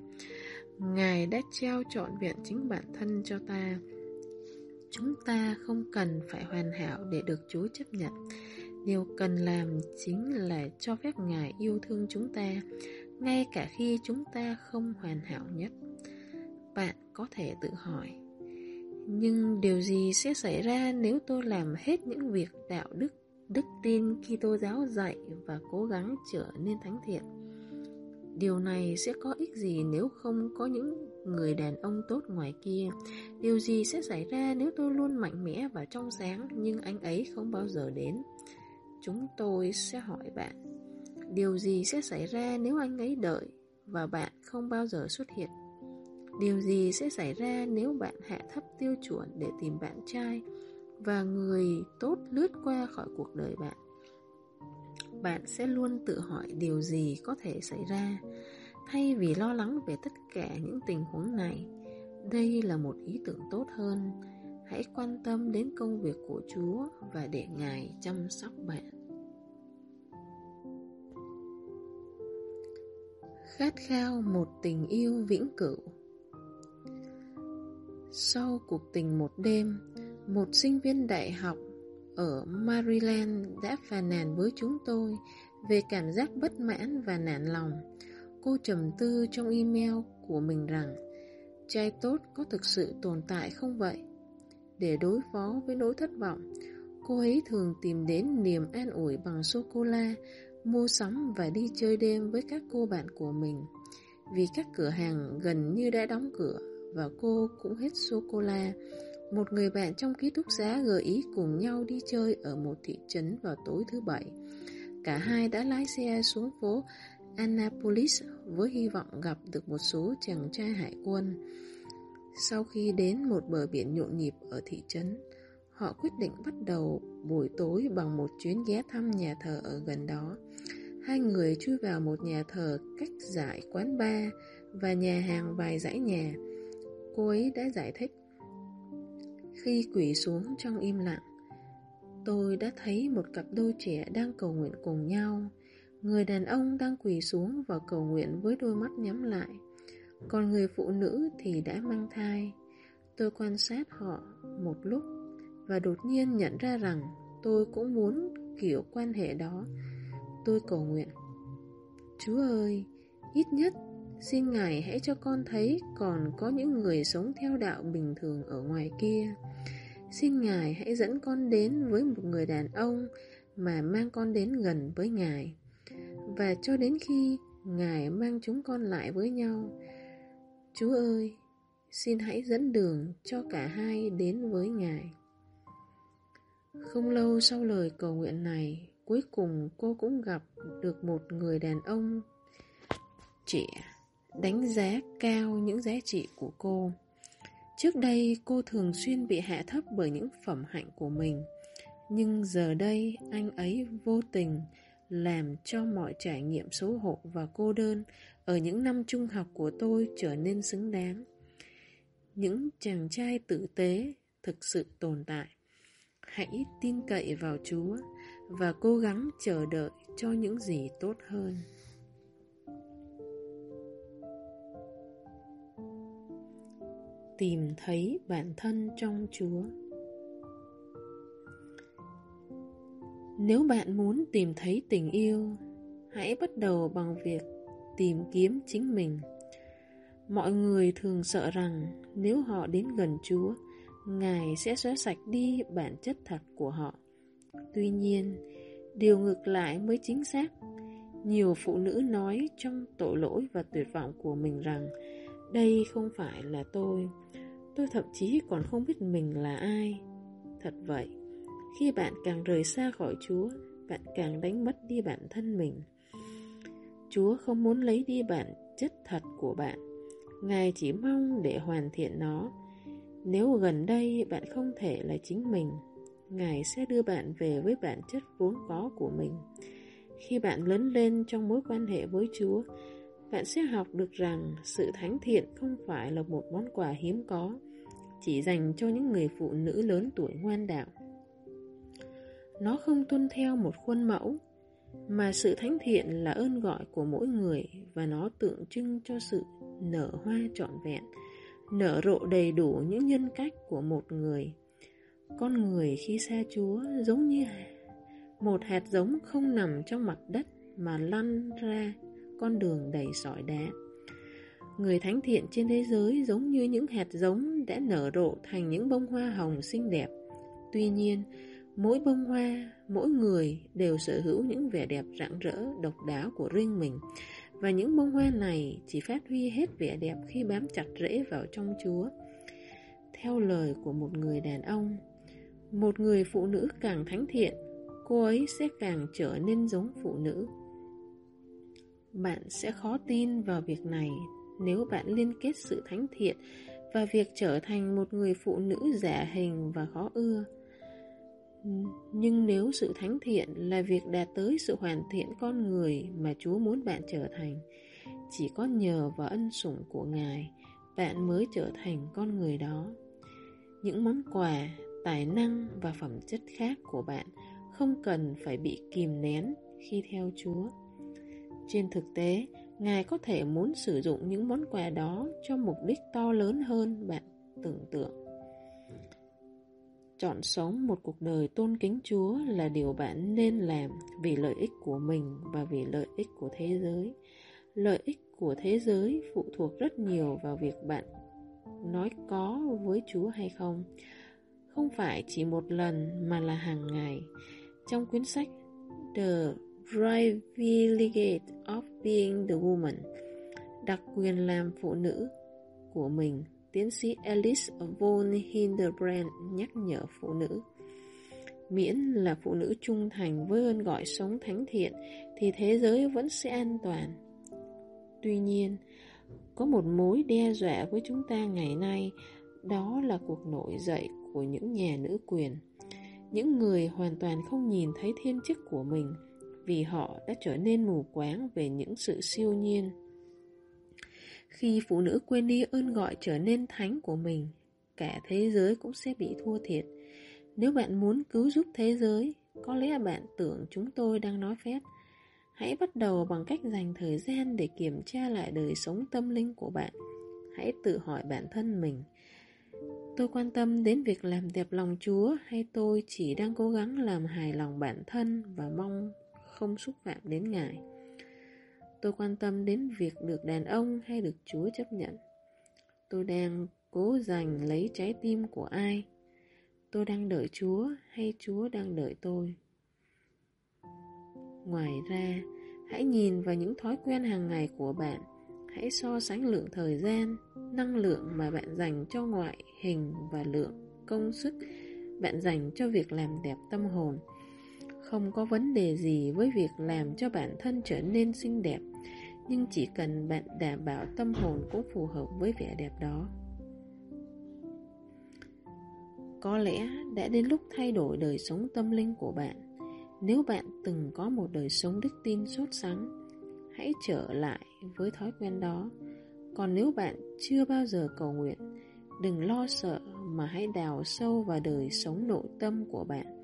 Ngài đã trao trọn vẹn chính bản thân cho ta. Chúng ta không cần phải hoàn hảo để được Chúa chấp nhận. Điều cần làm chính là cho phép Ngài yêu thương chúng ta ngay cả khi chúng ta không hoàn hảo nhất. Bạn có thể tự hỏi, nhưng điều gì sẽ xảy ra nếu tôi làm hết những việc đạo đức, đức tin khi tôi giáo dạy và cố gắng trở nên thánh thiện? Điều này sẽ có ích gì nếu không có những người đàn ông tốt ngoài kia? Điều gì sẽ xảy ra nếu tôi luôn mạnh mẽ và trong sáng nhưng anh ấy không bao giờ đến? Chúng tôi sẽ hỏi bạn Điều gì sẽ xảy ra nếu anh ấy đợi và bạn không bao giờ xuất hiện? Điều gì sẽ xảy ra nếu bạn hạ thấp tiêu chuẩn để tìm bạn trai và người tốt lướt qua khỏi cuộc đời bạn? Bạn sẽ luôn tự hỏi điều gì có thể xảy ra thay vì lo lắng về tất cả những tình huống này. Đây là một ý tưởng tốt hơn. Hãy quan tâm đến công việc của Chúa và để Ngài chăm sóc bạn. khát khao một tình yêu vĩnh cửu. Sau cuộc tình một đêm, một sinh viên đại học ở Maryland đã phàn nàn với chúng tôi về cảm giác bất mãn và nản lòng. Cô trầm tư trong email của mình rằng trai tốt có thực sự tồn tại không vậy? Để đối phó với nỗi thất vọng, cô ấy thường tìm đến niềm an ủi bằng sô-cô-la mua sắm và đi chơi đêm với các cô bạn của mình. Vì các cửa hàng gần như đã đóng cửa và cô cũng hết sô-cô-la. Một người bạn trong ký túc xá gợi ý cùng nhau đi chơi ở một thị trấn vào tối thứ bảy. Cả hai đã lái xe xuống phố Annapolis với hy vọng gặp được một số chàng trai hải quân. Sau khi đến một bờ biển nhộn nhịp ở thị trấn, họ quyết định bắt đầu buổi tối bằng một chuyến ghé thăm nhà thờ ở gần đó. Hai người chui vào một nhà thờ cách giải quán bar và nhà hàng vài dãy nhà. Cô ấy đã giải thích. Khi quỷ xuống trong im lặng, tôi đã thấy một cặp đôi trẻ đang cầu nguyện cùng nhau. Người đàn ông đang quỳ xuống và cầu nguyện với đôi mắt nhắm lại. Còn người phụ nữ thì đã mang thai. Tôi quan sát họ một lúc và đột nhiên nhận ra rằng tôi cũng muốn kiểu quan hệ đó. Tôi cầu nguyện. Chúa ơi, ít nhất xin Ngài hãy cho con thấy còn có những người sống theo đạo bình thường ở ngoài kia. Xin Ngài hãy dẫn con đến với một người đàn ông mà mang con đến gần với Ngài. Và cho đến khi Ngài mang chúng con lại với nhau, Chúa ơi, xin hãy dẫn đường cho cả hai đến với Ngài. Không lâu sau lời cầu nguyện này, cuối cùng cô cũng gặp được một người đàn ông trẻ, đánh giá cao những giá trị của cô. Trước đây cô thường xuyên bị hạ thấp bởi những phẩm hạnh của mình, nhưng giờ đây anh ấy vô tình làm cho mọi trải nghiệm xấu hổ và cô đơn ở những năm trung học của tôi trở nên xứng đáng. Những chàng trai tử tế thực sự tồn tại. Hãy tin cậy vào Chúa và cố gắng chờ đợi cho những gì tốt hơn. Tìm thấy bản thân trong Chúa Nếu bạn muốn tìm thấy tình yêu, hãy bắt đầu bằng việc tìm kiếm chính mình. Mọi người thường sợ rằng nếu họ đến gần Chúa, Ngài sẽ xóa sạch đi bản chất thật của họ. Tuy nhiên, điều ngược lại mới chính xác. Nhiều phụ nữ nói trong tội lỗi và tuyệt vọng của mình rằng đây không phải là tôi. Tôi thậm chí còn không biết mình là ai. Thật vậy, khi bạn càng rời xa khỏi Chúa, bạn càng đánh mất đi bản thân mình. Chúa không muốn lấy đi bản chất thật của bạn. Ngài chỉ mong để hoàn thiện nó. Nếu gần đây bạn không thể là chính mình, Ngài sẽ đưa bạn về với bản chất vốn có của mình. Khi bạn lớn lên trong mối quan hệ với Chúa, bạn sẽ học được rằng sự thánh thiện không phải là một món quà hiếm có, chỉ dành cho những người phụ nữ lớn tuổi ngoan đạo. Nó không tuân theo một khuôn mẫu, mà sự thánh thiện là ơn gọi của mỗi người và nó tượng trưng cho sự nở hoa trọn vẹn, nở rộ đầy đủ những nhân cách của một người. Con người khi xa Chúa giống như một hạt giống không nằm trong mặt đất mà lăn ra con đường đầy sỏi đá. Người thánh thiện trên thế giới giống như những hạt giống đã nở rộ thành những bông hoa hồng xinh đẹp. Tuy nhiên, Mỗi bông hoa, mỗi người đều sở hữu những vẻ đẹp rạng rỡ, độc đáo của riêng mình. Và những bông hoa này chỉ phát huy hết vẻ đẹp khi bám chặt rễ vào trong Chúa. Theo lời của một người đàn ông, một người phụ nữ càng thánh thiện, cô ấy sẽ càng trở nên giống phụ nữ. Bạn sẽ khó tin vào việc này nếu bạn liên kết sự thánh thiện và việc trở thành một người phụ nữ giả hình và khó ưa. Nhưng nếu sự thánh thiện là việc đạt tới sự hoàn thiện con người mà Chúa muốn bạn trở thành, chỉ có nhờ vào ân sủng của Ngài, bạn mới trở thành con người đó. Những món quà, tài năng và phẩm chất khác của bạn không cần phải bị kìm nén khi theo Chúa. Trên thực tế, Ngài có thể muốn sử dụng những món quà đó cho mục đích to lớn hơn bạn tưởng tượng. Chọn sống một cuộc đời tôn kính Chúa là điều bạn nên làm vì lợi ích của mình và vì lợi ích của thế giới. Lợi ích của thế giới phụ thuộc rất nhiều vào việc bạn nói có với Chúa hay không. Không phải chỉ một lần mà là hàng ngày. Trong quyển sách The privilege of being the woman, đặc quyền làm phụ nữ của mình, tiến sĩ Alice von Hinderbrand nhắc nhở phụ nữ. Miễn là phụ nữ trung thành với ơn gọi sống thánh thiện thì thế giới vẫn sẽ an toàn. Tuy nhiên, có một mối đe dọa với chúng ta ngày nay, đó là cuộc nổi dậy của những nhà nữ quyền. Những người hoàn toàn không nhìn thấy thiên chức của mình vì họ đã trở nên mù quáng về những sự siêu nhiên. Khi phụ nữ quên đi ơn gọi trở nên thánh của mình, cả thế giới cũng sẽ bị thua thiệt. Nếu bạn muốn cứu giúp thế giới, có lẽ bạn tưởng chúng tôi đang nói phép. Hãy bắt đầu bằng cách dành thời gian để kiểm tra lại đời sống tâm linh của bạn. Hãy tự hỏi bản thân mình. Tôi quan tâm đến việc làm đẹp lòng Chúa hay tôi chỉ đang cố gắng làm hài lòng bản thân và mong không xúc phạm đến Ngài. Tôi quan tâm đến việc được đàn ông hay được Chúa chấp nhận. Tôi đang cố giành lấy trái tim của ai? Tôi đang đợi Chúa hay Chúa đang đợi tôi? Ngoài ra, hãy nhìn vào những thói quen hàng ngày của bạn. Hãy so sánh lượng thời gian, năng lượng mà bạn dành cho ngoại hình và lượng công sức bạn dành cho việc làm đẹp tâm hồn. Không có vấn đề gì với việc làm cho bản thân trở nên xinh đẹp, nhưng chỉ cần bạn đảm bảo tâm hồn cũng phù hợp với vẻ đẹp đó. Có lẽ đã đến lúc thay đổi đời sống tâm linh của bạn. Nếu bạn từng có một đời sống đức tin sốt sắng, hãy trở lại với thói quen đó. Còn nếu bạn chưa bao giờ cầu nguyện, đừng lo sợ mà hãy đào sâu vào đời sống nội tâm của bạn.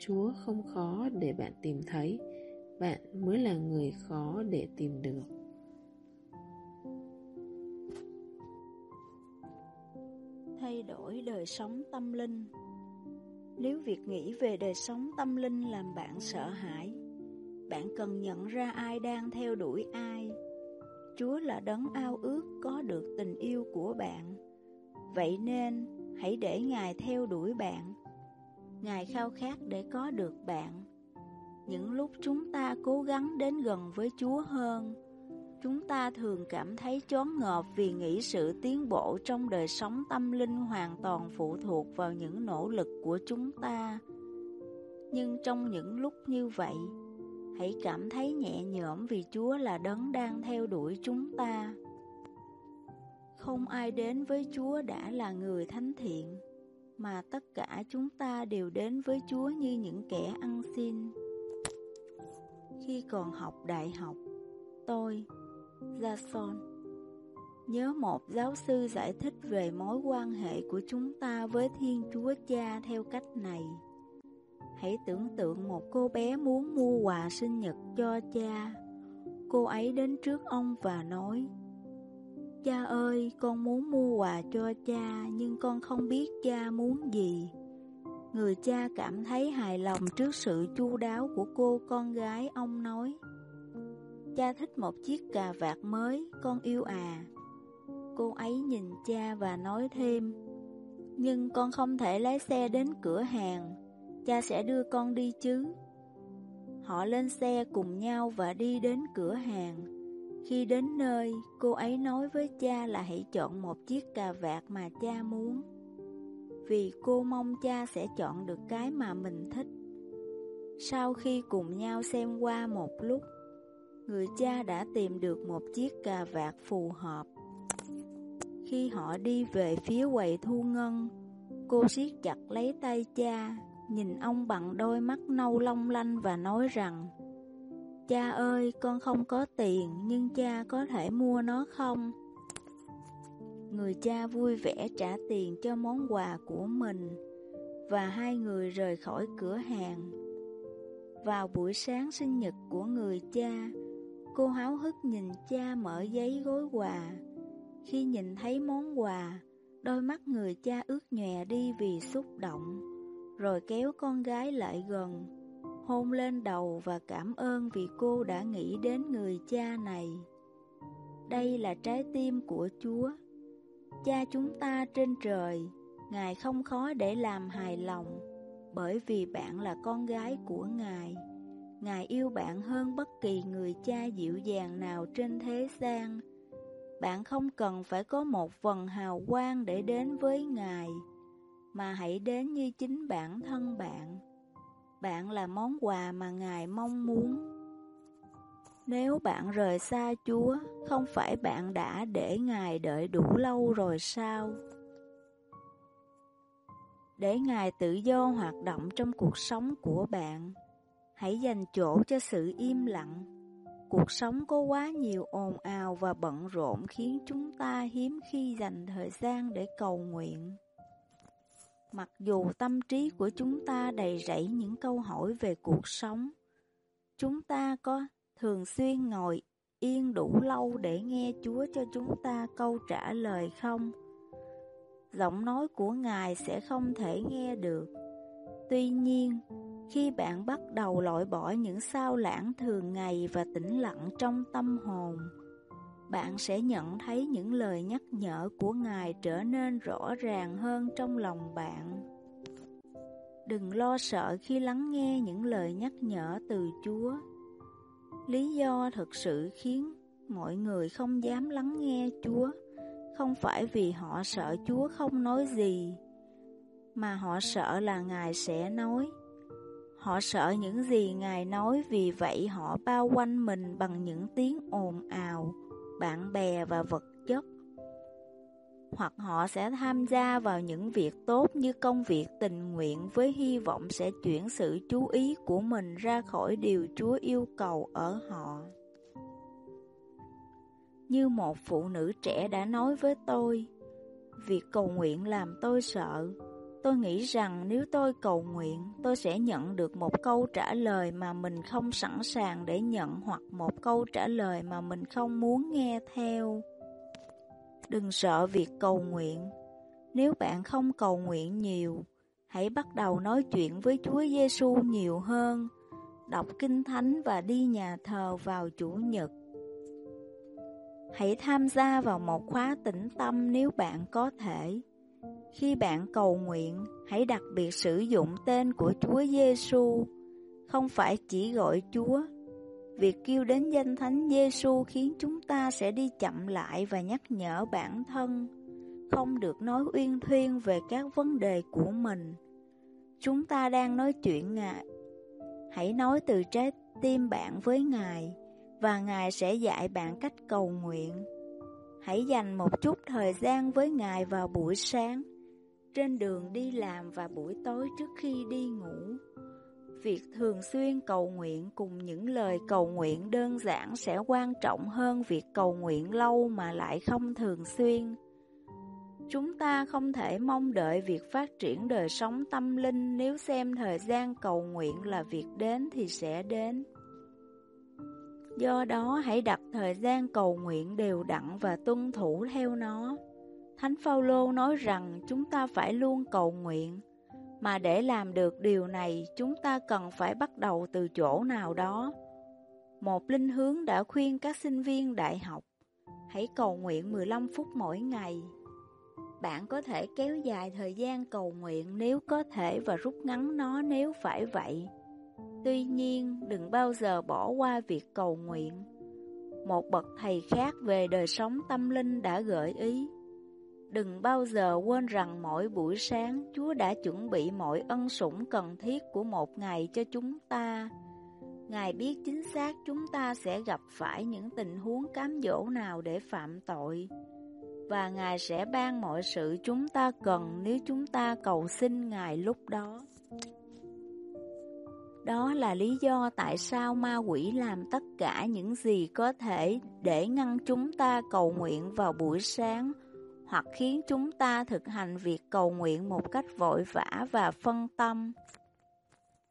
Chúa không khó để bạn tìm thấy, bạn mới là người khó để tìm được. Thay đổi đời sống tâm linh Nếu việc nghĩ về đời sống tâm linh làm bạn sợ hãi, bạn cần nhận ra ai đang theo đuổi ai. Chúa là đấng ao ước có được tình yêu của bạn. Vậy nên, hãy để Ngài theo đuổi bạn Ngài khao khát để có được bạn. Những lúc chúng ta cố gắng đến gần với Chúa hơn, chúng ta thường cảm thấy chón ngợp vì nghĩ sự tiến bộ trong đời sống tâm linh hoàn toàn phụ thuộc vào những nỗ lực của chúng ta. Nhưng trong những lúc như vậy, hãy cảm thấy nhẹ nhõm vì Chúa là đấng đang theo đuổi chúng ta. Không ai đến với Chúa đã là người thánh thiện mà tất cả chúng ta đều đến với Chúa như những kẻ ăn xin. Khi còn học đại học, tôi, Jason, nhớ một giáo sư giải thích về mối quan hệ của chúng ta với Thiên Chúa Cha theo cách này. Hãy tưởng tượng một cô bé muốn mua quà sinh nhật cho cha. Cô ấy đến trước ông và nói, Cha ơi, con muốn mua quà cho cha, nhưng con không biết cha muốn gì. Người cha cảm thấy hài lòng trước sự chu đáo của cô con gái, ông nói. Cha thích một chiếc cà vạt mới, con yêu à. Cô ấy nhìn cha và nói thêm, nhưng con không thể lái xe đến cửa hàng, cha sẽ đưa con đi chứ. Họ lên xe cùng nhau và đi đến cửa hàng. Khi đến nơi, cô ấy nói với cha là hãy chọn một chiếc cà vạt mà cha muốn. Vì cô mong cha sẽ chọn được cái mà mình thích. Sau khi cùng nhau xem qua một lúc, người cha đã tìm được một chiếc cà vạt phù hợp. Khi họ đi về phía quầy thu ngân, cô siết chặt lấy tay cha, nhìn ông bằng đôi mắt nâu long lanh và nói rằng Cha ơi, con không có tiền, nhưng cha có thể mua nó không? Người cha vui vẻ trả tiền cho món quà của mình, và hai người rời khỏi cửa hàng. Vào buổi sáng sinh nhật của người cha, cô háo hức nhìn cha mở giấy gói quà. Khi nhìn thấy món quà, đôi mắt người cha ướt nhòe đi vì xúc động, rồi kéo con gái lại gần hôn lên đầu và cảm ơn vì cô đã nghĩ đến người cha này. Đây là trái tim của Chúa. Cha chúng ta trên trời, Ngài không khó để làm hài lòng, bởi vì bạn là con gái của Ngài. Ngài yêu bạn hơn bất kỳ người cha dịu dàng nào trên thế gian. Bạn không cần phải có một phần hào quang để đến với Ngài, mà hãy đến như chính bản thân bạn. Bạn là món quà mà Ngài mong muốn. Nếu bạn rời xa Chúa, không phải bạn đã để Ngài đợi đủ lâu rồi sao? Để Ngài tự do hoạt động trong cuộc sống của bạn, hãy dành chỗ cho sự im lặng. Cuộc sống có quá nhiều ồn ào và bận rộn khiến chúng ta hiếm khi dành thời gian để cầu nguyện. Mặc dù tâm trí của chúng ta đầy rẫy những câu hỏi về cuộc sống, chúng ta có thường xuyên ngồi yên đủ lâu để nghe Chúa cho chúng ta câu trả lời không? Giọng nói của Ngài sẽ không thể nghe được. Tuy nhiên, khi bạn bắt đầu loại bỏ những sao lãng thường ngày và tĩnh lặng trong tâm hồn, bạn sẽ nhận thấy những lời nhắc nhở của Ngài trở nên rõ ràng hơn trong lòng bạn. Đừng lo sợ khi lắng nghe những lời nhắc nhở từ Chúa. Lý do thực sự khiến mọi người không dám lắng nghe Chúa không phải vì họ sợ Chúa không nói gì, mà họ sợ là Ngài sẽ nói. Họ sợ những gì Ngài nói vì vậy họ bao quanh mình bằng những tiếng ồn ào, bạn bè và vật chất. Hoặc họ sẽ tham gia vào những việc tốt như công việc tình nguyện với hy vọng sẽ chuyển sự chú ý của mình ra khỏi điều Chúa yêu cầu ở họ. Như một phụ nữ trẻ đã nói với tôi, việc cầu nguyện làm tôi sợ. Tôi nghĩ rằng nếu tôi cầu nguyện, tôi sẽ nhận được một câu trả lời mà mình không sẵn sàng để nhận hoặc một câu trả lời mà mình không muốn nghe theo. Đừng sợ việc cầu nguyện. Nếu bạn không cầu nguyện nhiều, hãy bắt đầu nói chuyện với Chúa Giêsu nhiều hơn, đọc kinh thánh và đi nhà thờ vào chủ nhật. Hãy tham gia vào một khóa tĩnh tâm nếu bạn có thể. Khi bạn cầu nguyện, hãy đặc biệt sử dụng tên của Chúa Giêsu, không phải chỉ gọi Chúa. Việc kêu đến danh thánh Giêsu khiến chúng ta sẽ đi chậm lại và nhắc nhở bản thân, không được nói uyên thuyên về các vấn đề của mình. Chúng ta đang nói chuyện Ngài. Hãy nói từ trái tim bạn với Ngài và Ngài sẽ dạy bạn cách cầu nguyện. Hãy dành một chút thời gian với Ngài vào buổi sáng, trên đường đi làm và buổi tối trước khi đi ngủ. Việc thường xuyên cầu nguyện cùng những lời cầu nguyện đơn giản sẽ quan trọng hơn việc cầu nguyện lâu mà lại không thường xuyên. Chúng ta không thể mong đợi việc phát triển đời sống tâm linh, nếu xem thời gian cầu nguyện là việc đến thì sẽ đến. Do đó, hãy đặt thời gian cầu nguyện đều đặn và tuân thủ theo nó. Thánh Phaolô nói rằng chúng ta phải luôn cầu nguyện, mà để làm được điều này chúng ta cần phải bắt đầu từ chỗ nào đó. Một linh hướng đã khuyên các sinh viên đại học, hãy cầu nguyện 15 phút mỗi ngày. Bạn có thể kéo dài thời gian cầu nguyện nếu có thể và rút ngắn nó nếu phải vậy. Tuy nhiên, đừng bao giờ bỏ qua việc cầu nguyện. Một bậc thầy khác về đời sống tâm linh đã gợi ý. Đừng bao giờ quên rằng mỗi buổi sáng, Chúa đã chuẩn bị mọi ân sủng cần thiết của một ngày cho chúng ta. Ngài biết chính xác chúng ta sẽ gặp phải những tình huống cám dỗ nào để phạm tội. Và Ngài sẽ ban mọi sự chúng ta cần nếu chúng ta cầu xin Ngài lúc đó. Đó là lý do tại sao ma quỷ làm tất cả những gì có thể để ngăn chúng ta cầu nguyện vào buổi sáng hoặc khiến chúng ta thực hành việc cầu nguyện một cách vội vã và phân tâm.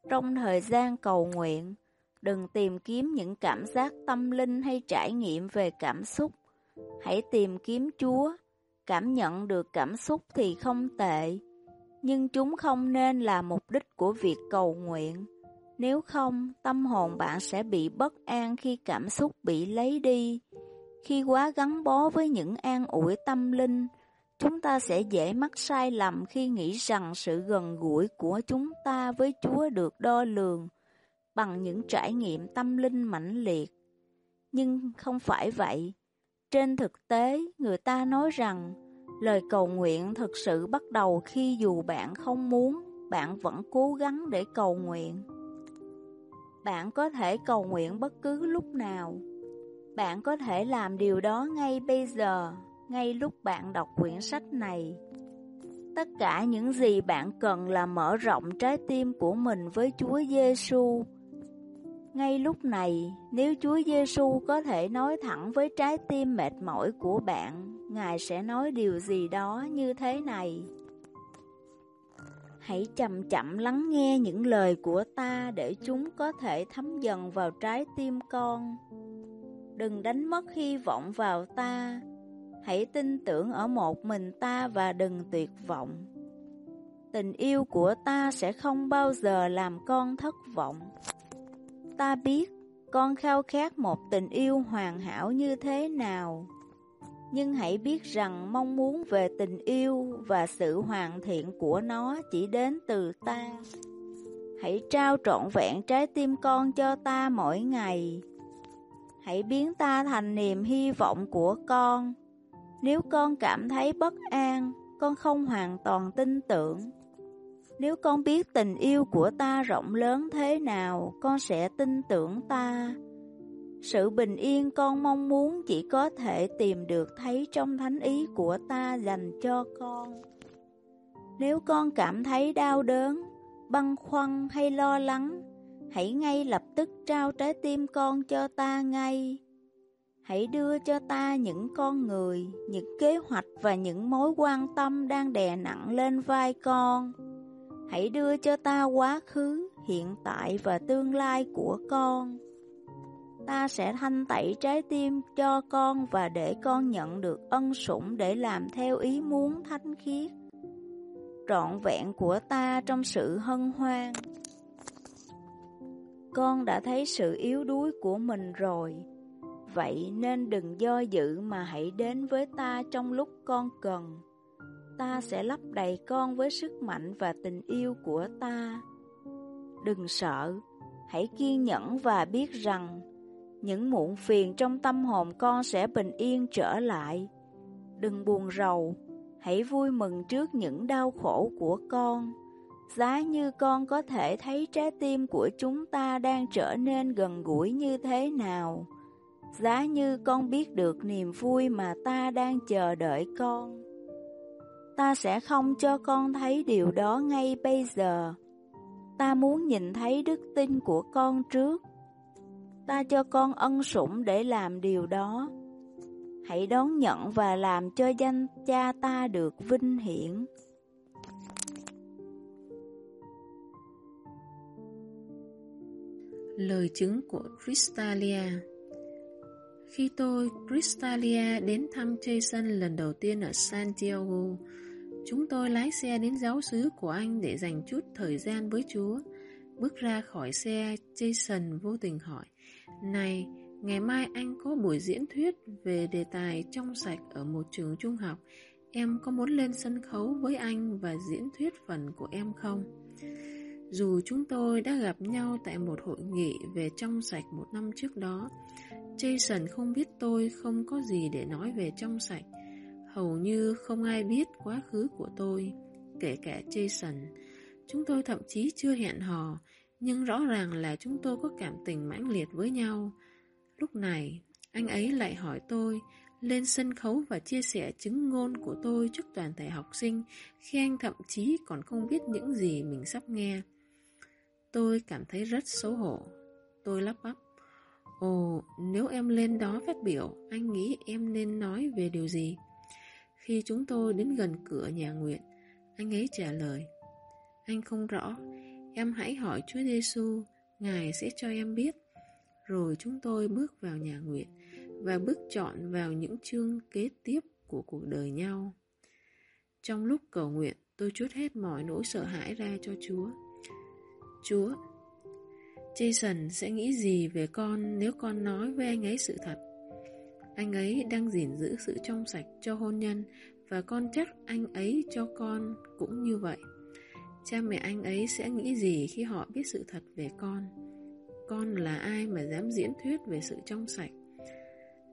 Trong thời gian cầu nguyện, đừng tìm kiếm những cảm giác tâm linh hay trải nghiệm về cảm xúc. Hãy tìm kiếm Chúa. Cảm nhận được cảm xúc thì không tệ, nhưng chúng không nên là mục đích của việc cầu nguyện. Nếu không, tâm hồn bạn sẽ bị bất an khi cảm xúc bị lấy đi. Khi quá gắn bó với những an ủi tâm linh, chúng ta sẽ dễ mắc sai lầm khi nghĩ rằng sự gần gũi của chúng ta với Chúa được đo lường bằng những trải nghiệm tâm linh mãnh liệt. Nhưng không phải vậy. Trên thực tế, người ta nói rằng lời cầu nguyện thực sự bắt đầu khi dù bạn không muốn, bạn vẫn cố gắng để cầu nguyện. Bạn có thể cầu nguyện bất cứ lúc nào. Bạn có thể làm điều đó ngay bây giờ, ngay lúc bạn đọc quyển sách này. Tất cả những gì bạn cần là mở rộng trái tim của mình với Chúa Giêsu. Ngay lúc này, nếu Chúa Giêsu có thể nói thẳng với trái tim mệt mỏi của bạn, Ngài sẽ nói điều gì đó như thế này. Hãy chậm chậm lắng nghe những lời của ta để chúng có thể thấm dần vào trái tim con. Đừng đánh mất hy vọng vào ta. Hãy tin tưởng ở một mình ta và đừng tuyệt vọng. Tình yêu của ta sẽ không bao giờ làm con thất vọng. Ta biết con khao khát một tình yêu hoàn hảo như thế nào nhưng hãy biết rằng mong muốn về tình yêu và sự hoàn thiện của nó chỉ đến từ ta. Hãy trao trọn vẹn trái tim con cho ta mỗi ngày. Hãy biến ta thành niềm hy vọng của con. Nếu con cảm thấy bất an, con không hoàn toàn tin tưởng. Nếu con biết tình yêu của ta rộng lớn thế nào, con sẽ tin tưởng ta. Sự bình yên con mong muốn chỉ có thể tìm được thấy trong thánh ý của ta dành cho con. Nếu con cảm thấy đau đớn, băn khoăn hay lo lắng, hãy ngay lập tức trao trái tim con cho ta ngay. Hãy đưa cho ta những con người, những kế hoạch và những mối quan tâm đang đè nặng lên vai con. Hãy đưa cho ta quá khứ, hiện tại và tương lai của con ta sẽ thanh tẩy trái tim cho con và để con nhận được ân sủng để làm theo ý muốn thánh khiết, trọn vẹn của ta trong sự hân hoan. Con đã thấy sự yếu đuối của mình rồi, vậy nên đừng do dự mà hãy đến với ta trong lúc con cần. Ta sẽ lấp đầy con với sức mạnh và tình yêu của ta. Đừng sợ, hãy kiên nhẫn và biết rằng những muộn phiền trong tâm hồn con sẽ bình yên trở lại. Đừng buồn rầu, hãy vui mừng trước những đau khổ của con. Giá như con có thể thấy trái tim của chúng ta đang trở nên gần gũi như thế nào. Giá như con biết được niềm vui mà ta đang chờ đợi con. Ta sẽ không cho con thấy điều đó ngay bây giờ. Ta muốn nhìn thấy đức tin của con trước ta cho con ân sủng để làm điều đó. Hãy đón nhận và làm cho danh cha ta được vinh hiển. Lời chứng của Cristalia Khi tôi, Cristalia, đến thăm Jason lần đầu tiên ở Santiago, chúng tôi lái xe đến giáo xứ của anh để dành chút thời gian với Chúa. Bước ra khỏi xe, Jason vô tình hỏi, này, ngày mai anh có buổi diễn thuyết về đề tài trong sạch ở một trường trung học. Em có muốn lên sân khấu với anh và diễn thuyết phần của em không? Dù chúng tôi đã gặp nhau tại một hội nghị về trong sạch một năm trước đó, Jason không biết tôi không có gì để nói về trong sạch. Hầu như không ai biết quá khứ của tôi, kể cả Jason. Chúng tôi thậm chí chưa hẹn hò, nhưng rõ ràng là chúng tôi có cảm tình mãnh liệt với nhau. Lúc này, anh ấy lại hỏi tôi lên sân khấu và chia sẻ chứng ngôn của tôi trước toàn thể học sinh khi anh thậm chí còn không biết những gì mình sắp nghe. Tôi cảm thấy rất xấu hổ. Tôi lắp bắp. Ồ, nếu em lên đó phát biểu, anh nghĩ em nên nói về điều gì? Khi chúng tôi đến gần cửa nhà nguyện, anh ấy trả lời. Anh không rõ, Em hãy hỏi Chúa Giêsu, Ngài sẽ cho em biết. Rồi chúng tôi bước vào nhà nguyện và bước chọn vào những chương kế tiếp của cuộc đời nhau. Trong lúc cầu nguyện, tôi chút hết mọi nỗi sợ hãi ra cho Chúa. Chúa, Jason sẽ nghĩ gì về con nếu con nói với anh ấy sự thật? Anh ấy đang gìn giữ sự trong sạch cho hôn nhân và con chắc anh ấy cho con cũng như vậy. Cha mẹ anh ấy sẽ nghĩ gì khi họ biết sự thật về con? con là ai mà dám diễn thuyết về sự trong sạch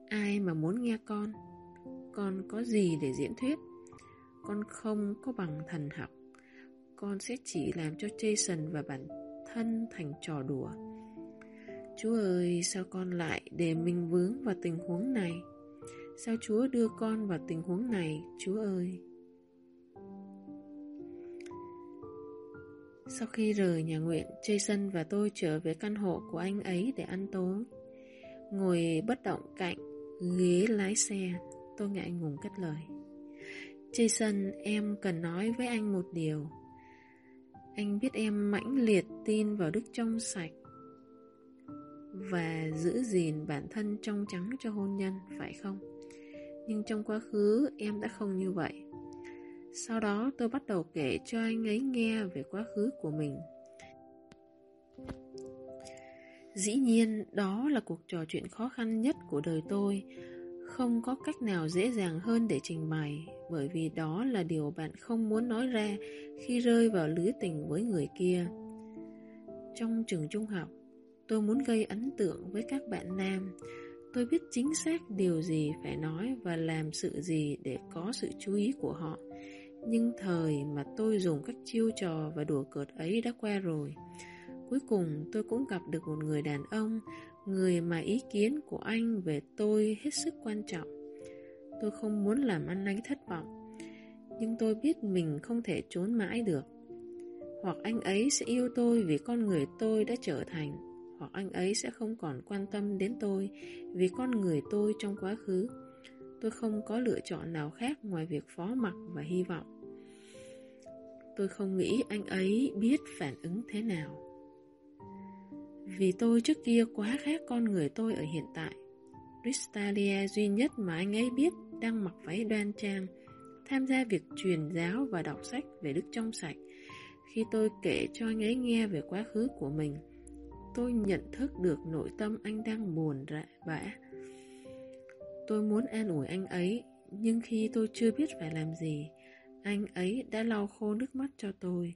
Ai mà muốn nghe con Con có gì để diễn thuyết Con không có bằng thần học con sẽ chỉ làm cho Jason và bản thân thành trò đùa Chúa ơi sao con lại để mình vướng vào tình huống này Sao Chúa đưa con vào tình huống này Chúa ơi Sau khi rời nhà nguyện, Jason và tôi trở về căn hộ của anh ấy để ăn tối. Ngồi bất động cạnh ghế lái xe, tôi ngại ngùng cất lời. Jason, em cần nói với anh một điều. Anh biết em mãnh liệt tin vào đức trong sạch và giữ gìn bản thân trong trắng cho hôn nhân, phải không? Nhưng trong quá khứ em đã không như vậy. Sau đó tôi bắt đầu kể cho anh ấy nghe về quá khứ của mình. Dĩ nhiên, đó là cuộc trò chuyện khó khăn nhất của đời tôi. Không có cách nào dễ dàng hơn để trình bày, bởi vì đó là điều bạn không muốn nói ra khi rơi vào lưới tình với người kia. Trong trường trung học, tôi muốn gây ấn tượng với các bạn nam. Tôi biết chính xác điều gì phải nói và làm sự gì để có sự chú ý của họ. Nhưng thời mà tôi dùng các chiêu trò và đùa cợt ấy đã qua rồi. Cuối cùng tôi cũng gặp được một người đàn ông, người mà ý kiến của anh về tôi hết sức quan trọng. Tôi không muốn làm anh ấy thất vọng, nhưng tôi biết mình không thể trốn mãi được. Hoặc anh ấy sẽ yêu tôi vì con người tôi đã trở thành, hoặc anh ấy sẽ không còn quan tâm đến tôi vì con người tôi trong quá khứ. Tôi không có lựa chọn nào khác ngoài việc phó mặc và hy vọng. Tôi không nghĩ anh ấy biết phản ứng thế nào. Vì tôi trước kia quá khác con người tôi ở hiện tại. Cristalia duy nhất mà anh ấy biết đang mặc váy đoan trang, tham gia việc truyền giáo và đọc sách về đức trong sạch. Khi tôi kể cho anh ấy nghe về quá khứ của mình, tôi nhận thức được nội tâm anh đang buồn rã bã. Tôi muốn an ủi anh ấy, nhưng khi tôi chưa biết phải làm gì, anh ấy đã lau khô nước mắt cho tôi.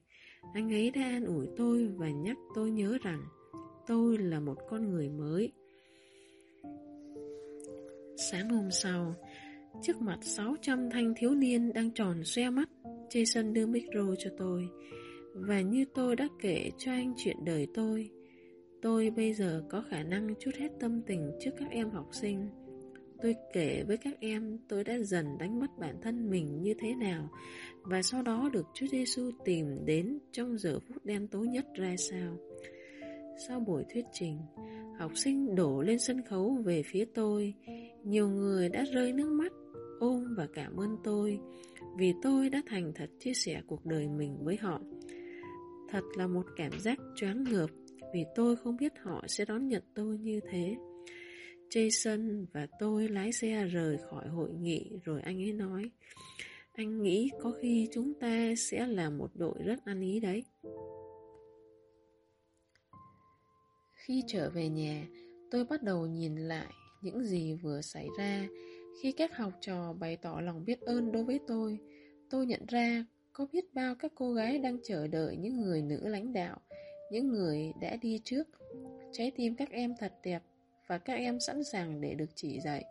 Anh ấy đã an ủi tôi và nhắc tôi nhớ rằng tôi là một con người mới. Sáng hôm sau, trước mặt 600 thanh thiếu niên đang tròn xoe mắt, Jason đưa micro cho tôi. Và như tôi đã kể cho anh chuyện đời tôi, tôi bây giờ có khả năng chút hết tâm tình trước các em học sinh. Tôi kể với các em tôi đã dần đánh mất bản thân mình như thế nào và sau đó được Chúa Giêsu tìm đến trong giờ phút đen tối nhất ra sao. Sau buổi thuyết trình, học sinh đổ lên sân khấu về phía tôi. Nhiều người đã rơi nước mắt, ôm và cảm ơn tôi vì tôi đã thành thật chia sẻ cuộc đời mình với họ. Thật là một cảm giác choáng ngợp vì tôi không biết họ sẽ đón nhận tôi như thế. Jason và tôi lái xe rời khỏi hội nghị rồi anh ấy nói Anh nghĩ có khi chúng ta sẽ là một đội rất ăn ý đấy. Khi trở về nhà, tôi bắt đầu nhìn lại những gì vừa xảy ra. Khi các học trò bày tỏ lòng biết ơn đối với tôi, tôi nhận ra có biết bao các cô gái đang chờ đợi những người nữ lãnh đạo, những người đã đi trước. Trái tim các em thật đẹp và các em sẵn sàng để được chỉ dạy.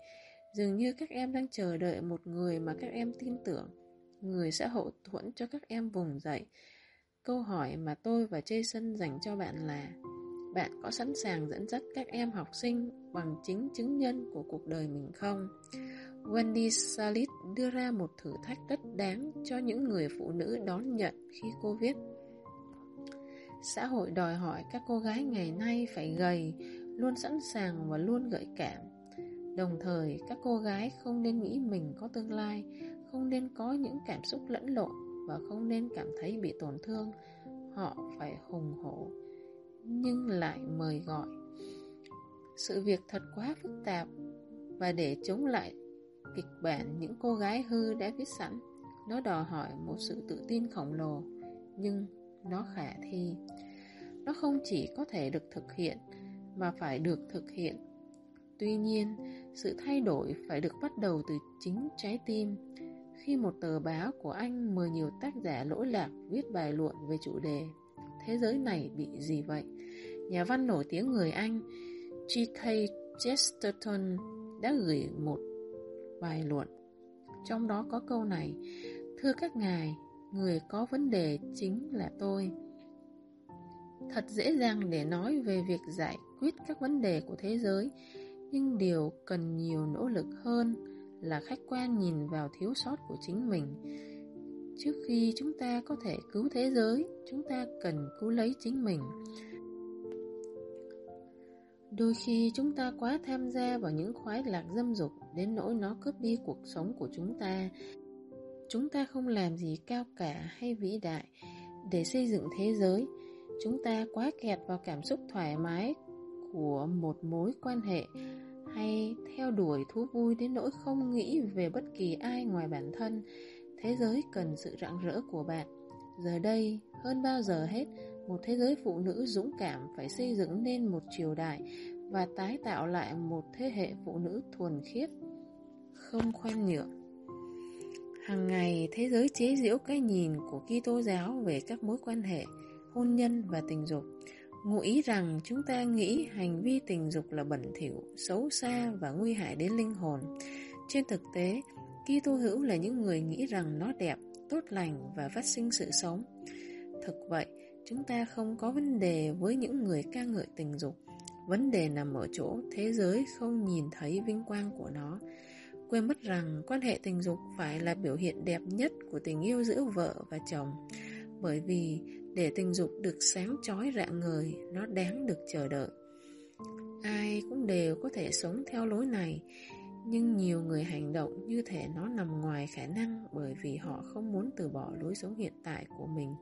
Dường như các em đang chờ đợi một người mà các em tin tưởng, người sẽ hậu thuẫn cho các em vùng dậy. Câu hỏi mà tôi và Jason dành cho bạn là bạn có sẵn sàng dẫn dắt các em học sinh bằng chính chứng nhân của cuộc đời mình không? Wendy Salit đưa ra một thử thách rất đáng cho những người phụ nữ đón nhận khi cô viết Xã hội đòi hỏi các cô gái ngày nay phải gầy, luôn sẵn sàng và luôn gợi cảm. Đồng thời, các cô gái không nên nghĩ mình có tương lai, không nên có những cảm xúc lẫn lộn và không nên cảm thấy bị tổn thương. Họ phải hùng hổ, nhưng lại mời gọi. Sự việc thật quá phức tạp và để chống lại kịch bản những cô gái hư đã viết sẵn, nó đòi hỏi một sự tự tin khổng lồ, nhưng nó khả thi. Nó không chỉ có thể được thực hiện mà phải được thực hiện. Tuy nhiên, sự thay đổi phải được bắt đầu từ chính trái tim. Khi một tờ báo của Anh mời nhiều tác giả lỗi lạc viết bài luận về chủ đề Thế giới này bị gì vậy? nhà văn nổi tiếng người Anh G.K. Chesterton đã gửi một bài luận. Trong đó có câu này, Thưa các ngài, người có vấn đề chính là tôi. Thật dễ dàng để nói về việc giải quyết các vấn đề của thế giới, nhưng điều cần nhiều nỗ lực hơn là khách quan nhìn vào thiếu sót của chính mình. Trước khi chúng ta có thể cứu thế giới, chúng ta cần cứu lấy chính mình. Đôi khi chúng ta quá tham gia vào những khoái lạc dâm dục đến nỗi nó cướp đi cuộc sống của chúng ta. Chúng ta không làm gì cao cả hay vĩ đại để xây dựng thế giới. Chúng ta quá kẹt vào cảm xúc thoải mái của một mối quan hệ hay theo đuổi thú vui đến nỗi không nghĩ về bất kỳ ai ngoài bản thân. Thế giới cần sự rạng rỡ của bạn. Giờ đây, hơn bao giờ hết, một thế giới phụ nữ dũng cảm phải xây dựng nên một triều đại và tái tạo lại một thế hệ phụ nữ thuần khiết, không khoan nhượng. Hàng ngày, thế giới chế giễu cái nhìn của Kitô giáo về các mối quan hệ, hôn nhân và tình dục, ngụ ý rằng chúng ta nghĩ hành vi tình dục là bẩn thỉu, xấu xa và nguy hại đến linh hồn. Trên thực tế, Kitô hữu là những người nghĩ rằng nó đẹp, tốt lành và phát sinh sự sống. Thực vậy, chúng ta không có vấn đề với những người ca ngợi tình dục. Vấn đề nằm ở chỗ thế giới không nhìn thấy vinh quang của nó. Quên mất rằng quan hệ tình dục phải là biểu hiện đẹp nhất của tình yêu giữa vợ và chồng. Bởi vì để tình dục được sáng chói rạng ngời, nó đáng được chờ đợi. Ai cũng đều có thể sống theo lối này, nhưng nhiều người hành động như thể nó nằm ngoài khả năng bởi vì họ không muốn từ bỏ lối sống hiện tại của mình.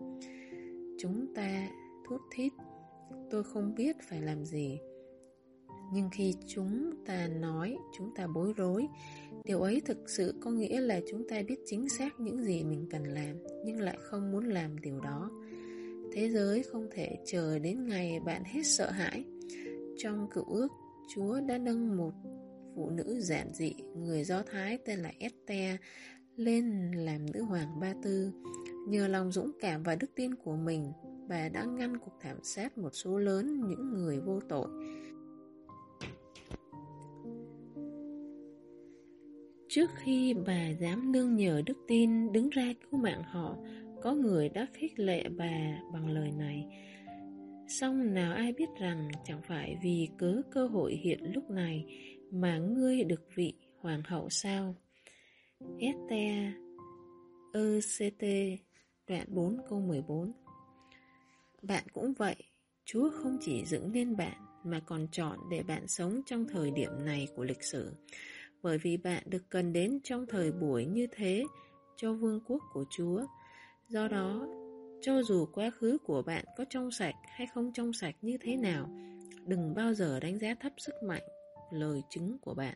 Chúng ta thút thít, tôi không biết phải làm gì. Nhưng khi chúng ta nói, chúng ta bối rối, điều ấy thực sự có nghĩa là chúng ta biết chính xác những gì mình cần làm, nhưng lại không muốn làm điều đó. Thế giới không thể chờ đến ngày bạn hết sợ hãi. Trong cựu ước, Chúa đã nâng một phụ nữ giản dị, người Do Thái tên là Esther, lên làm nữ hoàng Ba Tư. Nhờ lòng dũng cảm và đức tin của mình, bà đã ngăn cuộc thảm sát một số lớn những người vô tội. Trước khi bà dám nương nhờ đức tin đứng ra cứu mạng họ, có người đã khích lệ bà bằng lời này. Xong nào ai biết rằng chẳng phải vì cớ cơ hội hiện lúc này mà ngươi được vị hoàng hậu sao? Esther ECT đoạn 4 câu 14 Bạn cũng vậy, Chúa không chỉ dựng nên bạn mà còn chọn để bạn sống trong thời điểm này của lịch sử bởi vì bạn được cần đến trong thời buổi như thế cho vương quốc của Chúa. Do đó, cho dù quá khứ của bạn có trong sạch hay không trong sạch như thế nào, đừng bao giờ đánh giá thấp sức mạnh, lời chứng của bạn.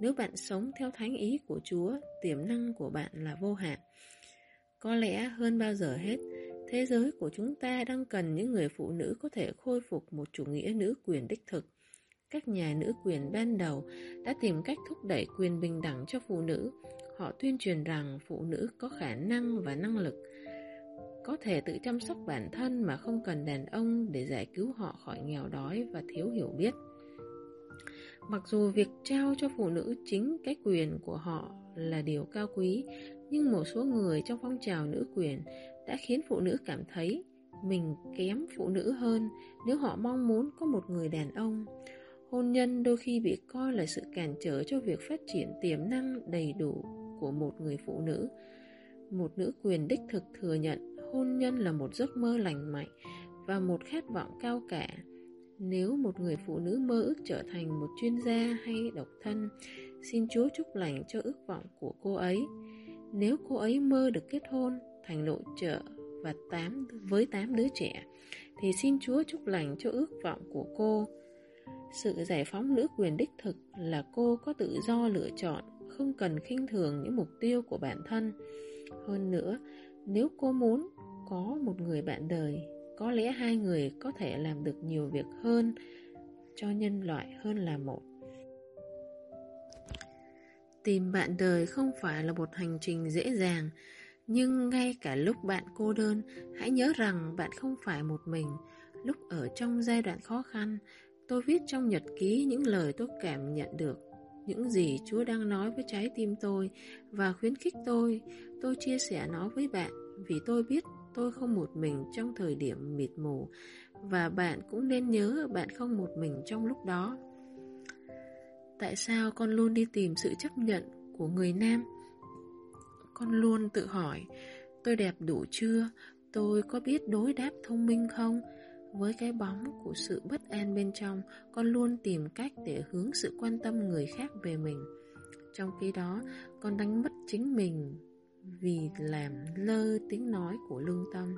Nếu bạn sống theo thánh ý của Chúa, tiềm năng của bạn là vô hạn. Có lẽ hơn bao giờ hết, thế giới của chúng ta đang cần những người phụ nữ có thể khôi phục một chủ nghĩa nữ quyền đích thực các nhà nữ quyền ban đầu đã tìm cách thúc đẩy quyền bình đẳng cho phụ nữ. Họ tuyên truyền rằng phụ nữ có khả năng và năng lực có thể tự chăm sóc bản thân mà không cần đàn ông để giải cứu họ khỏi nghèo đói và thiếu hiểu biết. Mặc dù việc trao cho phụ nữ chính cái quyền của họ là điều cao quý, nhưng một số người trong phong trào nữ quyền đã khiến phụ nữ cảm thấy mình kém phụ nữ hơn nếu họ mong muốn có một người đàn ông. Hôn nhân đôi khi bị coi là sự cản trở cho việc phát triển tiềm năng đầy đủ của một người phụ nữ. Một nữ quyền đích thực thừa nhận hôn nhân là một giấc mơ lành mạnh và một khát vọng cao cả. Nếu một người phụ nữ mơ ước trở thành một chuyên gia hay độc thân, xin Chúa chúc lành cho ước vọng của cô ấy. Nếu cô ấy mơ được kết hôn, thành nội trợ và tám với tám đứa trẻ, thì xin Chúa chúc lành cho ước vọng của cô. Sự giải phóng nữ quyền đích thực là cô có tự do lựa chọn, không cần khinh thường những mục tiêu của bản thân. Hơn nữa, nếu cô muốn có một người bạn đời, có lẽ hai người có thể làm được nhiều việc hơn cho nhân loại hơn là một. Tìm bạn đời không phải là một hành trình dễ dàng, nhưng ngay cả lúc bạn cô đơn, hãy nhớ rằng bạn không phải một mình. Lúc ở trong giai đoạn khó khăn, tôi viết trong nhật ký những lời tôi cảm nhận được, những gì Chúa đang nói với trái tim tôi và khuyến khích tôi. Tôi chia sẻ nó với bạn vì tôi biết tôi không một mình trong thời điểm mịt mù và bạn cũng nên nhớ bạn không một mình trong lúc đó. Tại sao con luôn đi tìm sự chấp nhận của người nam? Con luôn tự hỏi, tôi đẹp đủ chưa? Tôi có biết đối đáp thông minh không? Với cái bóng của sự bất an bên trong, con luôn tìm cách để hướng sự quan tâm người khác về mình. Trong khi đó, con đánh mất chính mình vì làm lơ tiếng nói của lương tâm.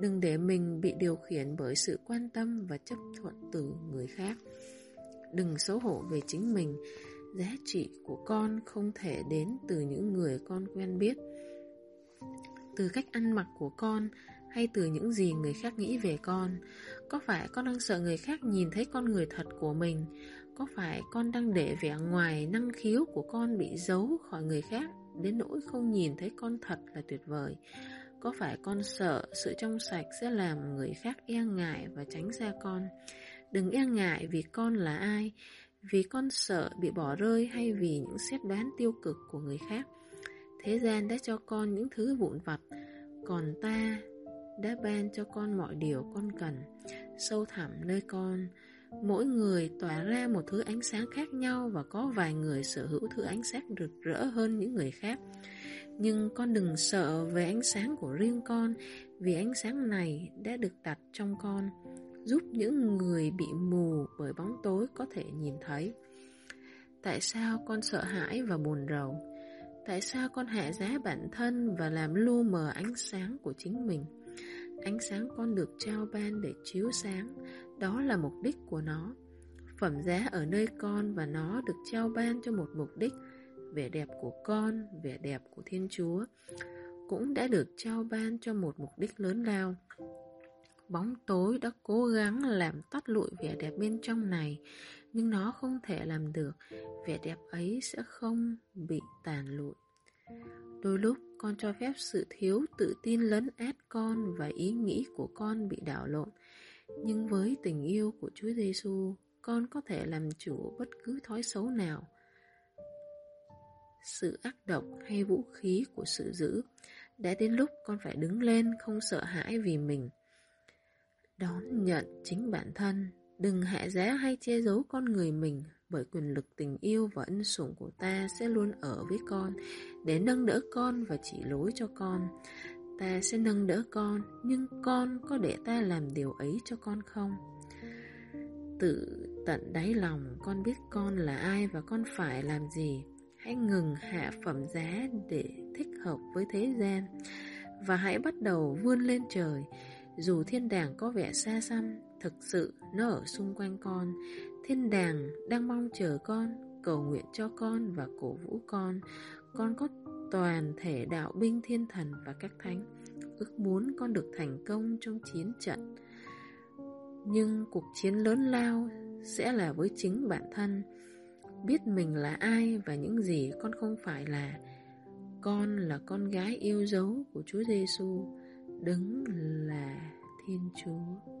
Đừng để mình bị điều khiển bởi sự quan tâm và chấp thuận từ người khác. Đừng xấu hổ về chính mình. Giá trị của con không thể đến từ những người con quen biết. Từ cách ăn mặc của con hay từ những gì người khác nghĩ về con. Có phải con đang sợ người khác nhìn thấy con người thật của mình? Có phải con đang để vẻ ngoài năng khiếu của con bị giấu khỏi người khác đến nỗi không nhìn thấy con thật là tuyệt vời? Có phải con sợ sự trong sạch sẽ làm người khác e ngại và tránh xa con? Đừng e ngại vì con là ai, vì con sợ bị bỏ rơi hay vì những xét đoán tiêu cực của người khác. Thế gian đã cho con những thứ vụn vặt, còn ta đã ban cho con mọi điều con cần. Sâu thẳm nơi con, mỗi người tỏa ra một thứ ánh sáng khác nhau và có vài người sở hữu thứ ánh sáng rực rỡ hơn những người khác. Nhưng con đừng sợ về ánh sáng của riêng con, vì ánh sáng này đã được đặt trong con, giúp những người bị mù bởi bóng tối có thể nhìn thấy. Tại sao con sợ hãi và buồn rầu? Tại sao con hạ giá bản thân và làm lu mờ ánh sáng của chính mình? Ánh sáng con được trao ban để chiếu sáng, đó là mục đích của nó. Phẩm giá ở nơi con và nó được trao ban cho một mục đích, vẻ đẹp của con, vẻ đẹp của Thiên Chúa, cũng đã được trao ban cho một mục đích lớn lao. Bóng tối đã cố gắng làm tắt lụi vẻ đẹp bên trong này, nhưng nó không thể làm được, vẻ đẹp ấy sẽ không bị tàn lụi. Đôi lúc con cho phép sự thiếu tự tin lấn át con và ý nghĩ của con bị đảo lộn. Nhưng với tình yêu của Chúa Giêsu, con có thể làm chủ bất cứ thói xấu nào. Sự ác độc hay vũ khí của sự dữ đã đến lúc con phải đứng lên không sợ hãi vì mình. Đón nhận chính bản thân, đừng hạ giá hay che giấu con người mình bởi quyền lực tình yêu và ân sủng của ta sẽ luôn ở với con để nâng đỡ con và chỉ lối cho con. Ta sẽ nâng đỡ con, nhưng con có để ta làm điều ấy cho con không? Tự tận đáy lòng con biết con là ai và con phải làm gì. Hãy ngừng hạ phẩm giá để thích hợp với thế gian và hãy bắt đầu vươn lên trời. Dù thiên đàng có vẻ xa xăm, thực sự nó ở xung quanh con Thiên đàng đang mong chờ con, cầu nguyện cho con và cổ vũ con. Con có toàn thể đạo binh thiên thần và các thánh, ước muốn con được thành công trong chiến trận. Nhưng cuộc chiến lớn lao sẽ là với chính bản thân. Biết mình là ai và những gì con không phải là. Con là con gái yêu dấu của Chúa Giêsu, đứng là Thiên Chúa.